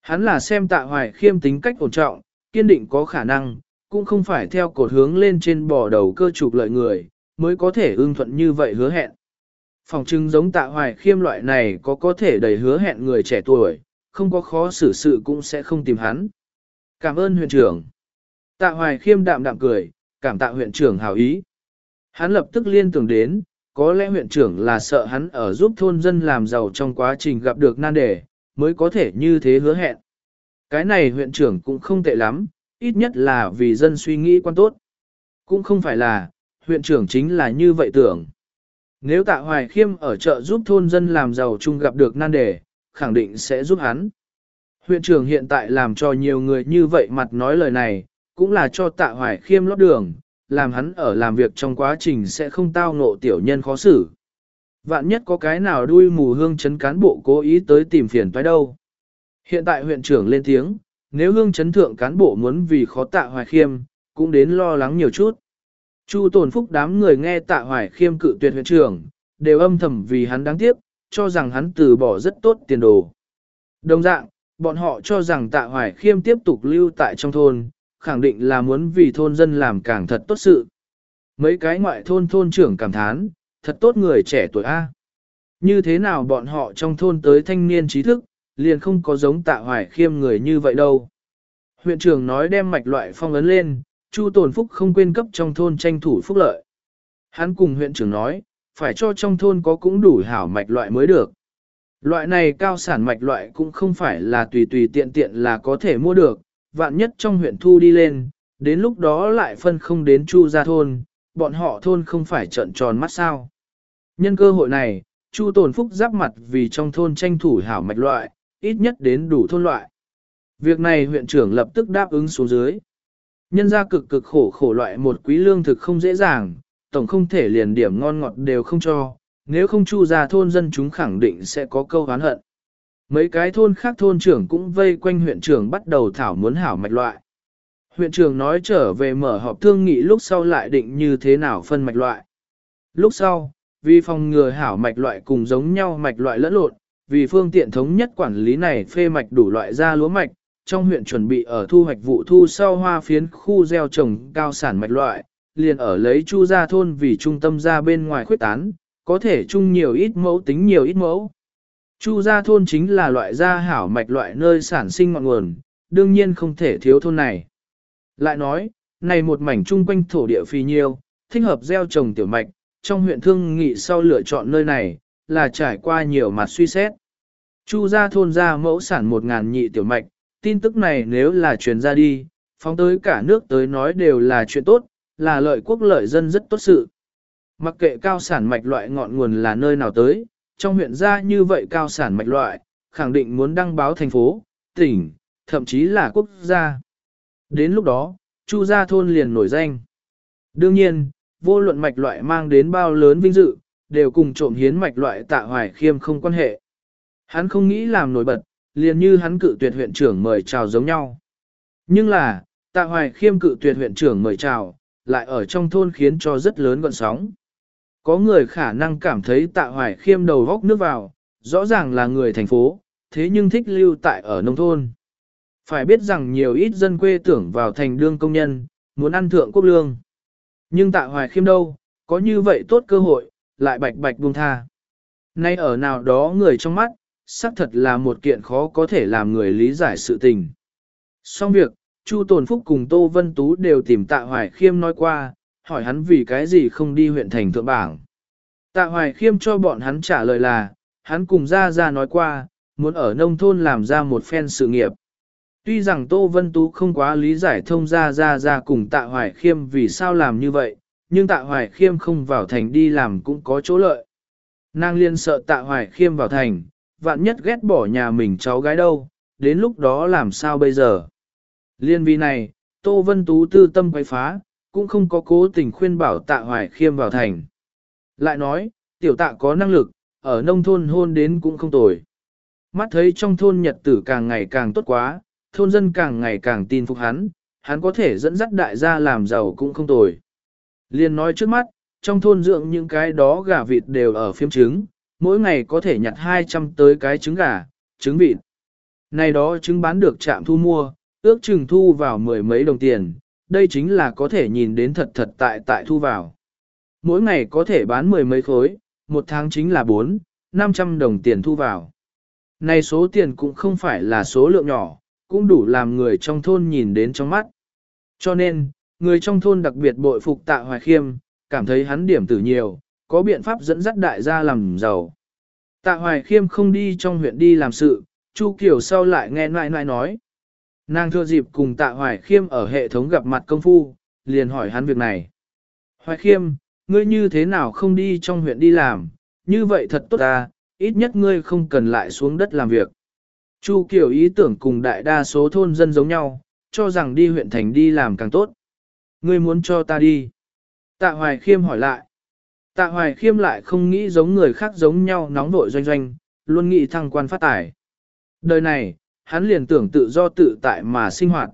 Hắn là xem tạ hoài khiêm tính cách ổn trọng, kiên định có khả năng, cũng không phải theo cột hướng lên trên bò đầu cơ trục lợi người, mới có thể ưng thuận như vậy hứa hẹn. Phòng trưng giống tạ hoài khiêm loại này có có thể đầy hứa hẹn người trẻ tuổi, không có khó xử sự cũng sẽ không tìm hắn. Cảm ơn huyện trưởng. Tạ hoài khiêm đạm đạm cười, cảm tạ huyện trưởng hảo ý. Hắn lập tức liên tưởng đến, có lẽ huyện trưởng là sợ hắn ở giúp thôn dân làm giàu trong quá trình gặp được nan đề, mới có thể như thế hứa hẹn. Cái này huyện trưởng cũng không tệ lắm, ít nhất là vì dân suy nghĩ quan tốt. Cũng không phải là, huyện trưởng chính là như vậy tưởng. Nếu tạ hoài khiêm ở chợ giúp thôn dân làm giàu chung gặp được nan đề, khẳng định sẽ giúp hắn. Huyện trưởng hiện tại làm cho nhiều người như vậy mặt nói lời này, cũng là cho tạ hoài khiêm lót đường, làm hắn ở làm việc trong quá trình sẽ không tao ngộ tiểu nhân khó xử. Vạn nhất có cái nào đuôi mù hương chấn cán bộ cố ý tới tìm phiền phải đâu. Hiện tại huyện trưởng lên tiếng, nếu hương chấn thượng cán bộ muốn vì khó tạ hoài khiêm, cũng đến lo lắng nhiều chút. Chu tồn phúc đám người nghe tạ hoài khiêm cự tuyệt huyện trưởng, đều âm thầm vì hắn đáng tiếc, cho rằng hắn từ bỏ rất tốt tiền đồ. Đồng dạng, bọn họ cho rằng tạ hoài khiêm tiếp tục lưu tại trong thôn, khẳng định là muốn vì thôn dân làm càng thật tốt sự. Mấy cái ngoại thôn thôn trưởng cảm thán, thật tốt người trẻ tuổi A. Như thế nào bọn họ trong thôn tới thanh niên trí thức, liền không có giống tạ hoài khiêm người như vậy đâu. Huyện trưởng nói đem mạch loại phong ấn lên, Chu Tồn Phúc không quên cấp trong thôn tranh thủ phúc lợi. Hắn cùng huyện trưởng nói, phải cho trong thôn có cũng đủ hảo mạch loại mới được. Loại này cao sản mạch loại cũng không phải là tùy tùy tiện tiện là có thể mua được, vạn nhất trong huyện thu đi lên, đến lúc đó lại phân không đến Chu ra thôn, bọn họ thôn không phải trận tròn mắt sao. Nhân cơ hội này, Chu Tồn Phúc giáp mặt vì trong thôn tranh thủ hảo mạch loại, ít nhất đến đủ thôn loại. Việc này huyện trưởng lập tức đáp ứng xuống dưới. Nhân ra cực cực khổ khổ loại một quý lương thực không dễ dàng, tổng không thể liền điểm ngon ngọt đều không cho, nếu không chu ra thôn dân chúng khẳng định sẽ có câu hán hận. Mấy cái thôn khác thôn trưởng cũng vây quanh huyện trưởng bắt đầu thảo muốn hảo mạch loại. Huyện trưởng nói trở về mở họp thương nghị lúc sau lại định như thế nào phân mạch loại. Lúc sau, vì phòng ngừa hảo mạch loại cùng giống nhau mạch loại lẫn lộn, vì phương tiện thống nhất quản lý này phê mạch đủ loại ra lúa mạch, trong huyện chuẩn bị ở thu hoạch vụ thu sau hoa phiến khu gieo trồng cao sản mạch loại, liền ở lấy chu gia thôn vì trung tâm ra bên ngoài khuyết tán, có thể chung nhiều ít mẫu tính nhiều ít mẫu. Chu gia thôn chính là loại gia hảo mạch loại nơi sản sinh ngọn nguồn, đương nhiên không thể thiếu thôn này. Lại nói, này một mảnh chung quanh thổ địa phi nhiêu, thích hợp gieo trồng tiểu mạch, trong huyện thương nghị sau lựa chọn nơi này, là trải qua nhiều mặt suy xét. Chu gia thôn ra mẫu sản một ngàn nhị tiểu mạch, tin tức này nếu là truyền ra đi, phóng tới cả nước tới nói đều là chuyện tốt, là lợi quốc lợi dân rất tốt sự. Mặc kệ cao sản mạch loại ngọn nguồn là nơi nào tới, trong huyện gia như vậy cao sản mạch loại, khẳng định muốn đăng báo thành phố, tỉnh, thậm chí là quốc gia. Đến lúc đó, Chu gia thôn liền nổi danh. Đương nhiên, vô luận mạch loại mang đến bao lớn vinh dự, đều cùng trộm hiến mạch loại tạ hoài khiêm không quan hệ. Hắn không nghĩ làm nổi bật, liền như hắn cự tuyệt huyện trưởng mời chào giống nhau. Nhưng là, tạ hoài khiêm cự tuyệt huyện trưởng mời chào, lại ở trong thôn khiến cho rất lớn gọn sóng. Có người khả năng cảm thấy tạ hoài khiêm đầu góc nước vào, rõ ràng là người thành phố, thế nhưng thích lưu tại ở nông thôn. Phải biết rằng nhiều ít dân quê tưởng vào thành đương công nhân, muốn ăn thượng quốc lương. Nhưng tạ hoài khiêm đâu, có như vậy tốt cơ hội, lại bạch bạch buông tha. Nay ở nào đó người trong mắt, xác thật là một kiện khó có thể làm người lý giải sự tình. Xong việc, Chu Tồn Phúc cùng Tô Vân Tú đều tìm Tạ Hoài Khiêm nói qua, hỏi hắn vì cái gì không đi huyện thành thượng bảng. Tạ Hoài Khiêm cho bọn hắn trả lời là, hắn cùng Gia Gia nói qua, muốn ở nông thôn làm ra một phen sự nghiệp. Tuy rằng Tô Vân Tú không quá lý giải thông Gia Gia Gia cùng Tạ Hoài Khiêm vì sao làm như vậy, nhưng Tạ Hoài Khiêm không vào thành đi làm cũng có chỗ lợi. Nàng liên sợ Tạ Hoài Khiêm vào thành, vạn nhất ghét bỏ nhà mình cháu gái đâu, đến lúc đó làm sao bây giờ. Liên vì này, Tô Vân Tú tư tâm quay phá, cũng không có cố tình khuyên bảo tạ hoài khiêm vào thành. Lại nói, tiểu tạ có năng lực, ở nông thôn hôn đến cũng không tồi. Mắt thấy trong thôn nhật tử càng ngày càng tốt quá, thôn dân càng ngày càng tin phục hắn, hắn có thể dẫn dắt đại gia làm giàu cũng không tồi. Liên nói trước mắt, trong thôn dưỡng những cái đó gà vịt đều ở phiếm trứng, mỗi ngày có thể nhặt 200 tới cái trứng gà, trứng vịt. Này đó trứng bán được trạm thu mua, ước chừng thu vào mười mấy đồng tiền, đây chính là có thể nhìn đến thật thật tại tại thu vào. Mỗi ngày có thể bán mười mấy khối, một tháng chính là 4, 500 đồng tiền thu vào. Này số tiền cũng không phải là số lượng nhỏ, cũng đủ làm người trong thôn nhìn đến trong mắt. Cho nên, người trong thôn đặc biệt bội phục tạ hoài khiêm, cảm thấy hắn điểm tử nhiều, có biện pháp dẫn dắt đại gia làm giàu. Tạ Hoài Khiêm không đi trong huyện đi làm sự, Chu Kiều sau lại nghe nãi nãi nói. Nàng thừa dịp cùng Tạ Hoài Khiêm ở hệ thống gặp mặt công phu, liền hỏi hắn việc này. Hoài Khiêm, ngươi như thế nào không đi trong huyện đi làm, như vậy thật tốt ta, ít nhất ngươi không cần lại xuống đất làm việc. Chu Kiều ý tưởng cùng đại đa số thôn dân giống nhau, cho rằng đi huyện thành đi làm càng tốt. Ngươi muốn cho ta đi. Tạ Hoài Khiêm hỏi lại. Tạ Hoài Khiêm lại không nghĩ giống người khác giống nhau nóng vội doanh doanh, luôn nghĩ thăng quan phát tài. Đời này, hắn liền tưởng tự do tự tại mà sinh hoạt.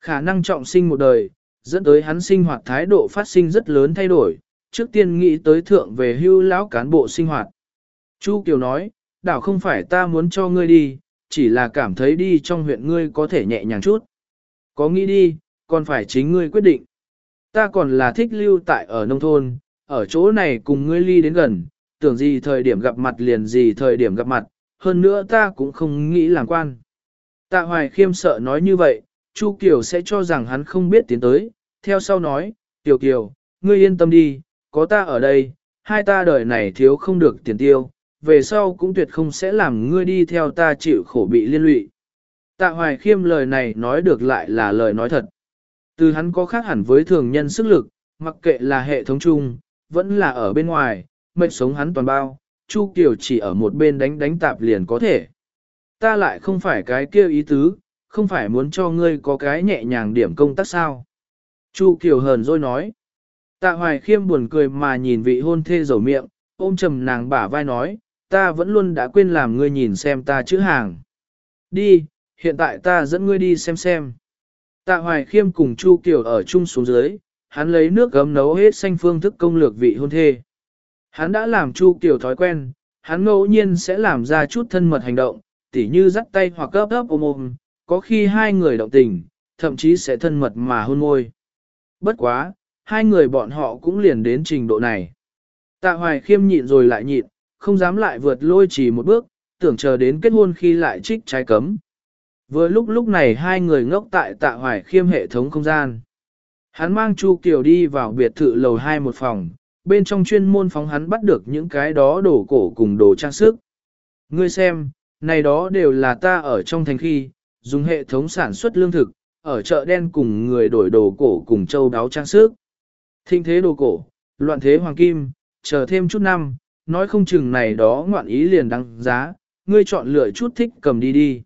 Khả năng trọng sinh một đời, dẫn tới hắn sinh hoạt thái độ phát sinh rất lớn thay đổi, trước tiên nghĩ tới thượng về hưu lão cán bộ sinh hoạt. Chu Kiều nói, đảo không phải ta muốn cho ngươi đi, chỉ là cảm thấy đi trong huyện ngươi có thể nhẹ nhàng chút. Có nghĩ đi, còn phải chính ngươi quyết định. Ta còn là thích lưu tại ở nông thôn, ở chỗ này cùng ngươi ly đến gần, tưởng gì thời điểm gặp mặt liền gì thời điểm gặp mặt, hơn nữa ta cũng không nghĩ làm quan. Tạ Hoài khiêm sợ nói như vậy, Chu Kiều sẽ cho rằng hắn không biết tiến tới, theo sau nói, Tiểu Kiều, ngươi yên tâm đi, có ta ở đây, hai ta đời này thiếu không được tiền tiêu, về sau cũng tuyệt không sẽ làm ngươi đi theo ta chịu khổ bị liên lụy. Tạ Hoài khiêm lời này nói được lại là lời nói thật. Từ hắn có khác hẳn với thường nhân sức lực, mặc kệ là hệ thống chung, vẫn là ở bên ngoài, mệnh sống hắn toàn bao, Chu Kiều chỉ ở một bên đánh đánh tạp liền có thể. Ta lại không phải cái kia ý tứ, không phải muốn cho ngươi có cái nhẹ nhàng điểm công tác sao. Chu Kiều hờn rồi nói. Tạ Hoài Khiêm buồn cười mà nhìn vị hôn thê dầu miệng, ôm trầm nàng bả vai nói, ta vẫn luôn đã quên làm ngươi nhìn xem ta chữ hàng. Đi, hiện tại ta dẫn ngươi đi xem xem. Tạ Hoài Khiêm cùng Chu Kiều ở chung xuống dưới, hắn lấy nước gấm nấu hết xanh phương thức công lược vị hôn thê. Hắn đã làm Chu Kiều thói quen, hắn ngẫu nhiên sẽ làm ra chút thân mật hành động, tỉ như dắt tay hoặc ấp ấp ôm ôm, có khi hai người động tình, thậm chí sẽ thân mật mà hôn môi. Bất quá, hai người bọn họ cũng liền đến trình độ này. Tạ Hoài Khiêm nhịn rồi lại nhịn, không dám lại vượt lôi chỉ một bước, tưởng chờ đến kết hôn khi lại trích trái cấm. Vừa lúc lúc này hai người ngốc tại tạ hoài khiêm hệ thống không gian. Hắn mang Chu Kiều đi vào biệt thự lầu 2 một phòng, bên trong chuyên môn phóng hắn bắt được những cái đó đồ cổ cùng đồ trang sức. Ngươi xem, này đó đều là ta ở trong thành khi, dùng hệ thống sản xuất lương thực, ở chợ đen cùng người đổi đồ cổ cùng châu đáo trang sức. Thinh thế đồ cổ, loạn thế hoàng kim, chờ thêm chút năm, nói không chừng này đó ngoạn ý liền đăng giá, ngươi chọn lựa chút thích cầm đi đi.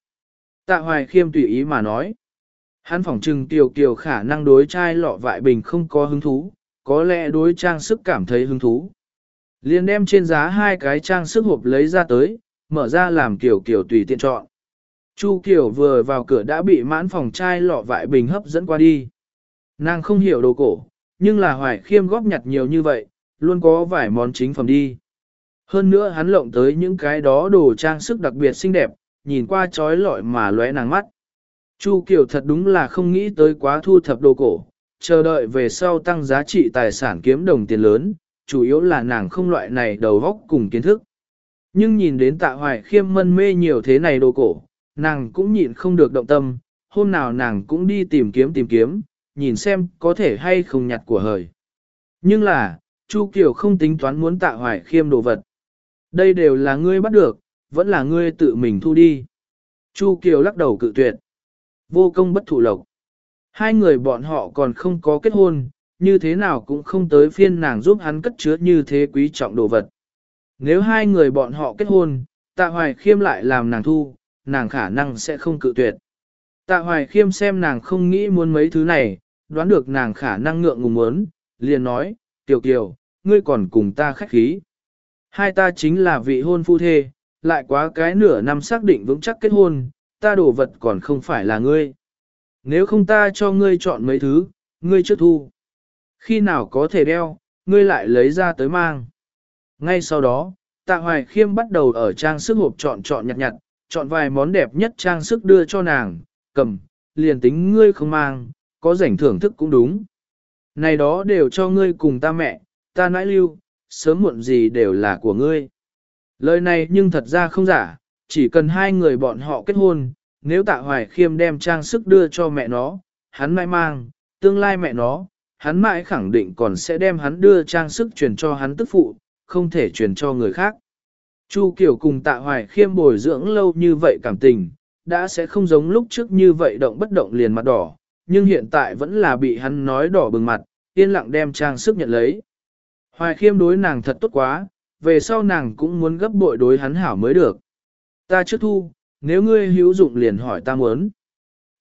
Tạ hoài khiêm tùy ý mà nói. Hắn phỏng trừng tiểu kiều khả năng đối trai lọ vại bình không có hứng thú, có lẽ đối trang sức cảm thấy hứng thú. Liền đem trên giá hai cái trang sức hộp lấy ra tới, mở ra làm kiểu kiểu tùy tiện chọn. Chu Kiều vừa vào cửa đã bị mãn phòng trai lọ vại bình hấp dẫn qua đi. Nàng không hiểu đồ cổ, nhưng là hoài khiêm góp nhặt nhiều như vậy, luôn có vài món chính phẩm đi. Hơn nữa hắn lộng tới những cái đó đồ trang sức đặc biệt xinh đẹp, nhìn qua trói lọi mà lóe nàng mắt. Chu Kiều thật đúng là không nghĩ tới quá thu thập đồ cổ, chờ đợi về sau tăng giá trị tài sản kiếm đồng tiền lớn, chủ yếu là nàng không loại này đầu góc cùng kiến thức. Nhưng nhìn đến tạ hoài khiêm mân mê nhiều thế này đồ cổ, nàng cũng nhịn không được động tâm, hôm nào nàng cũng đi tìm kiếm tìm kiếm, nhìn xem có thể hay không nhặt của hời. Nhưng là, Chu Kiều không tính toán muốn tạ hoài khiêm đồ vật. Đây đều là ngươi bắt được, vẫn là ngươi tự mình thu đi. Chu Kiều lắc đầu cự tuyệt. Vô công bất thụ lộc. Hai người bọn họ còn không có kết hôn, như thế nào cũng không tới phiên nàng giúp hắn cất chứa như thế quý trọng đồ vật. Nếu hai người bọn họ kết hôn, tạ hoài khiêm lại làm nàng thu, nàng khả năng sẽ không cự tuyệt. Tạ hoài khiêm xem nàng không nghĩ muốn mấy thứ này, đoán được nàng khả năng ngượng ngùng muốn, liền nói, Tiểu Kiều, ngươi còn cùng ta khách khí. Hai ta chính là vị hôn phu thê, lại quá cái nửa năm xác định vững chắc kết hôn, ta đổ vật còn không phải là ngươi. Nếu không ta cho ngươi chọn mấy thứ, ngươi chưa thu. Khi nào có thể đeo, ngươi lại lấy ra tới mang. Ngay sau đó, tạ hoài khiêm bắt đầu ở trang sức hộp chọn chọn nhặt nhặt, chọn vài món đẹp nhất trang sức đưa cho nàng, cầm, liền tính ngươi không mang, có rảnh thưởng thức cũng đúng. Này đó đều cho ngươi cùng ta mẹ, ta nãi lưu, sớm muộn gì đều là của ngươi. Lời này nhưng thật ra không giả, chỉ cần hai người bọn họ kết hôn, nếu tạ hoài khiêm đem trang sức đưa cho mẹ nó, hắn mãi mang, tương lai mẹ nó, hắn mãi khẳng định còn sẽ đem hắn đưa trang sức truyền cho hắn tức phụ, không thể truyền cho người khác. Chu Kiều cùng tạ hoài khiêm bồi dưỡng lâu như vậy cảm tình, đã sẽ không giống lúc trước như vậy động bất động liền mặt đỏ, nhưng hiện tại vẫn là bị hắn nói đỏ bừng mặt, yên lặng đem trang sức nhận lấy. Hoài khiêm đối nàng thật tốt quá, về sau nàng cũng muốn gấp bội đối hắn hảo mới được. Ta trước thu, nếu ngươi hữu dụng liền hỏi ta muốn.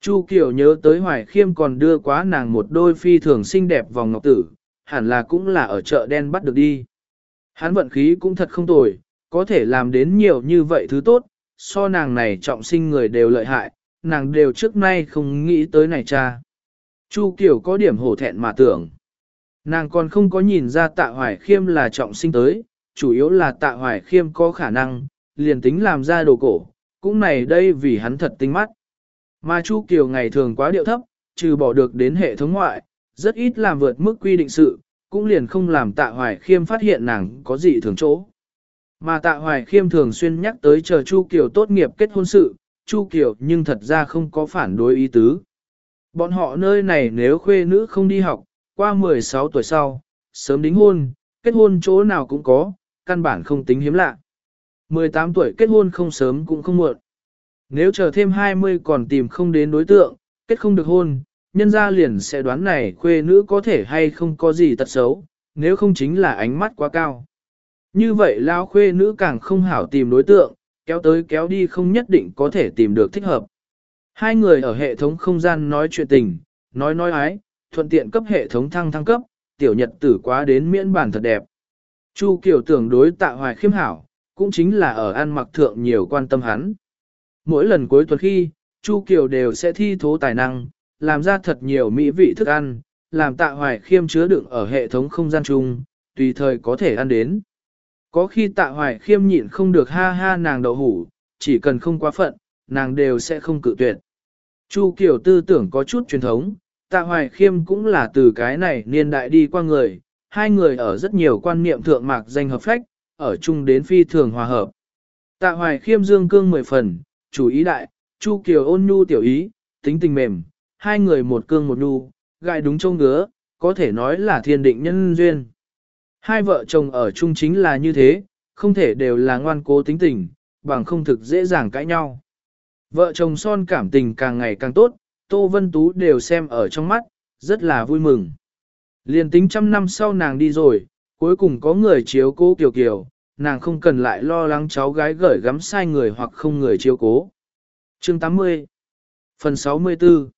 Chu Kiều nhớ tới Hoài Khiêm còn đưa quá nàng một đôi phi thường xinh đẹp vòng ngọc tử, hẳn là cũng là ở chợ đen bắt được đi. Hắn vận khí cũng thật không tồi, có thể làm đến nhiều như vậy thứ tốt, so nàng này trọng sinh người đều lợi hại, nàng đều trước nay không nghĩ tới này cha. Chu Kiều có điểm hổ thẹn mà tưởng. Nàng còn không có nhìn ra tạ hoài khiêm là trọng sinh tới, chủ yếu là tạ hoài khiêm có khả năng, liền tính làm ra đồ cổ, cũng này đây vì hắn thật tinh mắt. Mà Chu Kiều ngày thường quá điệu thấp, trừ bỏ được đến hệ thống ngoại, rất ít làm vượt mức quy định sự, cũng liền không làm tạ hoài khiêm phát hiện nàng có gì thường chỗ. Mà tạ hoài khiêm thường xuyên nhắc tới chờ Chu Kiều tốt nghiệp kết hôn sự, Chu Kiều nhưng thật ra không có phản đối ý tứ. Bọn họ nơi này nếu khuê nữ không đi học, qua 16 tuổi sau, sớm đính hôn, kết hôn chỗ nào cũng có, căn bản không tính hiếm lạ. 18 tuổi kết hôn không sớm cũng không muộn. Nếu chờ thêm 20 còn tìm không đến đối tượng, kết không được hôn, nhân gia liền sẽ đoán này khuê nữ có thể hay không có gì tật xấu, nếu không chính là ánh mắt quá cao. Như vậy lao khuê nữ càng không hảo tìm đối tượng, kéo tới kéo đi không nhất định có thể tìm được thích hợp. Hai người ở hệ thống không gian nói chuyện tình, nói nói ái, thuận tiện cấp hệ thống thăng thăng cấp, tiểu nhật tử quá đến miễn bản thật đẹp. Chu Kiều tưởng đối tạ hoài khiêm hảo, cũng chính là ở ăn mặc thượng nhiều quan tâm hắn. Mỗi lần cuối tuần khi, Chu Kiều đều sẽ thi thố tài năng, làm ra thật nhiều mỹ vị thức ăn, làm tạ hoài khiêm chứa đựng ở hệ thống không gian chung, tùy thời có thể ăn đến. Có khi tạ hoài khiêm nhịn không được ha ha nàng đậu hủ, chỉ cần không quá phận, nàng đều sẽ không cự tuyệt. Chu Kiều tư tưởng có chút truyền thống, tạ hoài khiêm cũng là từ cái này niên đại đi qua người, hai người ở rất nhiều quan niệm thượng mạc danh hợp phách, ở chung đến phi thường hòa hợp. Tạ hoài khiêm dương cương mười phần, chủ ý đại, Chu Kiều ôn nhu tiểu ý, tính tình mềm, hai người một cương một nhu, gai đúng châu ngứa, có thể nói là thiên định nhân duyên. Hai vợ chồng ở chung chính là như thế, không thể đều là ngoan cố tính tình, bằng không thực dễ dàng cãi nhau. Vợ chồng son cảm tình càng ngày càng tốt, Tô Vân Tú đều xem ở trong mắt, rất là vui mừng. Liên tính trăm năm sau nàng đi rồi, cuối cùng có người chiếu cố Kiều Kiều, nàng không cần lại lo lắng cháu gái gửi gắm sai người hoặc không người chiếu cố. Chương 80 Phần 64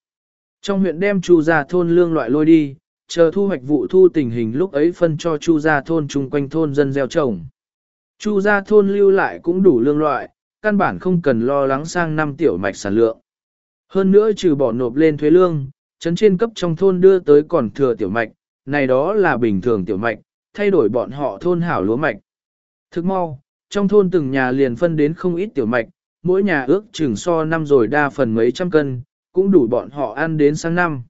Trong huyện đem Chu gia thôn lương loại lôi đi, chờ thu hoạch vụ thu tình hình lúc ấy phân cho Chu gia thôn chung quanh thôn dân gieo trồng. Chu gia thôn lưu lại cũng đủ lương loại, căn bản không cần lo lắng sang năm tiểu mạch sản lượng. Hơn nữa trừ bỏ nộp lên thuế lương, chấn trên cấp trong thôn đưa tới còn thừa tiểu mạch, này đó là bình thường tiểu mạch, thay đổi bọn họ thôn hảo lúa mạch. Thức mau, trong thôn từng nhà liền phân đến không ít tiểu mạch, mỗi nhà ước chừng so năm rồi đa phần mấy trăm cân, cũng đủ bọn họ ăn đến sang năm.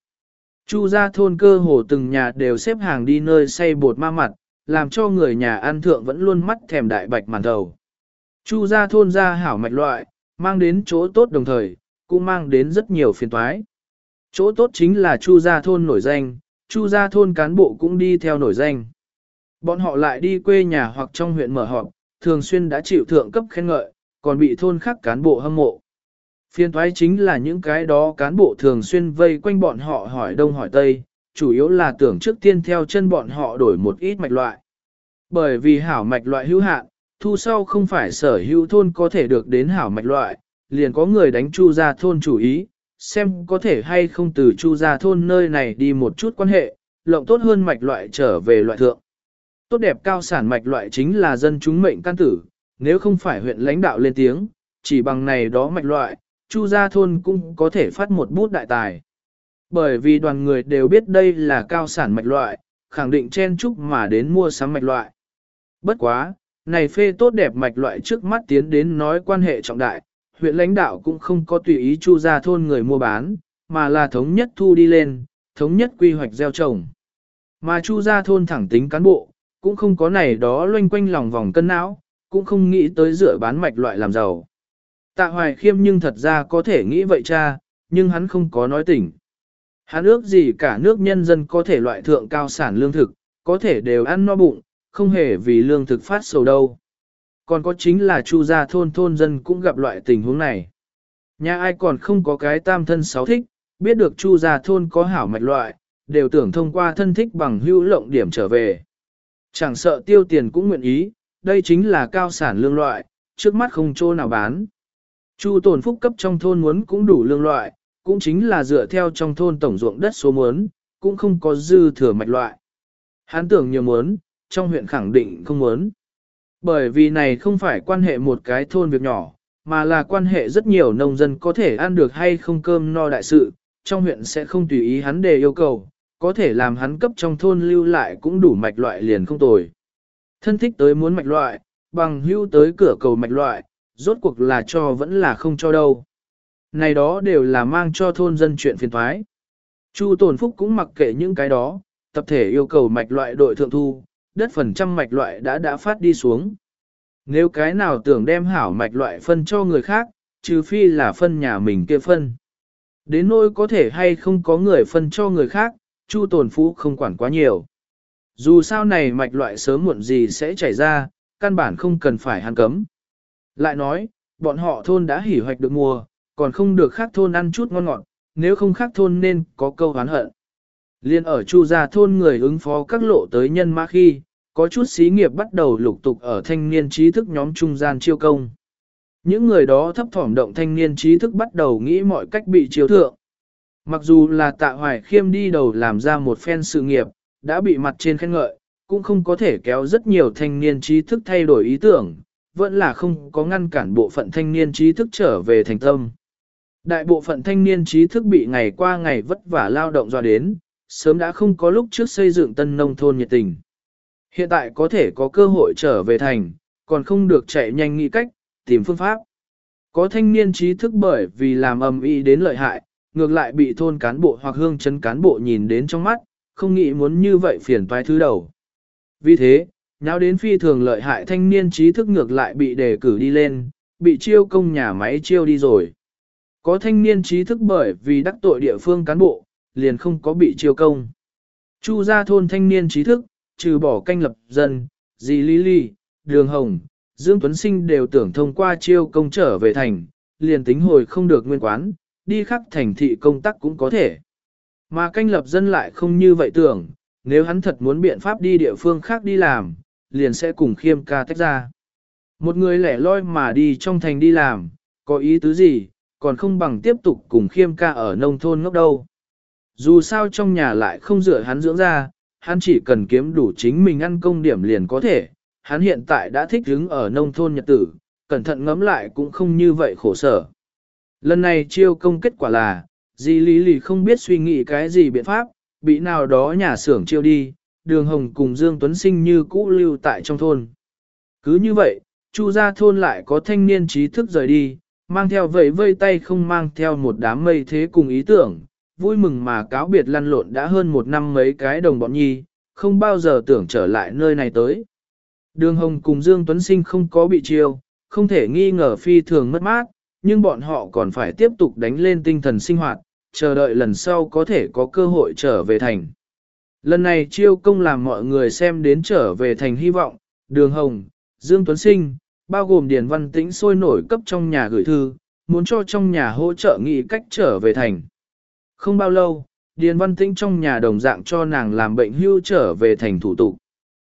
Chu gia thôn cơ hồ từng nhà đều xếp hàng đi nơi xây bột ma mặt, làm cho người nhà ăn thượng vẫn luôn mắt thèm đại bạch màn đầu. Chu gia thôn ra hảo mạch loại, mang đến chỗ tốt đồng thời, cũng mang đến rất nhiều phiền toái. Chỗ tốt chính là Chu gia thôn nổi danh, Chu gia thôn cán bộ cũng đi theo nổi danh. Bọn họ lại đi quê nhà hoặc trong huyện mở họp, thường xuyên đã chịu thượng cấp khen ngợi, còn bị thôn khác cán bộ hâm mộ. Phiên thoái chính là những cái đó cán bộ thường xuyên vây quanh bọn họ hỏi đông hỏi tây, chủ yếu là tưởng trước tiên theo chân bọn họ đổi một ít mạch loại. Bởi vì hảo mạch loại hữu hạn, thu sau không phải sở hữu thôn có thể được đến hảo mạch loại, liền có người đánh chu ra thôn chủ ý, xem có thể hay không từ chu ra thôn nơi này đi một chút quan hệ, lộng tốt hơn mạch loại trở về loại thượng. Tốt đẹp cao sản mạch loại chính là dân chúng mệnh can tử, nếu không phải huyện lãnh đạo lên tiếng, chỉ bằng này đó mạch loại, Chu gia thôn cũng có thể phát một bút đại tài. Bởi vì đoàn người đều biết đây là cao sản mạch loại, khẳng định chen chúc mà đến mua sắm mạch loại. Bất quá, này phê tốt đẹp mạch loại trước mắt tiến đến nói quan hệ trọng đại, huyện lãnh đạo cũng không có tùy ý chu gia thôn người mua bán, mà là thống nhất thu đi lên, thống nhất quy hoạch gieo trồng. Mà chu gia thôn thẳng tính cán bộ, cũng không có này đó loanh quanh lòng vòng cân não, cũng không nghĩ tới rửa bán mạch loại làm giàu. Tạ hoài khiêm nhưng thật ra có thể nghĩ vậy cha, nhưng hắn không có nói tỉnh. Hắn ước gì cả nước nhân dân có thể loại thượng cao sản lương thực, có thể đều ăn no bụng, không hề vì lương thực phát sầu đâu. Còn có chính là chu gia thôn thôn dân cũng gặp loại tình huống này. Nhà ai còn không có cái tam thân sáu thích, biết được chu gia thôn có hảo mạch loại, đều tưởng thông qua thân thích bằng hữu lộng điểm trở về. Chẳng sợ tiêu tiền cũng nguyện ý, đây chính là cao sản lương loại, trước mắt không chỗ nào bán. Chu tổn phúc cấp trong thôn muốn cũng đủ lương loại, cũng chính là dựa theo trong thôn tổng ruộng đất số muốn, cũng không có dư thừa mạch loại. Hắn tưởng nhiều muốn, trong huyện khẳng định không muốn. Bởi vì này không phải quan hệ một cái thôn việc nhỏ, mà là quan hệ rất nhiều nông dân có thể ăn được hay không cơm no đại sự, trong huyện sẽ không tùy ý hắn đề yêu cầu, có thể làm hắn cấp trong thôn lưu lại cũng đủ mạch loại liền không tồi. Thân thích tới muốn mạch loại, bằng hưu tới cửa cầu mạch loại, rốt cuộc là cho vẫn là không cho đâu. Này đó đều là mang cho thôn dân chuyện phiền thoái. Chu Tồn Phúc cũng mặc kệ những cái đó, tập thể yêu cầu mạch loại đội thượng thu, đất phần trăm mạch loại đã đã phát đi xuống. Nếu cái nào tưởng đem hảo mạch loại phân cho người khác, trừ phi là phân nhà mình kia phân. Đến nỗi có thể hay không có người phân cho người khác, Chu Tồn Phú không quản quá nhiều. Dù sao này mạch loại sớm muộn gì sẽ chảy ra, căn bản không cần phải hàn cấm. Lại nói, bọn họ thôn đã hỉ hoạch được mùa, còn không được khác thôn ăn chút ngon ngọt, nếu không khác thôn nên có câu hán hận. Liên ở Chu gia thôn người ứng phó các lộ tới nhân mã khi, có chút xí nghiệp bắt đầu lục tục ở thanh niên trí thức nhóm trung gian chiêu công. Những người đó thấp thỏm động thanh niên trí thức bắt đầu nghĩ mọi cách bị chiếu thượng. Mặc dù là tạ hoài khiêm đi đầu làm ra một phen sự nghiệp, đã bị mặt trên khen ngợi, cũng không có thể kéo rất nhiều thanh niên trí thức thay đổi ý tưởng, vẫn là không có ngăn cản bộ phận thanh niên trí thức trở về thành tâm. Đại bộ phận thanh niên trí thức bị ngày qua ngày vất vả lao động do đến, sớm đã không có lúc trước xây dựng tân nông thôn nhiệt tình. Hiện tại có thể có cơ hội trở về thành, còn không được chạy nhanh nghĩ cách, tìm phương pháp. Có thanh niên trí thức bởi vì làm ầm ĩ đến lợi hại, ngược lại bị thôn cán bộ hoặc hương chấn cán bộ nhìn đến trong mắt, không nghĩ muốn như vậy phiền toái thứ đầu. Vì thế, nháo đến phi thường lợi hại thanh niên trí thức ngược lại bị đề cử đi lên, bị chiêu công nhà máy chiêu đi rồi. Có thanh niên trí thức bởi vì đắc tội địa phương cán bộ, liền không có bị chiêu công. Chu gia thôn thanh niên trí thức, trừ bỏ canh lập dân, dì Lý Ly, Đường Hồng, Dương Tuấn Sinh đều tưởng thông qua chiêu công trở về thành, liền tính hồi không được nguyên quán, đi khắc thành thị công tác cũng có thể. Mà canh lập dân lại không như vậy tưởng, nếu hắn thật muốn biện pháp đi địa phương khác đi làm, liền sẽ cùng khiêm ca tách ra. Một người lẻ loi mà đi trong thành đi làm, có ý tứ gì, còn không bằng tiếp tục cùng khiêm ca ở nông thôn ngốc đâu. Dù sao trong nhà lại không rửa hắn dưỡng ra, hắn chỉ cần kiếm đủ chính mình ăn công điểm liền có thể, hắn hiện tại đã thích đứng ở nông thôn nhật tử, cẩn thận ngẫm lại cũng không như vậy khổ sở. Lần này chiêu công kết quả là, Di Lý Lì không biết suy nghĩ cái gì biện pháp, bị nào đó nhà xưởng chiêu đi, đường hồng cùng Dương Tuấn Sinh như cũ lưu tại trong thôn. Cứ như vậy, Chu gia thôn lại có thanh niên trí thức rời đi, mang theo vẫy vây tay không mang theo một đám mây thế cùng ý tưởng, vui mừng mà cáo biệt lăn lộn đã hơn một năm mấy cái đồng bọn nhi, không bao giờ tưởng trở lại nơi này tới. Đường Hồng cùng Dương Tuấn Sinh không có bị chiêu, không thể nghi ngờ phi thường mất mát, nhưng bọn họ còn phải tiếp tục đánh lên tinh thần sinh hoạt, chờ đợi lần sau có thể có cơ hội trở về thành. Lần này chiêu công làm mọi người xem đến trở về thành hy vọng, Đường Hồng, Dương Tuấn Sinh, bao gồm Điền Văn Tĩnh sôi nổi cấp trong nhà gửi thư, muốn cho trong nhà hỗ trợ nghị cách trở về thành. Không bao lâu, Điền Văn Tĩnh trong nhà đồng dạng cho nàng làm bệnh hưu trở về thành thủ tục.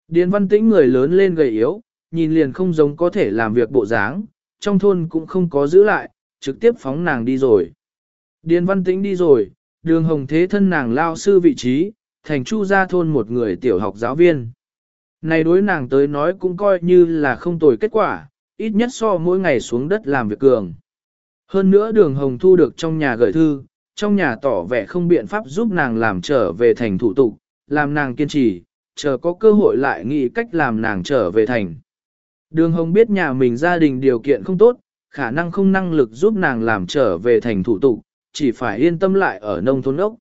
Điền Văn Tĩnh người lớn lên gầy yếu, nhìn liền không giống có thể làm việc bộ dáng, trong thôn cũng không có giữ lại, trực tiếp phóng nàng đi rồi. Điền Văn Tĩnh đi rồi, đường hồng thế thân nàng lao sư vị trí, thành chu gia thôn một người tiểu học giáo viên. Này đối nàng tới nói cũng coi như là không tồi kết quả, ít nhất so mỗi ngày xuống đất làm việc cường. Hơn nữa đường hồng thu được trong nhà gửi thư, trong nhà tỏ vẻ không biện pháp giúp nàng làm trở về thành thủ tục, làm nàng kiên trì, chờ có cơ hội lại nghĩ cách làm nàng trở về thành. Đường Hồng biết nhà mình gia đình điều kiện không tốt, khả năng không năng lực giúp nàng làm trở về thành thủ tục, chỉ phải yên tâm lại ở nông thôn ốc.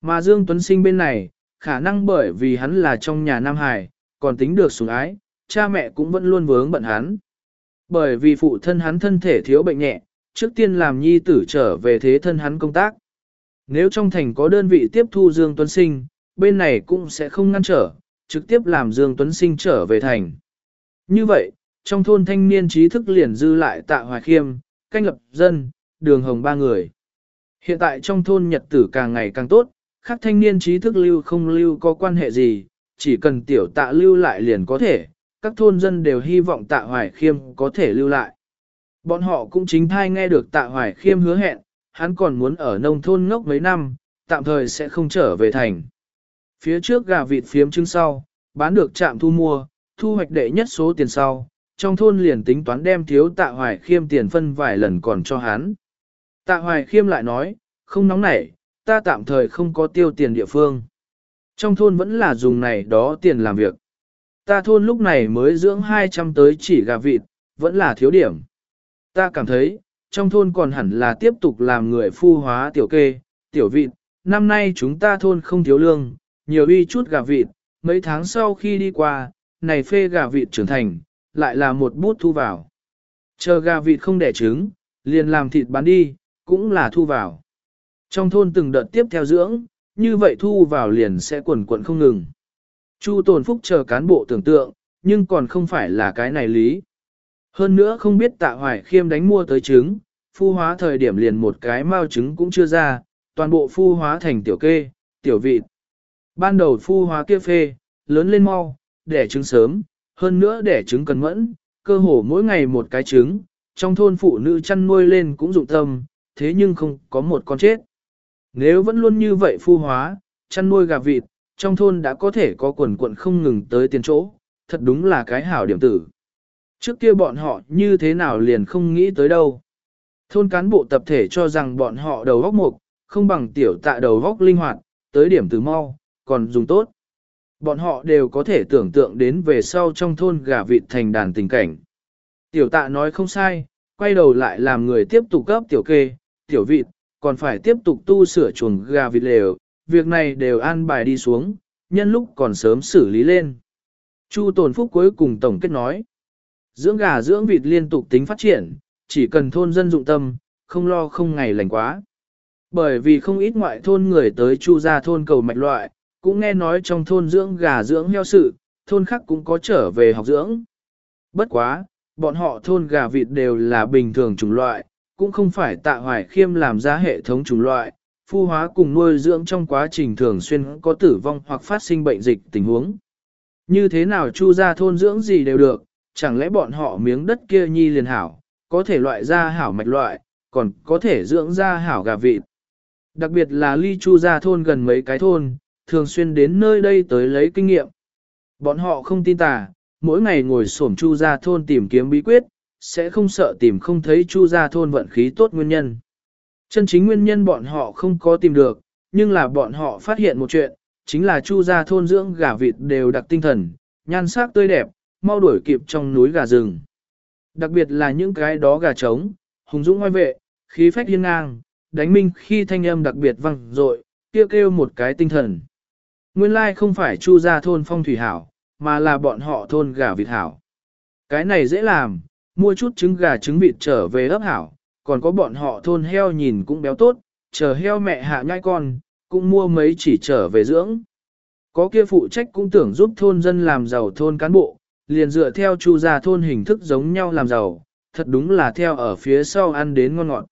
Mà Dương Tuấn Sinh bên này, khả năng bởi vì hắn là trong nhà Nam Hải, còn tính được sủng ái, cha mẹ cũng vẫn luôn vướng bận hắn. Bởi vì phụ thân hắn thân thể thiếu bệnh nhẹ, trước tiên làm nhi tử trở về thế thân hắn công tác. Nếu trong thành có đơn vị tiếp thu Dương Tuấn Sinh, bên này cũng sẽ không ngăn trở, trực tiếp làm Dương Tuấn Sinh trở về thành. Như vậy, trong thôn thanh niên trí thức liền dư lại tạ hoài khiêm, canh lập dân, đường hồng ba người. Hiện tại trong thôn nhật tử càng ngày càng tốt, khác thanh niên trí thức lưu không lưu có quan hệ gì, chỉ cần tiểu tạ lưu lại liền có thể, các thôn dân đều hy vọng tạ hoài khiêm có thể lưu lại. Bọn họ cũng chính thai nghe được tạ hoài khiêm hứa hẹn, hắn còn muốn ở nông thôn ngốc mấy năm, tạm thời sẽ không trở về thành. Phía trước gà vịt phiếm trưng sau, bán được trạm thu mua, thu hoạch đệ nhất số tiền sau, trong thôn liền tính toán đem thiếu tạ hoài khiêm tiền phân vài lần còn cho hắn. Tạ hoài khiêm lại nói, không nóng nảy, ta tạm thời không có tiêu tiền địa phương. Trong thôn vẫn là dùng này đó tiền làm việc. Ta thôn lúc này mới dưỡng 200 tới chỉ gà vịt, vẫn là thiếu điểm. Ta cảm thấy, trong thôn còn hẳn là tiếp tục làm người phu hóa tiểu kê, tiểu vịt. Năm nay chúng ta thôn không thiếu lương, nhiều uy chút gà vịt, mấy tháng sau khi đi qua, này phê gà vịt trưởng thành, lại là một bút thu vào. Chờ gà vịt không đẻ trứng, liền làm thịt bán đi, cũng là thu vào. Trong thôn từng đợt tiếp theo dưỡng, như vậy thu vào liền sẽ quần quận không ngừng. Chu Tồn Phúc chờ cán bộ tưởng tượng, nhưng còn không phải là cái này lý. Hơn nữa không biết tạ hoài khiêm đánh mua tới trứng, phu hóa thời điểm liền một cái mao trứng cũng chưa ra, toàn bộ phu hóa thành tiểu kê, tiểu vịt. Ban đầu phu hóa kia phê, lớn lên mau, đẻ trứng sớm, hơn nữa đẻ trứng cần mẫn, cơ hồ mỗi ngày một cái trứng, trong thôn phụ nữ chăn nuôi lên cũng dụng tâm, thế nhưng không có một con chết. Nếu vẫn luôn như vậy phu hóa, chăn nuôi gà vịt, trong thôn đã có thể có quần quận không ngừng tới tiền chỗ, thật đúng là cái hảo điểm tử. Trước kia bọn họ như thế nào liền không nghĩ tới đâu. Thôn cán bộ tập thể cho rằng bọn họ đầu góc mục, không bằng tiểu tạ đầu góc linh hoạt, tới điểm từ mau, còn dùng tốt. Bọn họ đều có thể tưởng tượng đến về sau trong thôn gà vịt thành đàn tình cảnh. Tiểu tạ nói không sai, quay đầu lại làm người tiếp tục cấp tiểu kê, tiểu vịt, còn phải tiếp tục tu sửa chuồng gà vịt lều, việc này đều an bài đi xuống, nhân lúc còn sớm xử lý lên. Chu Tồn Phúc cuối cùng tổng kết nói, dưỡng gà dưỡng vịt liên tục tính phát triển, chỉ cần thôn dân dụng tâm, không lo không ngày lành quá. Bởi vì không ít ngoại thôn người tới chu ra thôn cầu mạch loại, cũng nghe nói trong thôn dưỡng gà dưỡng heo sự, thôn khác cũng có trở về học dưỡng. Bất quá, bọn họ thôn gà vịt đều là bình thường chủng loại, cũng không phải tạ hoài khiêm làm ra hệ thống chủng loại, phu hóa cùng nuôi dưỡng trong quá trình thường xuyên có tử vong hoặc phát sinh bệnh dịch tình huống. Như thế nào chu ra thôn dưỡng gì đều được, chẳng lẽ bọn họ miếng đất kia nhi liền hảo, có thể loại ra hảo mạch loại, còn có thể dưỡng ra hảo gà vịt. Đặc biệt là ly chu ra thôn gần mấy cái thôn, thường xuyên đến nơi đây tới lấy kinh nghiệm. Bọn họ không tin tà, mỗi ngày ngồi xổm chu ra thôn tìm kiếm bí quyết, sẽ không sợ tìm không thấy chu ra thôn vận khí tốt nguyên nhân. Chân chính nguyên nhân bọn họ không có tìm được, nhưng là bọn họ phát hiện một chuyện, chính là chu ra thôn dưỡng gà vịt đều đặc tinh thần, nhan sắc tươi đẹp, mau đuổi kịp trong núi gà rừng. Đặc biệt là những cái đó gà trống, hùng dũng ngoài vệ, khí phách hiên ngang, đánh minh khi thanh âm đặc biệt vang dội, kêu kêu một cái tinh thần. Nguyên lai không phải chu ra thôn phong thủy hảo, mà là bọn họ thôn gà vịt hảo. Cái này dễ làm, mua chút trứng gà trứng vịt trở về ấp hảo, còn có bọn họ thôn heo nhìn cũng béo tốt, chờ heo mẹ hạ nhai con, cũng mua mấy chỉ trở về dưỡng. Có kia phụ trách cũng tưởng giúp thôn dân làm giàu thôn cán bộ, liền dựa theo chu gia thôn hình thức giống nhau làm giàu, thật đúng là theo ở phía sau ăn đến ngon ngọt.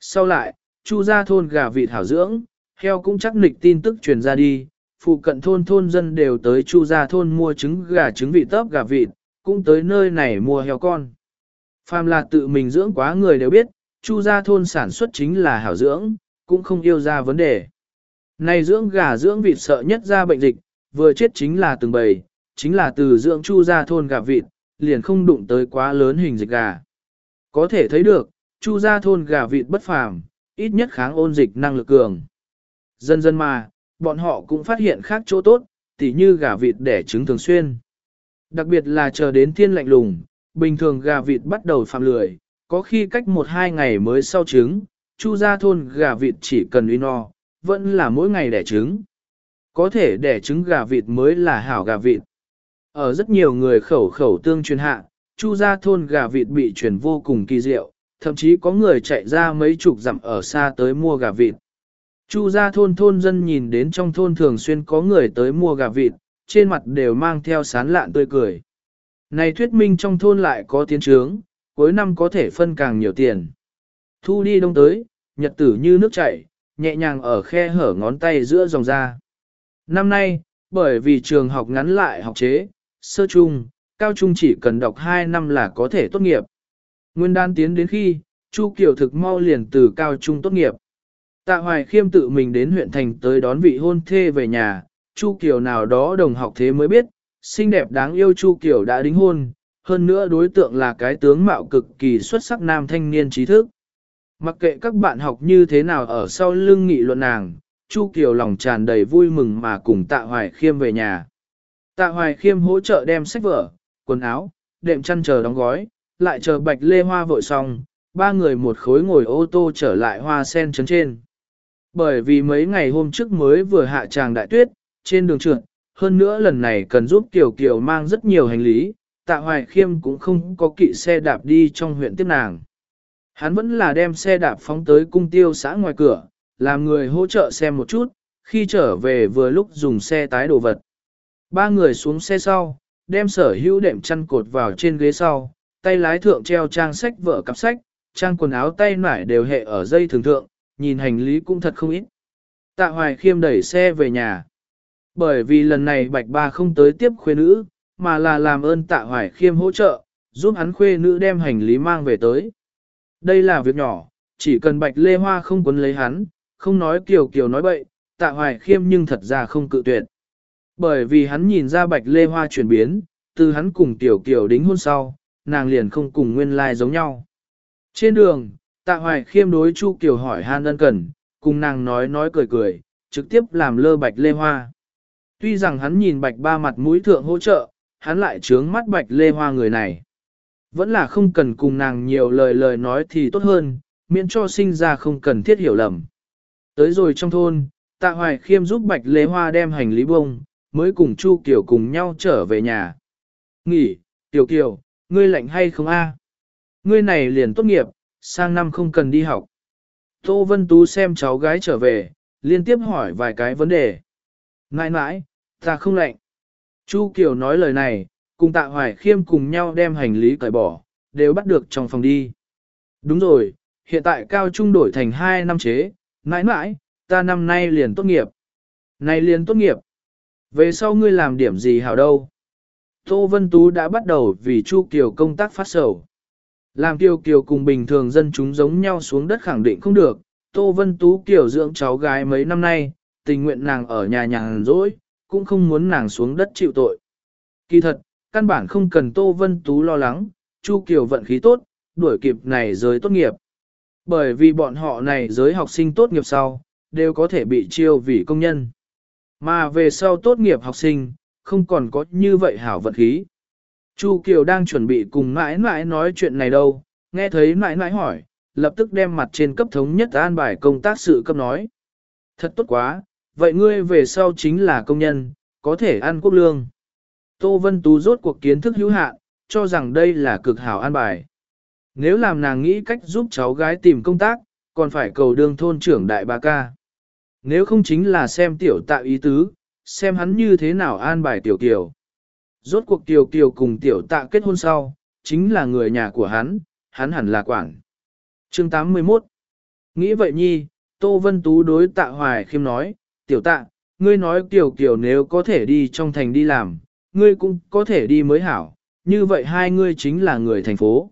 Sau lại, chu gia thôn gà vịt hảo dưỡng, heo cũng chắc nịch tin tức truyền ra đi, phụ cận thôn thôn dân đều tới chu gia thôn mua trứng gà trứng vịt tớp gà vịt, cũng tới nơi này mua heo con. Phàm là tự mình dưỡng quá người đều biết, chu gia thôn sản xuất chính là hảo dưỡng, cũng không yêu ra vấn đề. Này dưỡng gà dưỡng vịt sợ nhất ra bệnh dịch, vừa chết chính là từng bầy, chính là từ dưỡng chu gia thôn gà vịt, liền không đụng tới quá lớn hình dịch gà. Có thể thấy được, chu gia thôn gà vịt bất phàm, ít nhất kháng ôn dịch năng lực cường. Dần dần mà, bọn họ cũng phát hiện khác chỗ tốt, tỉ như gà vịt đẻ trứng thường xuyên. Đặc biệt là chờ đến thiên lạnh lùng, bình thường gà vịt bắt đầu phạm lười, có khi cách một hai ngày mới sau trứng, chu gia thôn gà vịt chỉ cần uy no, vẫn là mỗi ngày đẻ trứng. Có thể đẻ trứng gà vịt mới là hảo gà vịt. Ở rất nhiều người khẩu khẩu tương truyền hạ, chu gia thôn gà vịt bị truyền vô cùng kỳ diệu, thậm chí có người chạy ra mấy chục dặm ở xa tới mua gà vịt. Chu gia thôn thôn dân nhìn đến trong thôn thường xuyên có người tới mua gà vịt, trên mặt đều mang theo sán lạn tươi cười. Này thuyết minh trong thôn lại có tiến trướng, cuối năm có thể phân càng nhiều tiền. Thu đi đông tới, nhật tử như nước chảy, nhẹ nhàng ở khe hở ngón tay giữa dòng ra. Năm nay, bởi vì trường học ngắn lại học chế, sơ trung, cao trung chỉ cần đọc 2 năm là có thể tốt nghiệp. Nguyên đan tiến đến khi, Chu Kiều thực mau liền từ cao trung tốt nghiệp. Tạ Hoài Khiêm tự mình đến huyện thành tới đón vị hôn thê về nhà, Chu Kiều nào đó đồng học thế mới biết, xinh đẹp đáng yêu Chu Kiều đã đính hôn, hơn nữa đối tượng là cái tướng mạo cực kỳ xuất sắc nam thanh niên trí thức. Mặc kệ các bạn học như thế nào ở sau lưng nghị luận nàng, Chu Kiều lòng tràn đầy vui mừng mà cùng Tạ Hoài Khiêm về nhà. Tạ Hoài Khiêm hỗ trợ đem sách vở, quần áo, đệm chăn chờ đóng gói, lại chờ Bạch Lê Hoa vội xong, ba người một khối ngồi ô tô trở lại hoa sen trấn trên. Bởi vì mấy ngày hôm trước mới vừa hạ tràng đại tuyết, trên đường trượt, hơn nữa lần này cần giúp Kiều Kiều mang rất nhiều hành lý, Tạ Hoài Khiêm cũng không có kỵ xe đạp đi trong huyện tiếp nàng. Hắn vẫn là đem xe đạp phóng tới cung tiêu xã ngoài cửa, làm người hỗ trợ xem một chút, khi trở về vừa lúc dùng xe tái đồ vật. Ba người xuống xe sau, đem sở hữu đệm chăn cột vào trên ghế sau, tay lái thượng treo trang sách vợ cặp sách, trang quần áo tay nải đều hệ ở dây thường thượng, nhìn hành lý cũng thật không ít. Tạ Hoài Khiêm đẩy xe về nhà. Bởi vì lần này Bạch Ba không tới tiếp khuê nữ, mà là làm ơn Tạ Hoài Khiêm hỗ trợ, giúp hắn khuê nữ đem hành lý mang về tới. Đây là việc nhỏ, chỉ cần Bạch Lê Hoa không quấn lấy hắn, không nói kiều kiều nói bậy, Tạ Hoài Khiêm nhưng thật ra không cự tuyệt. Bởi vì hắn nhìn ra Bạch Lê Hoa chuyển biến, từ hắn cùng Tiểu Kiều đính hôn sau, nàng liền không cùng nguyên lai like giống nhau. Trên đường, Tạ Hoài Khiêm đối Chu Kiều hỏi han ân cần, cùng nàng nói nói cười cười, trực tiếp làm lơ Bạch Lê Hoa. Tuy rằng hắn nhìn Bạch ba mặt mũi thượng hỗ trợ, hắn lại trướng mắt Bạch Lê Hoa người này. Vẫn là không cần cùng nàng nhiều lời lời nói thì tốt hơn, miễn cho sinh ra không cần thiết hiểu lầm. Tới rồi trong thôn, Tạ Hoài Khiêm giúp Bạch Lê Hoa đem hành lý bông, mới cùng Chu Kiều cùng nhau trở về nhà. Nghỉ, Tiểu Kiều, ngươi lạnh hay không a? Ngươi này liền tốt nghiệp, sang năm không cần đi học. Tô Vân Tú xem cháu gái trở về, liên tiếp hỏi vài cái vấn đề. Nãi nãi, ta không lạnh. Chu Kiều nói lời này, cùng Tạ Hoài Khiêm cùng nhau đem hành lý cởi bỏ, đều bắt được trong phòng đi. Đúng rồi, hiện tại cao trung đổi thành 2 năm chế, nãi nãi, ta năm nay liền tốt nghiệp. Này liền tốt nghiệp. Về sau ngươi làm điểm gì hảo đâu? Tô Vân Tú đã bắt đầu vì Chu Kiều công tác phát sầu. Làm Kiều Kiều cùng bình thường dân chúng giống nhau xuống đất khẳng định không được. Tô Vân Tú Kiều dưỡng cháu gái mấy năm nay, tình nguyện nàng ở nhà nhàn rỗi, cũng không muốn nàng xuống đất chịu tội. Kỳ thật, căn bản không cần Tô Vân Tú lo lắng, Chu Kiều vận khí tốt, đuổi kịp này giới tốt nghiệp. Bởi vì bọn họ này giới học sinh tốt nghiệp sau, đều có thể bị chiêu vì công nhân. Mà về sau tốt nghiệp học sinh, không còn có như vậy hảo vận khí. Chu Kiều đang chuẩn bị cùng mãi mãi nói chuyện này đâu, nghe thấy mãi mãi hỏi, lập tức đem mặt trên cấp thống nhất an bài công tác sự cấp nói. Thật tốt quá, vậy ngươi về sau chính là công nhân, có thể ăn quốc lương. Tô Vân Tú rốt cuộc kiến thức hữu hạn, cho rằng đây là cực hảo an bài. Nếu làm nàng nghĩ cách giúp cháu gái tìm công tác, còn phải cầu đương thôn trưởng đại ba ca. Nếu không chính là xem tiểu tạo ý tứ, xem hắn như thế nào an bài tiểu kiều. Rốt cuộc tiểu kiều cùng tiểu tạ kết hôn sau, chính là người nhà của hắn, hắn hẳn là quản. Chương 81 Nghĩ vậy nhi, Tô Vân Tú đối tạ hoài khiêm nói, tiểu tạ, ngươi nói tiểu kiều nếu có thể đi trong thành đi làm, ngươi cũng có thể đi mới hảo, như vậy hai ngươi chính là người thành phố.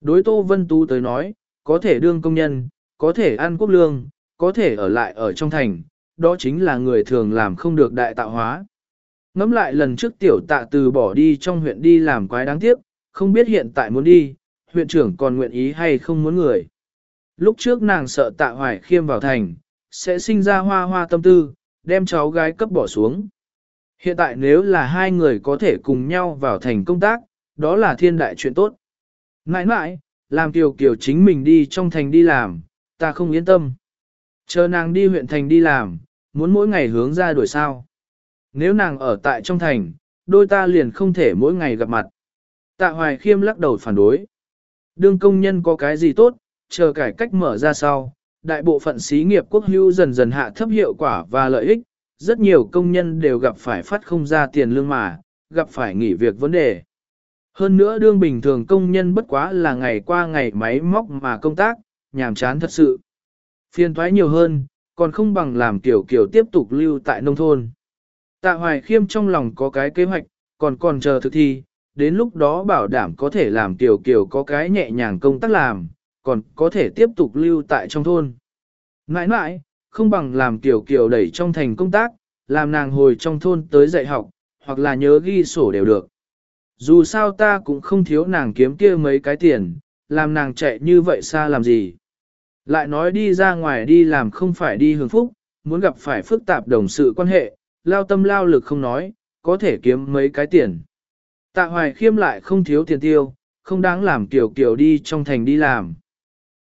Đối Tô Vân Tú tới nói, có thể đương công nhân, có thể ăn quốc lương, có thể ở lại ở trong thành, đó chính là người thường làm không được đại tạo hóa. Ngắm lại lần trước tiểu tạ từ bỏ đi trong huyện đi làm quái đáng tiếc, không biết hiện tại muốn đi, huyện trưởng còn nguyện ý hay không muốn người. Lúc trước nàng sợ tạ hoài khiêm vào thành, sẽ sinh ra hoa hoa tâm tư, đem cháu gái cấp bỏ xuống. Hiện tại nếu là hai người có thể cùng nhau vào thành công tác, đó là thiên đại chuyện tốt. Ngãi ngãi, làm kiều kiều chính mình đi trong thành đi làm, ta không yên tâm. Chờ nàng đi huyện thành đi làm, muốn mỗi ngày hướng ra đuổi sao. Nếu nàng ở tại trong thành, đôi ta liền không thể mỗi ngày gặp mặt. Tạ Hoài Khiêm lắc đầu phản đối. Đương công nhân có cái gì tốt, chờ cải cách mở ra sau, đại bộ phận xí nghiệp quốc hữu dần dần hạ thấp hiệu quả và lợi ích, rất nhiều công nhân đều gặp phải phát không ra tiền lương mà, gặp phải nghỉ việc vấn đề. Hơn nữa đương bình thường công nhân bất quá là ngày qua ngày máy móc mà công tác, nhàm chán thật sự. Phiên thoái nhiều hơn, còn không bằng làm kiểu kiểu tiếp tục lưu tại nông thôn. Tạ Hoài Khiêm trong lòng có cái kế hoạch, còn còn chờ thực thi, đến lúc đó bảo đảm có thể làm Tiểu Kiều có cái nhẹ nhàng công tác làm, còn có thể tiếp tục lưu tại trong thôn. Nãi nãi, không bằng làm Tiểu Kiều đẩy trong thành công tác, làm nàng hồi trong thôn tới dạy học, hoặc là nhớ ghi sổ đều được. Dù sao ta cũng không thiếu nàng kiếm kia mấy cái tiền, làm nàng chạy như vậy xa làm gì. Lại nói đi ra ngoài đi làm không phải đi hưởng phúc, muốn gặp phải phức tạp đồng sự quan hệ, lao tâm lao lực không nói, có thể kiếm mấy cái tiền. Tạ hoài khiêm lại không thiếu tiền tiêu, không đáng làm kiểu kiểu đi trong thành đi làm.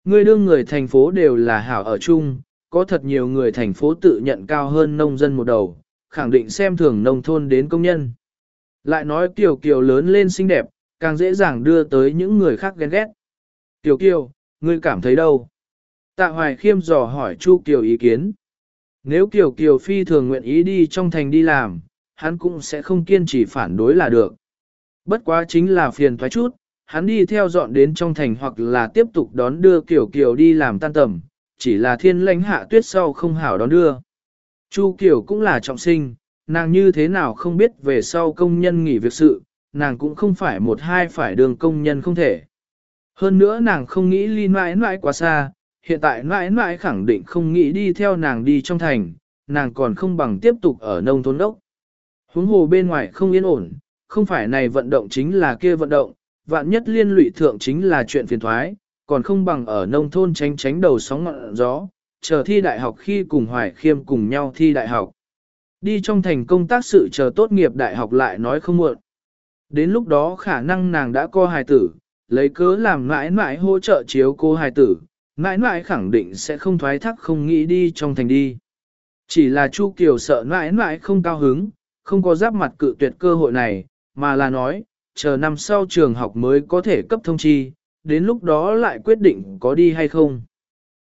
Người đương người thành phố đều là hảo ở chung, có thật nhiều người thành phố tự nhận cao hơn nông dân một đầu, khẳng định xem thường nông thôn đến công nhân. Lại nói tiểu Kiều lớn lên xinh đẹp, càng dễ dàng đưa tới những người khác ghen ghét. Tiểu Kiều, ngươi cảm thấy đâu? Tạ Hoài Khiêm dò hỏi Chu Kiều ý kiến. Nếu Kiều Kiều phi thường nguyện ý đi trong thành đi làm, hắn cũng sẽ không kiên trì phản đối là được. Bất quá chính là phiền thoái chút, hắn đi theo dọn đến trong thành hoặc là tiếp tục đón đưa Kiều Kiều đi làm tan tầm, chỉ là thiên lãnh hạ tuyết sau không hảo đón đưa. Chu Kiều cũng là trọng sinh, nàng như thế nào không biết về sau công nhân nghỉ việc sự, nàng cũng không phải một hai phải đường công nhân không thể. Hơn nữa nàng không nghĩ ly mãi mãi quá xa, hiện tại mãi mãi khẳng định không nghĩ đi theo nàng đi trong thành, nàng còn không bằng tiếp tục ở nông thôn đốc. Huống hồ bên ngoài không yên ổn, không phải này vận động chính là kia vận động, vạn nhất liên lụy thượng chính là chuyện phiền thoái, còn không bằng ở nông thôn tránh tránh đầu sóng ngọn gió, chờ thi đại học khi cùng Hoài Khiêm cùng nhau thi đại học. Đi trong thành công tác sự chờ tốt nghiệp đại học lại nói không muộn. Đến lúc đó khả năng nàng đã co hài tử, lấy cớ làm mãi mãi hỗ trợ chiếu cô hài tử, mãi mãi khẳng định sẽ không thoái thác không nghĩ đi trong thành đi. Chỉ là Chu Kiều sợ mãi mãi không cao hứng, không có giáp mặt cự tuyệt cơ hội này, mà là nói, chờ năm sau trường học mới có thể cấp thông chi, đến lúc đó lại quyết định có đi hay không.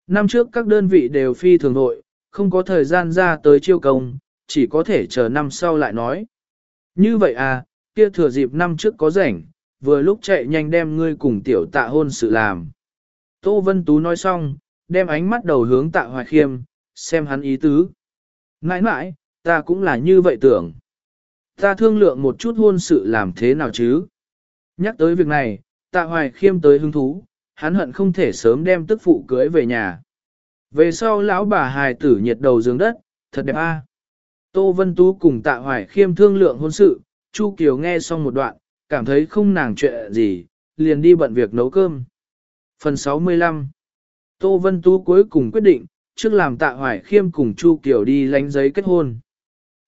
Năm trước các đơn vị đều phi thường hội, không có thời gian ra tới chiêu công, chỉ có thể chờ năm sau lại nói. Như vậy à, kia thừa dịp năm trước có rảnh, vừa lúc chạy nhanh đem ngươi cùng tiểu tạ hôn sự làm. Tô Vân Tú nói xong, đem ánh mắt đầu hướng tạ hoài khiêm, xem hắn ý tứ. Nãi nãi, ta cũng là như vậy tưởng. Ta thương lượng một chút hôn sự làm thế nào chứ? Nhắc tới việc này, tạ hoài khiêm tới hứng thú, hắn hận không thể sớm đem tức phụ cưới về nhà. Về sau lão bà hài tử nhiệt đầu giường đất, thật đẹp a. À. Tô Vân Tú cùng tạ hoài khiêm thương lượng hôn sự, Chu Kiều nghe xong một đoạn, cảm thấy không nàng chuyện gì, liền đi bận việc nấu cơm. Phần 65 Tô Vân Tú cuối cùng quyết định, trước làm tạ hoài khiêm cùng Chu Kiều đi lánh giấy kết hôn.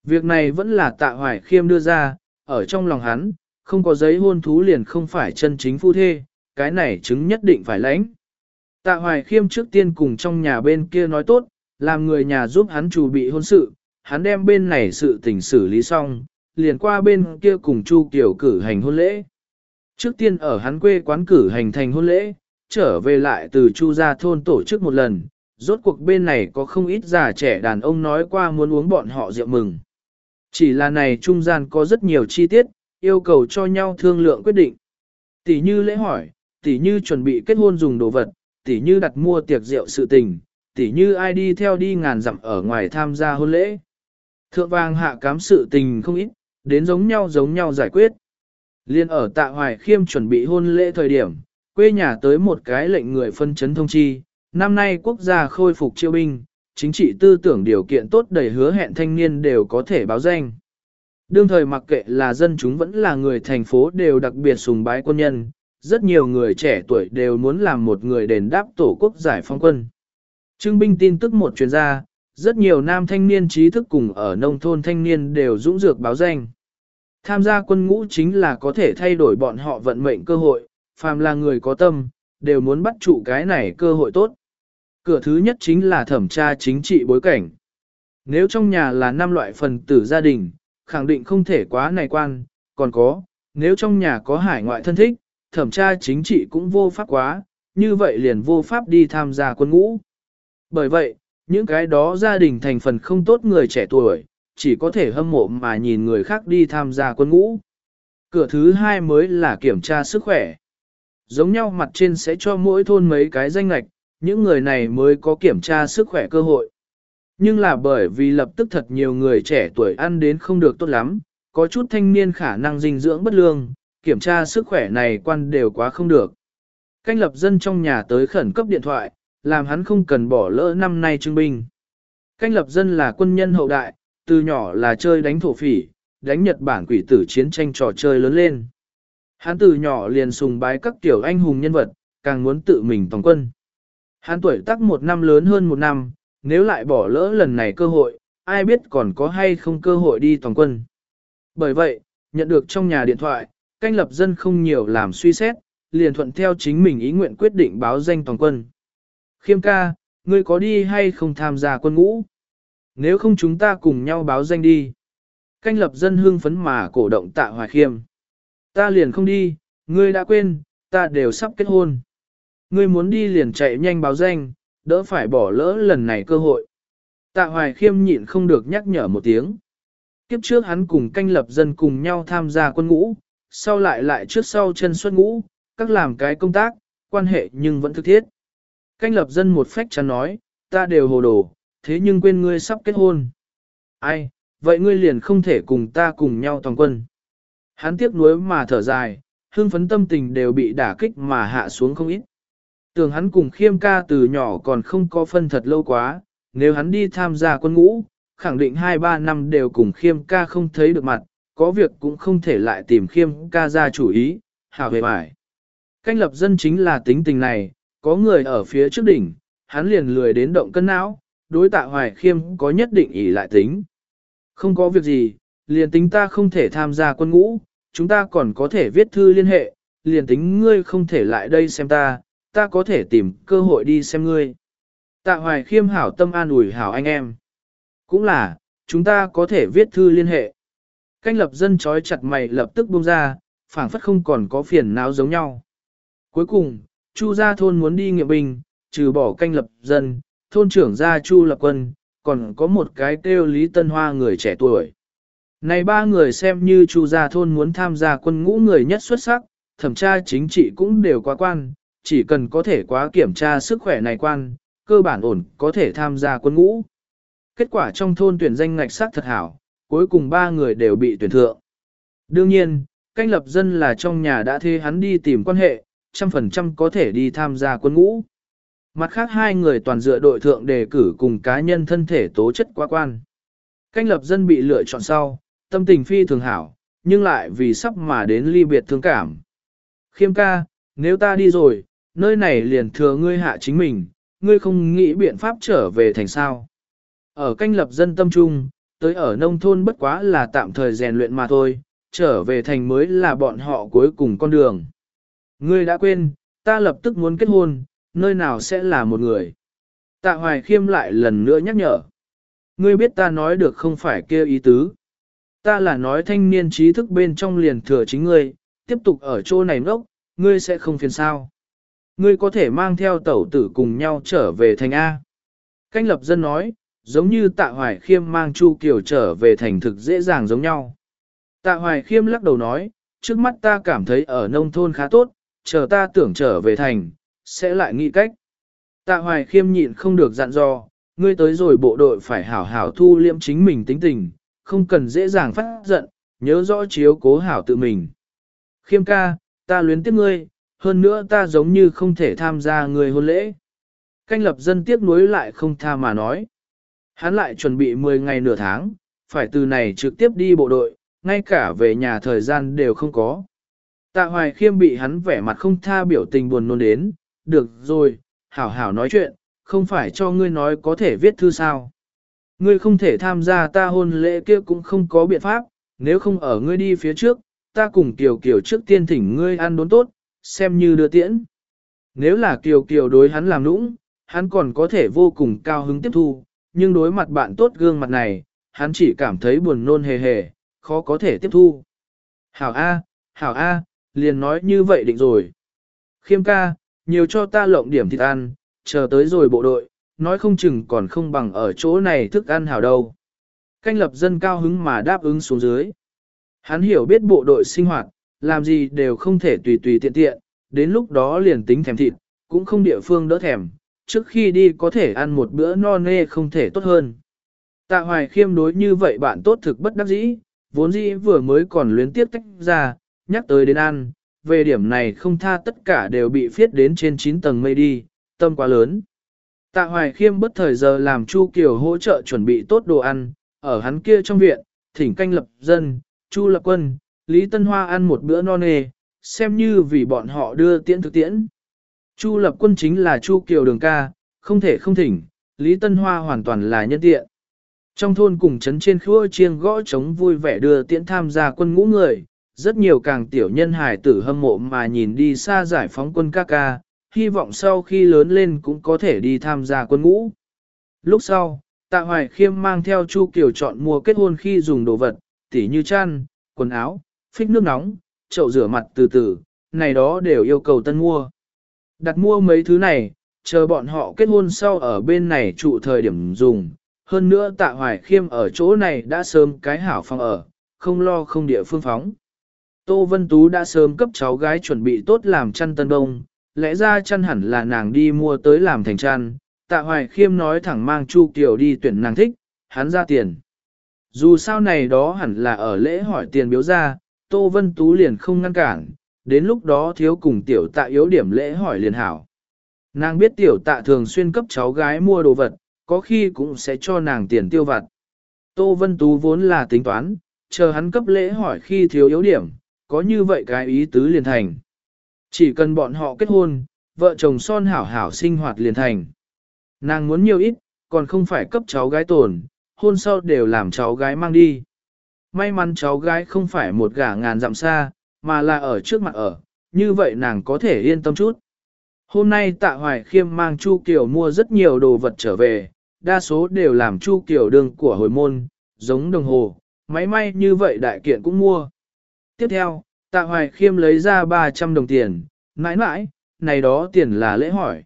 Việc này vẫn là tạ hoài khiêm đưa ra, ở trong lòng hắn, không có giấy hôn thú liền không phải chân chính phu thê, cái này chứng nhất định phải lãnh. Tạ hoài khiêm trước tiên cùng trong nhà bên kia nói tốt, làm người nhà giúp hắn chủ bị hôn sự, hắn đem bên này sự tình xử lý xong, liền qua bên kia cùng Chu Kiều cử hành hôn lễ. Trước tiên ở hắn quê quán cử hành thành hôn lễ, trở về lại từ Chu gia thôn tổ chức một lần, rốt cuộc bên này có không ít già trẻ đàn ông nói qua muốn uống bọn họ rượu mừng. Chỉ là này trung gian có rất nhiều chi tiết, yêu cầu cho nhau thương lượng quyết định. Tỷ như lễ hỏi, tỷ như chuẩn bị kết hôn dùng đồ vật, tỷ như đặt mua tiệc rượu sự tình, tỷ như ai đi theo đi ngàn dặm ở ngoài tham gia hôn lễ. Thượng vàng hạ cám sự tình không ít, đến giống nhau giống nhau giải quyết. Liên ở tạ hoài khiêm chuẩn bị hôn lễ thời điểm, quê nhà tới một cái lệnh người phân chấn thông chi, năm nay quốc gia khôi phục chiêu binh, chính trị tư tưởng điều kiện tốt đầy hứa hẹn thanh niên đều có thể báo danh. Đương thời mặc kệ là dân chúng vẫn là người thành phố đều đặc biệt sùng bái quân nhân, rất nhiều người trẻ tuổi đều muốn làm một người đền đáp tổ quốc giải phóng quân. Trưng binh tin tức một chuyên gia, rất nhiều nam thanh niên trí thức cùng ở nông thôn thanh niên đều dũng dược báo danh. Tham gia quân ngũ chính là có thể thay đổi bọn họ vận mệnh cơ hội, phàm là người có tâm, đều muốn bắt trụ cái này cơ hội tốt. Cửa thứ nhất chính là thẩm tra chính trị bối cảnh. Nếu trong nhà là năm loại phần tử gia đình, khẳng định không thể quá này quan, còn có, nếu trong nhà có hải ngoại thân thích, thẩm tra chính trị cũng vô pháp quá, như vậy liền vô pháp đi tham gia quân ngũ. Bởi vậy, những cái đó gia đình thành phần không tốt người trẻ tuổi, chỉ có thể hâm mộ mà nhìn người khác đi tham gia quân ngũ. Cửa thứ hai mới là kiểm tra sức khỏe. Giống nhau mặt trên sẽ cho mỗi thôn mấy cái danh lạch, những người này mới có kiểm tra sức khỏe cơ hội. Nhưng là bởi vì lập tức thật nhiều người trẻ tuổi ăn đến không được tốt lắm, có chút thanh niên khả năng dinh dưỡng bất lương, kiểm tra sức khỏe này quan đều quá không được. Canh lập dân trong nhà tới khẩn cấp điện thoại, làm hắn không cần bỏ lỡ năm nay trưng binh. Canh lập dân là quân nhân hậu đại, từ nhỏ là chơi đánh thổ phỉ, đánh Nhật Bản quỷ tử chiến tranh trò chơi lớn lên. Hắn từ nhỏ liền sùng bái các tiểu anh hùng nhân vật, càng muốn tự mình tòng quân. Hắn tuổi tác một năm lớn hơn một năm, nếu lại bỏ lỡ lần này cơ hội, ai biết còn có hay không cơ hội đi tòng quân. Bởi vậy, nhận được trong nhà điện thoại, canh lập dân không nhiều làm suy xét, liền thuận theo chính mình ý nguyện quyết định báo danh tòng quân. Khiêm ca, ngươi có đi hay không tham gia quân ngũ? Nếu không chúng ta cùng nhau báo danh đi. Canh lập dân hương phấn mà cổ động tạ hoài khiêm. Ta liền không đi, ngươi đã quên, ta đều sắp kết hôn. Ngươi muốn đi liền chạy nhanh báo danh, đỡ phải bỏ lỡ lần này cơ hội. Tạ hoài khiêm nhịn không được nhắc nhở một tiếng. Kiếp trước hắn cùng canh lập dân cùng nhau tham gia quân ngũ, sau lại lại trước sau chân xuất ngũ, các làm cái công tác, quan hệ nhưng vẫn thực thiết. Canh lập dân một phách chắn nói, ta đều hồ đồ, thế nhưng quên ngươi sắp kết hôn. Ai, vậy ngươi liền không thể cùng ta cùng nhau toàn quân. Hắn tiếc nuối mà thở dài, hương phấn tâm tình đều bị đả kích mà hạ xuống không ít. Tưởng hắn cùng khiêm ca từ nhỏ còn không có phân thật lâu quá, nếu hắn đi tham gia quân ngũ, khẳng định 2-3 năm đều cùng khiêm ca không thấy được mặt, có việc cũng không thể lại tìm khiêm ca ra chủ ý, hào hề mải. Canh lập dân chính là tính tình này, có người ở phía trước đỉnh, hắn liền lười đến động cân não, đối tạ hoài khiêm có nhất định ý lại tính. Không có việc gì, liền tính ta không thể tham gia quân ngũ, chúng ta còn có thể viết thư liên hệ, liền tính ngươi không thể lại đây xem ta, ta có thể tìm cơ hội đi xem ngươi. Tạ hoài khiêm hảo tâm an ủi hảo anh em. Cũng là, chúng ta có thể viết thư liên hệ. Canh lập dân trói chặt mày lập tức buông ra, phảng phất không còn có phiền não giống nhau. Cuối cùng, Chu gia thôn muốn đi nghiệm binh, trừ bỏ canh lập dân, thôn trưởng gia Chu lập quân, còn có một cái kêu Lý Tân Hoa người trẻ tuổi. Này ba người xem như Chu gia thôn muốn tham gia quân ngũ người nhất xuất sắc, thẩm tra chính trị cũng đều quá quan, chỉ cần có thể quá kiểm tra sức khỏe này quan, cơ bản ổn có thể tham gia quân ngũ. Kết quả trong thôn tuyển danh ngạch sắc thật hảo, cuối cùng ba người đều bị tuyển thượng. Đương nhiên, canh lập dân là trong nhà đã thuê hắn đi tìm quan hệ, trăm phần trăm có thể đi tham gia quân ngũ. Mặt khác hai người toàn dựa đội thượng đề cử cùng cá nhân thân thể tố chất quá quan. Canh lập dân bị lựa chọn sau, tâm tình phi thường hảo, nhưng lại vì sắp mà đến ly biệt thương cảm. Khiêm ca, nếu ta đi rồi, nơi này liền thừa ngươi hạ chính mình, ngươi không nghĩ biện pháp trở về thành sao. Ở canh lập dân tâm trung, tới ở nông thôn bất quá là tạm thời rèn luyện mà thôi, trở về thành mới là bọn họ cuối cùng con đường. Ngươi đã quên, ta lập tức muốn kết hôn, nơi nào sẽ là một người. Tạ hoài khiêm lại lần nữa nhắc nhở. Ngươi biết ta nói được không phải kia ý tứ. Ta là nói thanh niên trí thức bên trong liền thừa chính ngươi, tiếp tục ở chỗ này ngốc, ngươi sẽ không phiền sao. Ngươi có thể mang theo tẩu tử cùng nhau trở về thành A. Canh lập dân nói, giống như tạ hoài khiêm mang Chu Kiều trở về thành thực dễ dàng giống nhau. Tạ hoài khiêm lắc đầu nói, trước mắt ta cảm thấy ở nông thôn khá tốt, chờ ta tưởng trở về thành, sẽ lại nghĩ cách. Tạ hoài khiêm nhịn không được dặn dò, ngươi tới rồi bộ đội phải hảo hảo thu liêm chính mình tính tình, không cần dễ dàng phát giận, nhớ rõ chiếu cố hảo tự mình. Khiêm ca, ta luyến tiếc ngươi, hơn nữa ta giống như không thể tham gia người hôn lễ. Canh lập dân tiếc nuối lại không tha mà nói. Hắn lại chuẩn bị 10 ngày nửa tháng, phải từ này trực tiếp đi bộ đội, ngay cả về nhà thời gian đều không có. Tạ hoài khiêm bị hắn vẻ mặt không tha biểu tình buồn nôn đến, được rồi, hảo hảo nói chuyện, không phải cho ngươi nói có thể viết thư sao. Ngươi không thể tham gia ta hôn lễ kia cũng không có biện pháp, nếu không ở ngươi đi phía trước, ta cùng Kiều Kiều trước tiên thỉnh ngươi ăn đốn tốt, xem như đưa tiễn. Nếu là Kiều Kiều đối hắn làm nũng, hắn còn có thể vô cùng cao hứng tiếp thu, nhưng đối mặt bạn tốt gương mặt này, hắn chỉ cảm thấy buồn nôn hề hề, khó có thể tiếp thu. Hảo A, Hảo A, liền nói như vậy định rồi. Khiêm ca, nhiều cho ta lộng điểm thịt ăn, chờ tới rồi bộ đội, nói không chừng còn không bằng ở chỗ này thức ăn hảo đâu. Canh lập dân cao hứng mà đáp ứng xuống dưới. Hắn hiểu biết bộ đội sinh hoạt, làm gì đều không thể tùy tùy tiện tiện, đến lúc đó liền tính thèm thịt, cũng không địa phương đỡ thèm, trước khi đi có thể ăn một bữa no nê không thể tốt hơn. Tạ Hoài Khiêm đối như vậy bạn tốt thực bất đắc dĩ, vốn dĩ vừa mới còn luyến tiếp tách ra, nhắc tới đến ăn, về điểm này không tha tất cả đều bị phiết đến trên 9 tầng mây đi, tâm quá lớn. Tạ Hoài Khiêm bất thời giờ làm Chu Kiều hỗ trợ chuẩn bị tốt đồ ăn, ở hắn kia trong viện, thỉnh canh lập dân, Chu lập quân, Lý Tân Hoa ăn một bữa no nê, xem như vì bọn họ đưa tiễn thực tiễn. Chu lập quân chính là Chu Kiều đường ca, không thể không thỉnh, Lý Tân Hoa hoàn toàn là nhân tiện. Trong thôn cùng trấn trên khua chiêng gõ trống vui vẻ đưa tiễn tham gia quân ngũ người, rất nhiều càng tiểu nhân hài tử hâm mộ mà nhìn đi xa giải phóng quân ca ca, hy vọng sau khi lớn lên cũng có thể đi tham gia quân ngũ. Lúc sau, Tạ Hoài Khiêm mang theo Chu Kiều chọn mua kết hôn khi dùng đồ vật, tỉ như chăn, quần áo, phích nước nóng, chậu rửa mặt từ từ, này đó đều yêu cầu tân mua. Đặt mua mấy thứ này, chờ bọn họ kết hôn sau ở bên này trụ thời điểm dùng. Hơn nữa tạ hoài khiêm ở chỗ này đã sớm cái hảo phòng ở, không lo không địa phương phóng. Tô Vân Tú đã sớm cấp cháu gái chuẩn bị tốt làm chăn tân đông, lẽ ra chăn hẳn là nàng đi mua tới làm thành chăn. Tạ Hoài Khiêm nói thẳng mang Chu Kiều đi tuyển nàng thích, hắn ra tiền. Dù sao này đó hẳn là ở lễ hỏi tiền biếu ra, Tô Vân Tú liền không ngăn cản, đến lúc đó thiếu cùng tiểu tạ yếu điểm lễ hỏi liền hảo. Nàng biết tiểu tạ thường xuyên cấp cháu gái mua đồ vật, có khi cũng sẽ cho nàng tiền tiêu vặt. Tô Vân Tú vốn là tính toán, chờ hắn cấp lễ hỏi khi thiếu yếu điểm, có như vậy cái ý tứ liền thành. Chỉ cần bọn họ kết hôn, vợ chồng son hảo hảo sinh hoạt liền thành. Nàng muốn nhiều ít, còn không phải cấp cháu gái tổn, hôn sau đều làm cháu gái mang đi. May mắn cháu gái không phải một gả ngàn dặm xa, mà là ở trước mặt ở, như vậy nàng có thể yên tâm chút. Hôm nay tạ hoài khiêm mang Chu Kiều mua rất nhiều đồ vật trở về, đa số đều làm Chu Kiều đường của hồi môn, giống đồng hồ, máy may như vậy đại kiện cũng mua. Tiếp theo, tạ hoài khiêm lấy ra 300 đồng tiền, mãi mãi, này đó tiền là lễ hỏi.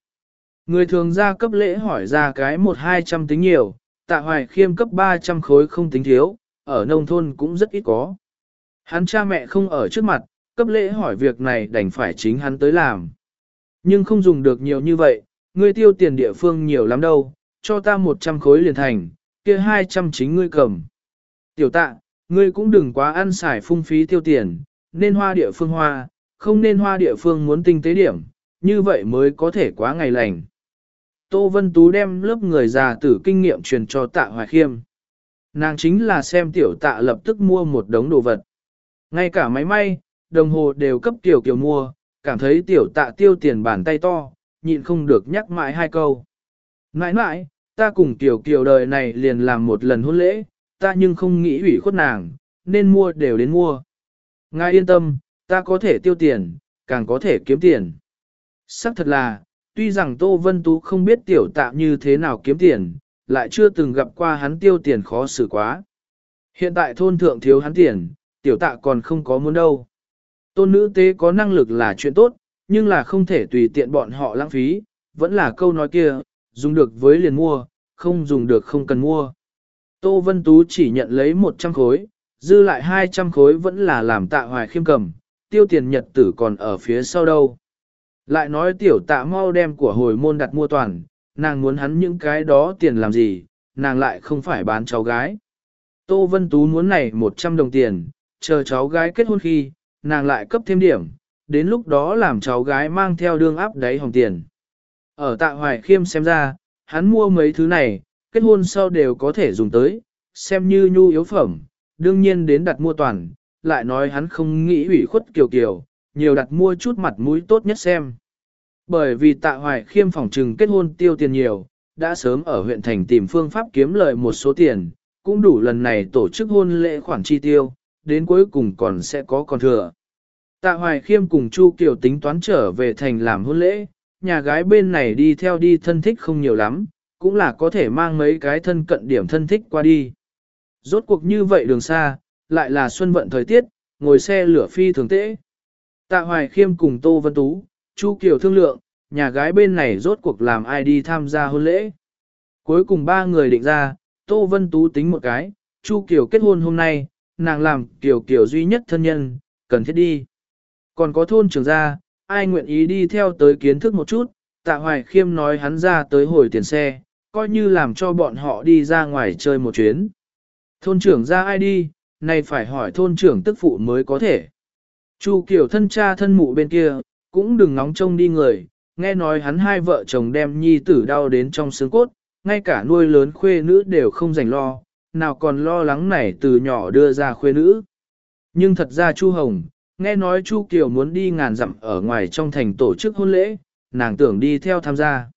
Người thường ra cấp lễ hỏi ra cái một hai trăm tính nhiều, tạ hoài khiêm cấp 300 khối không tính thiếu, ở nông thôn cũng rất ít có. Hắn cha mẹ không ở trước mặt, cấp lễ hỏi việc này đành phải chính hắn tới làm. Nhưng không dùng được nhiều như vậy, ngươi tiêu tiền địa phương nhiều lắm đâu, cho ta 100 khối liền thành, kia 200 chính ngươi cầm. Tiểu tạ, ngươi cũng đừng quá ăn xài phung phí tiêu tiền, nên hoa địa phương hoa, không nên hoa địa phương muốn tinh tế điểm, như vậy mới có thể quá ngày lành. Tô Vân Tú đem lớp người già tử kinh nghiệm truyền cho tạ hoài khiêm. Nàng chính là xem tiểu tạ lập tức mua một đống đồ vật. Ngay cả máy may, đồng hồ đều cấp tiểu kiều mua, cảm thấy tiểu tạ tiêu tiền bàn tay to, nhịn không được nhắc mãi hai câu. Nãi nãi, ta cùng tiểu kiều đời này liền làm một lần hôn lễ, ta nhưng không nghĩ ủy khuất nàng, nên mua đều đến mua. Ngài yên tâm, ta có thể tiêu tiền, càng có thể kiếm tiền. Sắc thật là, tuy rằng Tô Vân Tú không biết tiểu tạ như thế nào kiếm tiền, lại chưa từng gặp qua hắn tiêu tiền khó xử quá. Hiện tại thôn thượng thiếu hắn tiền, tiểu tạ còn không có muốn đâu. Tôn nữ tế có năng lực là chuyện tốt, nhưng là không thể tùy tiện bọn họ lãng phí, vẫn là câu nói kia, dùng được với liền mua, không dùng được không cần mua. Tô Vân Tú chỉ nhận lấy 100 khối, dư lại 200 khối vẫn là làm tạ hoài khiêm cầm, tiêu tiền nhật tử còn ở phía sau đâu. Lại nói tiểu tạ mau đem của hồi môn đặt mua toàn, nàng muốn hắn những cái đó tiền làm gì, nàng lại không phải bán cháu gái. Tô Vân Tú muốn này 100 đồng tiền, chờ cháu gái kết hôn khi, nàng lại cấp thêm điểm, đến lúc đó làm cháu gái mang theo đương áp đáy hồng tiền. Ở tạ hoài khiêm xem ra, hắn mua mấy thứ này, kết hôn sau đều có thể dùng tới, xem như nhu yếu phẩm, đương nhiên đến đặt mua toàn, lại nói hắn không nghĩ ủy khuất kiều kiều, nhiều đặt mua chút mặt mũi tốt nhất xem. Bởi vì tạ hoài khiêm phòng trừng kết hôn tiêu tiền nhiều, đã sớm ở huyện thành tìm phương pháp kiếm lợi một số tiền, cũng đủ lần này tổ chức hôn lễ khoản chi tiêu, đến cuối cùng còn sẽ có còn thừa. Tạ Hoài Khiêm cùng Chu Kiều tính toán trở về thành làm hôn lễ, nhà gái bên này đi theo đi thân thích không nhiều lắm, cũng là có thể mang mấy cái thân cận điểm thân thích qua đi. Rốt cuộc như vậy đường xa, lại là xuân vận thời tiết, ngồi xe lửa phi thường tễ. Tạ Hoài Khiêm cùng Tô Vân Tú, Chu Kiều thương lượng, nhà gái bên này rốt cuộc làm ai đi tham gia hôn lễ. Cuối cùng ba người định ra, Tô Vân Tú tính một cái, Chu Kiều kết hôn hôm nay, nàng làm Kiều Kiều duy nhất thân nhân, cần thiết đi. Còn có thôn trưởng gia, ai nguyện ý đi theo tới kiến thức một chút, tạ hoài khiêm nói hắn ra tới hồi tiền xe, coi như làm cho bọn họ đi ra ngoài chơi một chuyến. Thôn trưởng ra ai đi, này phải hỏi thôn trưởng tức phụ mới có thể. Chu kiểu thân cha thân mụ bên kia, cũng đừng ngóng trông đi người, nghe nói hắn hai vợ chồng đem nhi tử đau đến trong xương cốt, ngay cả nuôi lớn khuê nữ đều không dành lo, nào còn lo lắng này từ nhỏ đưa ra khuê nữ. Nhưng thật ra Chu Hồng, nghe nói Chu Kiều muốn đi ngàn dặm ở ngoài trong thành tổ chức hôn lễ, nàng tưởng đi theo tham gia.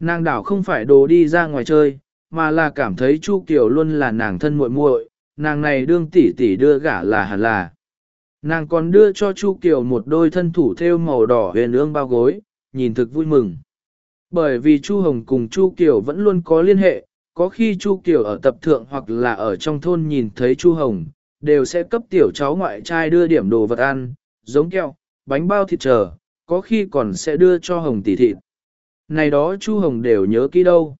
Nàng đảo không phải đồ đi ra ngoài chơi, mà là cảm thấy Chu Kiều luôn là nàng thân muội muội, nàng này đương tỷ tỷ đưa gả là hẳn là. Nàng còn đưa cho Chu Kiều một đôi thân thủ thêu màu đỏ huyền ương bao gối, nhìn thực vui mừng. Bởi vì Chu Hồng cùng Chu Kiều vẫn luôn có liên hệ, có khi Chu Kiều ở tập thượng hoặc là ở trong thôn nhìn thấy Chu Hồng, đều sẽ cấp tiểu cháu ngoại trai đưa điểm đồ vật ăn, giống kẹo, bánh bao thịt chờ, có khi còn sẽ đưa cho Hồng tỷ thịt. Này đó Chu Hồng đều nhớ kỹ đâu.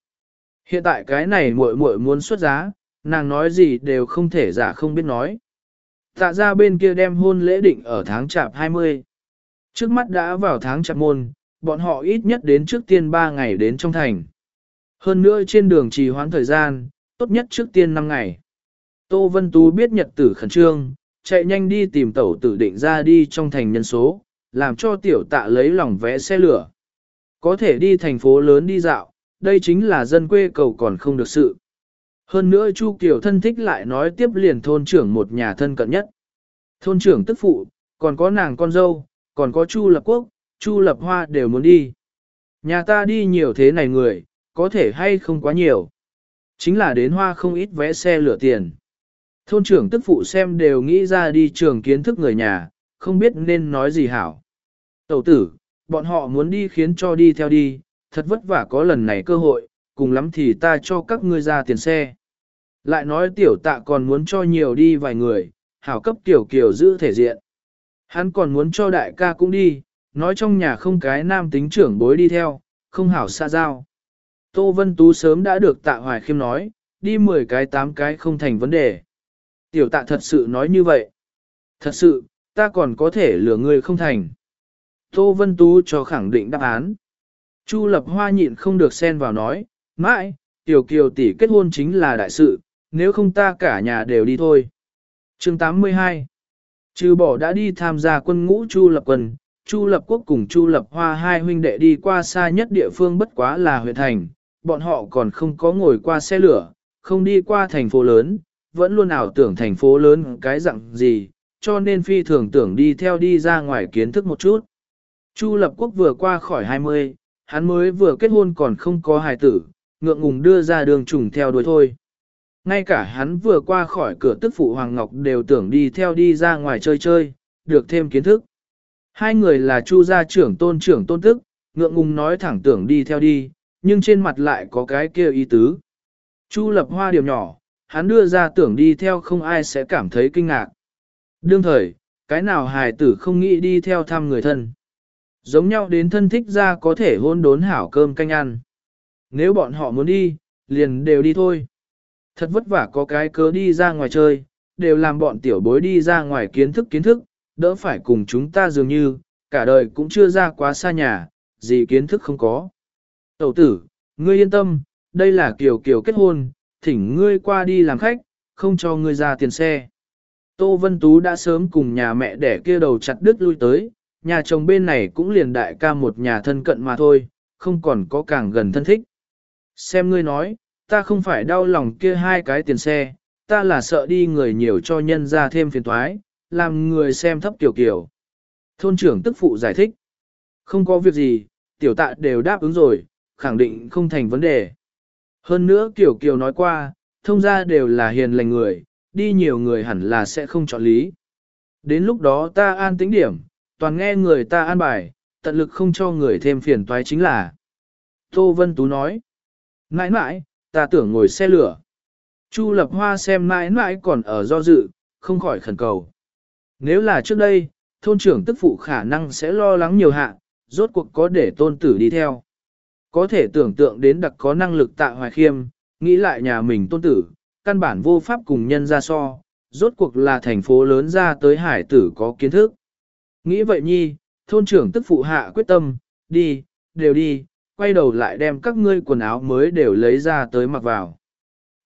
Hiện tại cái này muội muội muốn xuất giá, nàng nói gì đều không thể giả không biết nói. Tạ ra bên kia đem hôn lễ định ở tháng chạp 20. Trước mắt đã vào tháng chạp môn, bọn họ ít nhất đến trước tiên 3 ngày đến trong thành. Hơn nữa trên đường trì hoãn thời gian, tốt nhất trước tiên 5 ngày. Tô Vân Tú biết nhật tử khẩn trương, chạy nhanh đi tìm tẩu tử định ra đi trong thành nhân số, làm cho tiểu tạ lấy lòng vẽ xe lửa. Có thể đi thành phố lớn đi dạo, đây chính là dân quê cầu còn không được sự. Hơn nữa Chu Kiều thân thích lại nói tiếp liền thôn trưởng một nhà thân cận nhất. Thôn trưởng tức phụ, còn có nàng con dâu, còn có Chu Lập Quốc, Chu Lập Hoa đều muốn đi. Nhà ta đi nhiều thế này người, có thể hay không quá nhiều. Chính là đến hoa không ít vé xe lửa tiền. Thôn trưởng tức phụ xem đều nghĩ ra đi trường kiến thức người nhà, không biết nên nói gì hảo. Tẩu tử, bọn họ muốn đi khiến cho đi theo đi, thật vất vả có lần này cơ hội, cùng lắm thì ta cho các ngươi ra tiền xe. Lại nói tiểu tạ còn muốn cho nhiều đi vài người, hảo cấp tiểu kiều giữ thể diện. Hắn còn muốn cho đại ca cũng đi, nói trong nhà không cái nam tính trưởng bối đi theo, không hảo xa giao. Tô Vân Tú sớm đã được tạ hoài khiêm nói, đi 10 cái 8 cái không thành vấn đề. Tiểu tạ thật sự nói như vậy. Thật sự, ta còn có thể lừa ngươi không thành. Tô Vân Tú cho khẳng định đáp án. Chu Lập Hoa nhịn không được xen vào nói, mãi, tiểu kiều tỷ kết hôn chính là đại sự, nếu không ta cả nhà đều đi thôi. chương 82 Trừ bỏ đã đi tham gia quân ngũ Chu Lập Quân, Chu Lập Quốc cùng Chu Lập Hoa hai huynh đệ đi qua xa nhất địa phương bất quá là huyện thành, bọn họ còn không có ngồi qua xe lửa, không đi qua thành phố lớn, vẫn luôn ảo tưởng thành phố lớn cái dạng gì, cho nên phi thường tưởng đi theo đi ra ngoài kiến thức một chút. Chu Lập Quốc vừa qua khỏi 20, hắn mới vừa kết hôn còn không có hài tử, ngượng ngùng đưa ra đường trùng theo đuổi thôi. Ngay cả hắn vừa qua khỏi cửa tức phụ Hoàng Ngọc đều tưởng đi theo đi ra ngoài chơi chơi, được thêm kiến thức. Hai người là chu gia trưởng tôn trưởng tôn tức, ngượng ngùng nói thẳng tưởng đi theo đi, nhưng trên mặt lại có cái kia ý tứ. Chu lập hoa điều nhỏ, hắn đưa ra tưởng đi theo không ai sẽ cảm thấy kinh ngạc. Đương thời, cái nào hài tử không nghĩ đi theo thăm người thân. Giống nhau đến thân thích ra có thể hôn đốn hảo cơm canh ăn. Nếu bọn họ muốn đi, liền đều đi thôi. Thật vất vả có cái cớ đi ra ngoài chơi, đều làm bọn tiểu bối đi ra ngoài kiến thức kiến thức, đỡ phải cùng chúng ta dường như, cả đời cũng chưa ra quá xa nhà, gì kiến thức không có. Tẩu tử, ngươi yên tâm, đây là kiều kiều kết hôn, thỉnh ngươi qua đi làm khách, không cho ngươi ra tiền xe. Tô Vân Tú đã sớm cùng nhà mẹ đẻ kia đầu chặt đứt lui tới, nhà chồng bên này cũng liền đại ca một nhà thân cận mà thôi, không còn có càng gần thân thích. Xem ngươi nói, ta không phải đau lòng kia hai cái tiền xe, ta là sợ đi người nhiều cho nhân ra thêm phiền toái, làm người xem thấp tiểu kiểu. Thôn trưởng tức phụ giải thích. Không có việc gì, tiểu tạ đều đáp ứng rồi, khẳng định không thành vấn đề. Hơn nữa kiểu kiều nói qua, thông ra đều là hiền lành người, đi nhiều người hẳn là sẽ không chọn lý. Đến lúc đó ta an tính điểm, toàn nghe người ta an bài, tận lực không cho người thêm phiền toái chính là. Tô Vân Tú nói, mãi mãi, ta tưởng ngồi xe lửa. Chu Lập Hoa xem mãi mãi còn ở do dự, không khỏi khẩn cầu. Nếu là trước đây, thôn trưởng tức phụ khả năng sẽ lo lắng nhiều hạ, rốt cuộc có để tôn tử đi theo. Có thể tưởng tượng đến đặc có năng lực tạ hoài khiêm, nghĩ lại nhà mình tôn tử, căn bản vô pháp cùng nhân ra so, rốt cuộc là thành phố lớn ra tới hải tử có kiến thức. Nghĩ vậy nhi, thôn trưởng tức phụ hạ quyết tâm, đi, đều đi, quay đầu lại đem các ngươi quần áo mới đều lấy ra tới mặc vào.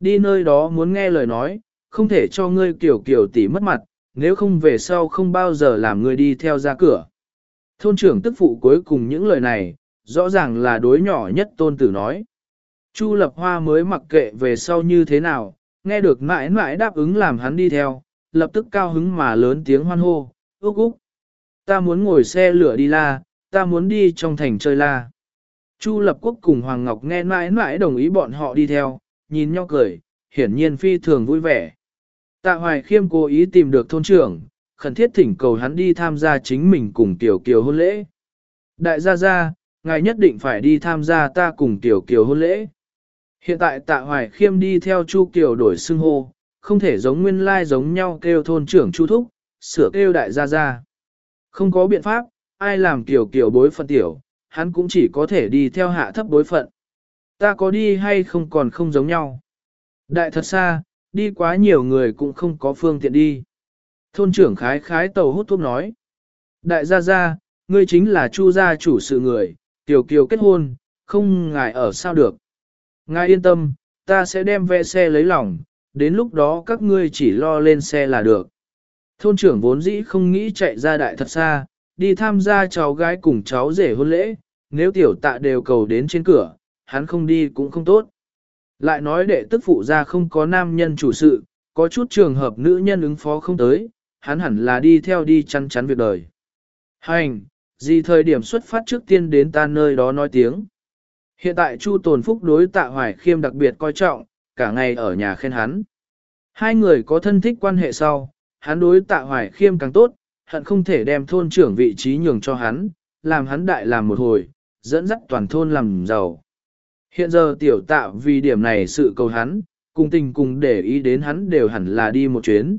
Đi nơi đó muốn nghe lời nói, không thể cho ngươi kiểu kiểu tỉ mất mặt, nếu không về sau không bao giờ làm ngươi đi theo ra cửa. Thôn trưởng tức phụ cuối cùng những lời này, rõ ràng là đối nhỏ nhất tôn tử nói. Chu lập hoa mới mặc kệ về sau như thế nào, nghe được mãi mãi đáp ứng làm hắn đi theo, lập tức cao hứng mà lớn tiếng hoan hô, úc úc. Ta muốn ngồi xe lửa đi la, ta muốn đi trong thành chơi la. Chu lập quốc cùng Hoàng Ngọc nghe mãi mãi đồng ý bọn họ đi theo, nhìn nhau cười, hiển nhiên phi thường vui vẻ. Tạ Hoài Khiêm cố ý tìm được thôn trưởng, khẩn thiết thỉnh cầu hắn đi tham gia chính mình cùng Tiểu Kiều hôn lễ. Đại gia gia, ngài nhất định phải đi tham gia ta cùng Tiểu Kiều hôn lễ. Hiện tại Tạ Hoài Khiêm đi theo Chu Kiều đổi xưng hô, không thể giống nguyên lai giống nhau kêu thôn trưởng Chu Thúc, sửa kêu đại gia gia. Không có biện pháp, ai làm kiểu Kiều bối phận tiểu, hắn cũng chỉ có thể đi theo hạ thấp bối phận. Ta có đi hay không còn không giống nhau. Đại thật xa, đi quá nhiều người cũng không có phương tiện đi. Thôn trưởng khái khái tàu hút thuốc nói. Đại gia gia, ngươi chính là chu gia chủ sự người, tiểu kiều kết hôn, không ngài ở sao được. Ngài yên tâm, ta sẽ đem ve xe lấy lòng, đến lúc đó các ngươi chỉ lo lên xe là được. Thôn trưởng vốn dĩ không nghĩ chạy ra đại thật xa, đi tham gia cháu gái cùng cháu rể hôn lễ, nếu tiểu tạ đều cầu đến trên cửa, hắn không đi cũng không tốt. Lại nói đệ tức phụ ra không có nam nhân chủ sự, có chút trường hợp nữ nhân ứng phó không tới, hắn hẳn là đi theo đi chăn chắn việc đời. Hành, gì thời điểm xuất phát trước tiên đến ta nơi đó nói tiếng. Hiện tại Chu Tồn Phúc đối tạ hoài khiêm đặc biệt coi trọng, cả ngày ở nhà khen hắn. Hai người có thân thích quan hệ sau, hắn đối tạ hoài khiêm càng tốt, hận không thể đem thôn trưởng vị trí nhường cho hắn, làm hắn đại làm một hồi, dẫn dắt toàn thôn làm giàu. Hiện giờ tiểu tạ vì điểm này sự cầu hắn, cùng tình cùng để ý đến hắn đều hẳn là đi một chuyến.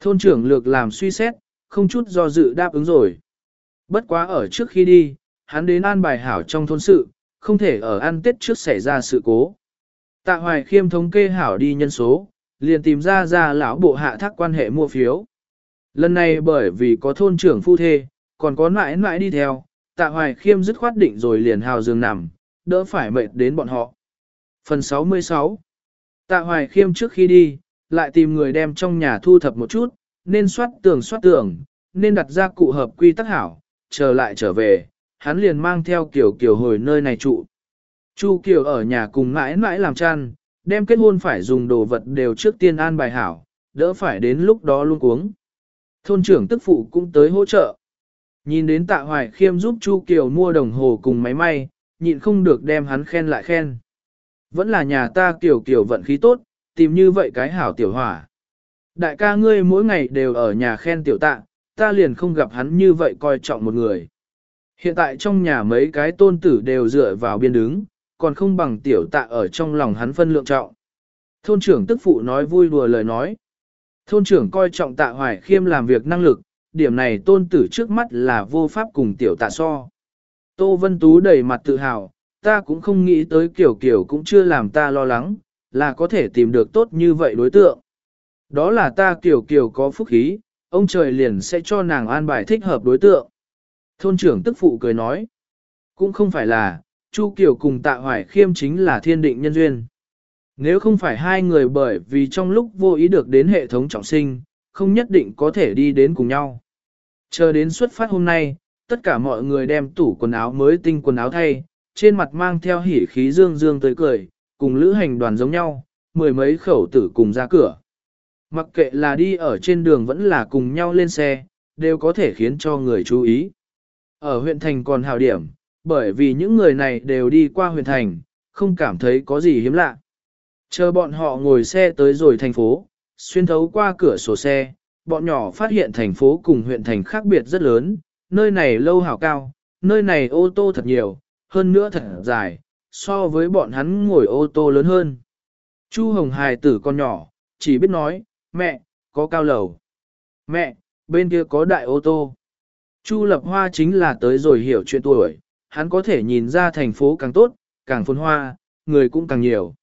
Thôn trưởng lược làm suy xét, không chút do dự đáp ứng rồi. Bất quá ở trước khi đi, hắn đến an bài hảo trong thôn sự, không thể ở ăn tết trước xảy ra sự cố. Tạ hoài khiêm thống kê hảo đi nhân số, liền tìm ra ra lão bộ hạ thác quan hệ mua phiếu. Lần này bởi vì có thôn trưởng phu thê, còn có mãi mãi đi theo, tạ hoài khiêm dứt khoát định rồi liền hào giường nằm, đỡ phải mệt đến bọn họ. Phần 66 Tạ hoài khiêm trước khi đi, lại tìm người đem trong nhà thu thập một chút, nên soát tường soát tường, nên đặt ra cụ hợp quy tắc hảo, chờ lại trở về, hắn liền mang theo kiểu kiểu hồi nơi này trụ. Chu Kiều ở nhà cùng mãi mãi làm chăn, đem kết hôn phải dùng đồ vật đều trước tiên an bài hảo, đỡ phải đến lúc đó luôn cuống. Thôn trưởng tức phụ cũng tới hỗ trợ. Nhìn đến tạ hoài khiêm giúp Chu Kiều mua đồng hồ cùng máy may, nhịn không được đem hắn khen lại khen. Vẫn là nhà ta Kiều Kiều vận khí tốt, tìm như vậy cái hảo tiểu hỏa. Đại ca ngươi mỗi ngày đều ở nhà khen tiểu tạ, ta liền không gặp hắn như vậy coi trọng một người. Hiện tại trong nhà mấy cái tôn tử đều dựa vào biên đứng, còn không bằng tiểu tạ ở trong lòng hắn phân lượng trọng. Thôn trưởng tức phụ nói vui đùa lời nói. Thôn trưởng coi trọng tạ hoài khiêm làm việc năng lực, điểm này tôn tử trước mắt là vô pháp cùng tiểu tạ so. Tô Vân Tú đầy mặt tự hào, ta cũng không nghĩ tới kiểu kiểu cũng chưa làm ta lo lắng, là có thể tìm được tốt như vậy đối tượng. Đó là ta kiểu kiểu có phúc khí, ông trời liền sẽ cho nàng an bài thích hợp đối tượng. Thôn trưởng tức phụ cười nói, cũng không phải là, Chu Kiều cùng Tạ Hoài Khiêm chính là thiên định nhân duyên. Nếu không phải hai người bởi vì trong lúc vô ý được đến hệ thống trọng sinh, không nhất định có thể đi đến cùng nhau. Chờ đến xuất phát hôm nay, tất cả mọi người đem tủ quần áo mới tinh quần áo thay, trên mặt mang theo hỉ khí dương dương tới cười, cùng lữ hành đoàn giống nhau, mười mấy khẩu tử cùng ra cửa. Mặc kệ là đi ở trên đường vẫn là cùng nhau lên xe, đều có thể khiến cho người chú ý. Ở huyện thành còn hào điểm, bởi vì những người này đều đi qua huyện thành, không cảm thấy có gì hiếm lạ. Chờ bọn họ ngồi xe tới rồi thành phố, xuyên thấu qua cửa sổ xe, bọn nhỏ phát hiện thành phố cùng huyện thành khác biệt rất lớn, nơi này lâu hào cao, nơi này ô tô thật nhiều, hơn nữa thật dài, so với bọn hắn ngồi ô tô lớn hơn. Chu Hồng hài tử con nhỏ, chỉ biết nói, mẹ, có cao lầu. Mẹ, bên kia có đại ô tô. Chu Lập Hoa chính là tới rồi hiểu chuyện tuổi, hắn có thể nhìn ra thành phố càng tốt, càng phồn hoa, người cũng càng nhiều.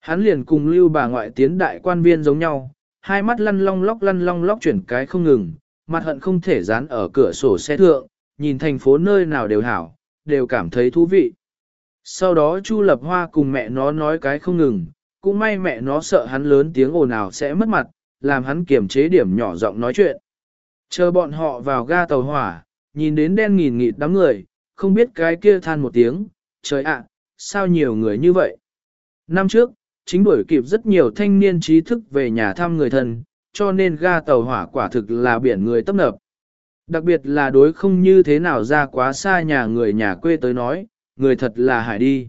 Hắn liền cùng lưu bà ngoại tiến đại quan viên giống nhau, hai mắt lăn long lóc lăn long lóc chuyển cái không ngừng, mặt hận không thể dán ở cửa sổ xe thượng, nhìn thành phố nơi nào đều hảo, đều cảm thấy thú vị. Sau đó Chu Lập Hoa cùng mẹ nó nói cái không ngừng, cũng may mẹ nó sợ hắn lớn tiếng ồn ào sẽ mất mặt, làm hắn kiềm chế điểm nhỏ giọng nói chuyện. Chờ bọn họ vào ga tàu hỏa, nhìn đến đen nghìn nghịt đám người, không biết cái kia than một tiếng, trời ạ, sao nhiều người như vậy. Năm trước, chính đuổi kịp rất nhiều thanh niên trí thức về nhà thăm người thân, cho nên ga tàu hỏa quả thực là biển người tấp nập. Đặc biệt là đối không như thế nào ra quá xa nhà người nhà quê tới nói, người thật là hải đi.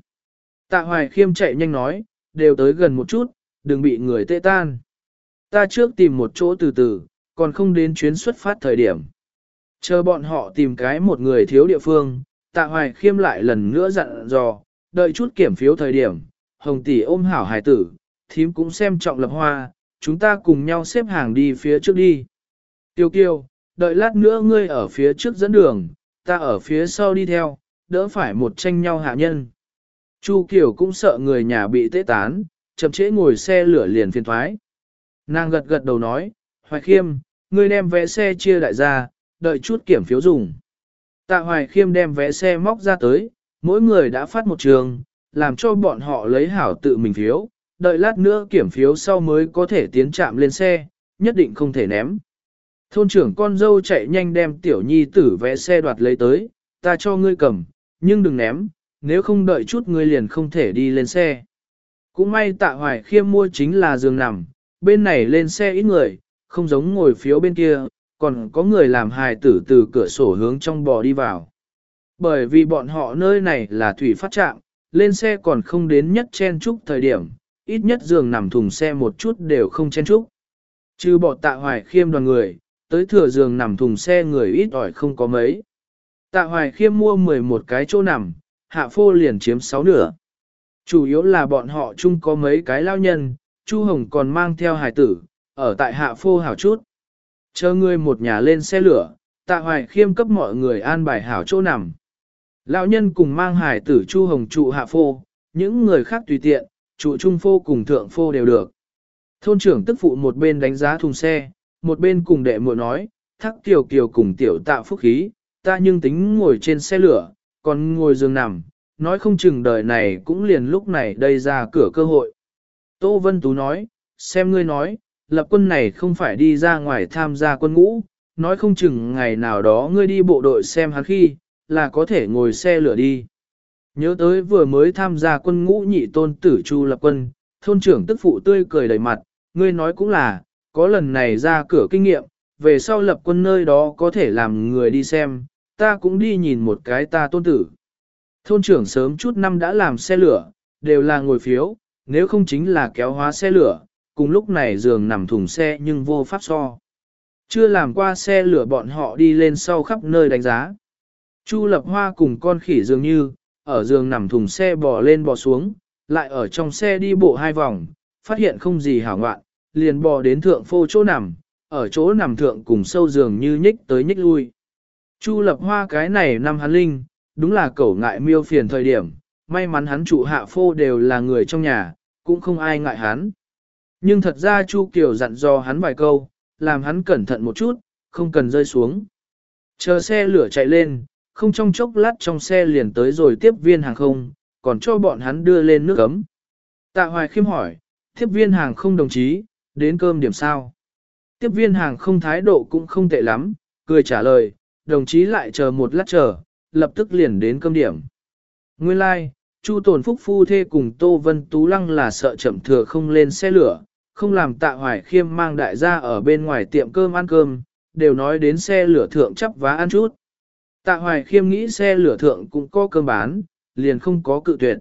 Tạ hoài khiêm chạy nhanh nói, đều tới gần một chút, đừng bị người tê tan. Ta trước tìm một chỗ từ từ, còn không đến chuyến xuất phát thời điểm. Chờ bọn họ tìm cái một người thiếu địa phương, tạ hoài khiêm lại lần nữa dặn dò, đợi chút kiểm phiếu thời điểm, hồng tỷ ôm hảo hải tử, thím cũng xem trọng lập hoa, chúng ta cùng nhau xếp hàng đi phía trước đi. Tiêu kiêu, đợi lát nữa ngươi ở phía trước dẫn đường, ta ở phía sau đi theo, đỡ phải một tranh nhau hạ nhân. Chu Kiều cũng sợ người nhà bị tế tán, chậm trễ ngồi xe lửa liền phiền thoái. Nàng gật gật đầu nói, Hoài Khiêm, ngươi đem vé xe chia đại ra, đợi chút kiểm phiếu dùng. Tạ Hoài Khiêm đem vé xe móc ra tới, mỗi người đã phát một trường, làm cho bọn họ lấy hảo tự mình phiếu, đợi lát nữa kiểm phiếu sau mới có thể tiến chạm lên xe, nhất định không thể ném. Thôn trưởng con dâu chạy nhanh đem tiểu nhi tử vé xe đoạt lấy tới, ta cho ngươi cầm, nhưng đừng ném, nếu không đợi chút ngươi liền không thể đi lên xe. Cũng may tạ hoài khiêm mua chính là giường nằm, bên này lên xe ít người, không giống ngồi phiếu bên kia, còn có người làm hài tử từ cửa sổ hướng trong bò đi vào. Bởi vì bọn họ nơi này là thủy phát trạm, lên xe còn không đến nhất chen chúc thời điểm, ít nhất giường nằm thùng xe một chút đều không chen chúc. Chứ bỏ tạ hoài khiêm đoàn người, tới thừa giường nằm thùng xe người ít ỏi không có mấy. Tạ hoài khiêm mua 11 cái chỗ nằm, hạ phô liền chiếm 6 nửa. Chủ yếu là bọn họ chung có mấy cái lao nhân, Chu Hồng còn mang theo hài tử, ở tại hạ phô hảo chút. Chờ người một nhà lên xe lửa, tạ hoài khiêm cấp mọi người an bài hảo chỗ nằm. Lão nhân cùng mang hài tử Chu Hồng trụ hạ phô, những người khác tùy tiện, trụ trung phô cùng thượng phô đều được. Thôn trưởng tức phụ một bên đánh giá thùng xe, một bên cùng đệ muội nói, thắc kiều kiều cùng tiểu tạ phúc khí, ta nhưng tính ngồi trên xe lửa, còn ngồi giường nằm, nói không chừng đời này cũng liền lúc này đây ra cửa cơ hội. Tô Vân Tú nói, xem ngươi nói, lập quân này không phải đi ra ngoài tham gia quân ngũ, nói không chừng ngày nào đó ngươi đi bộ đội xem hắn khi, là có thể ngồi xe lửa đi. Nhớ tới vừa mới tham gia quân ngũ nhị tôn tử Chu lập quân, thôn trưởng tức phụ tươi cười đầy mặt, ngươi nói cũng là, có lần này ra cửa kinh nghiệm, về sau lập quân nơi đó có thể làm người đi xem, ta cũng đi nhìn một cái ta tôn tử. Thôn trưởng sớm chút năm đã làm xe lửa, đều là ngồi phiếu, nếu không chính là kéo hóa xe lửa, cùng lúc này giường nằm thùng xe nhưng vô pháp so. Chưa làm qua xe lửa bọn họ đi lên sau khắp nơi đánh giá. Chu lập hoa cùng con khỉ dường như, ở giường nằm thùng xe bò lên bò xuống, lại ở trong xe đi bộ hai vòng, phát hiện không gì hảo ngoạn, liền bò đến thượng phô chỗ nằm, ở chỗ nằm thượng cùng sâu giường như nhích tới nhích lui. Chu lập hoa cái này năm hắn linh, đúng là cẩu ngại miêu phiền thời điểm, may mắn hắn trụ hạ phô đều là người trong nhà, cũng không ai ngại hắn. Nhưng thật ra Chu Kiều dặn dò hắn vài câu, làm hắn cẩn thận một chút, không cần rơi xuống. Chờ xe lửa chạy lên, không trong chốc lát trong xe liền tới rồi tiếp viên hàng không, còn cho bọn hắn đưa lên nước ấm. Tạ Hoài khiêm hỏi, tiếp viên hàng không đồng chí, đến cơm điểm sao? Tiếp viên hàng không thái độ cũng không tệ lắm, cười trả lời, đồng chí lại chờ một lát chờ, lập tức liền đến cơm điểm. Nguyên lai, like, Chu Tồn Phúc phu thê cùng Tô Vân Tú Lăng là sợ chậm thừa không lên xe lửa, không làm tạ hoài khiêm mang đại gia ở bên ngoài tiệm cơm ăn cơm, đều nói đến xe lửa thượng chấp vá ăn chút. Tạ hoài khiêm nghĩ xe lửa thượng cũng có cơm bán, liền không có cự tuyệt.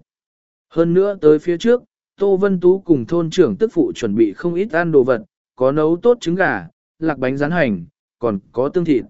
Hơn nữa tới phía trước, Tô Vân Tú cùng thôn trưởng tức phụ chuẩn bị không ít ăn đồ vật, có nấu tốt trứng gà, lạc bánh rán hành, còn có tương thịt.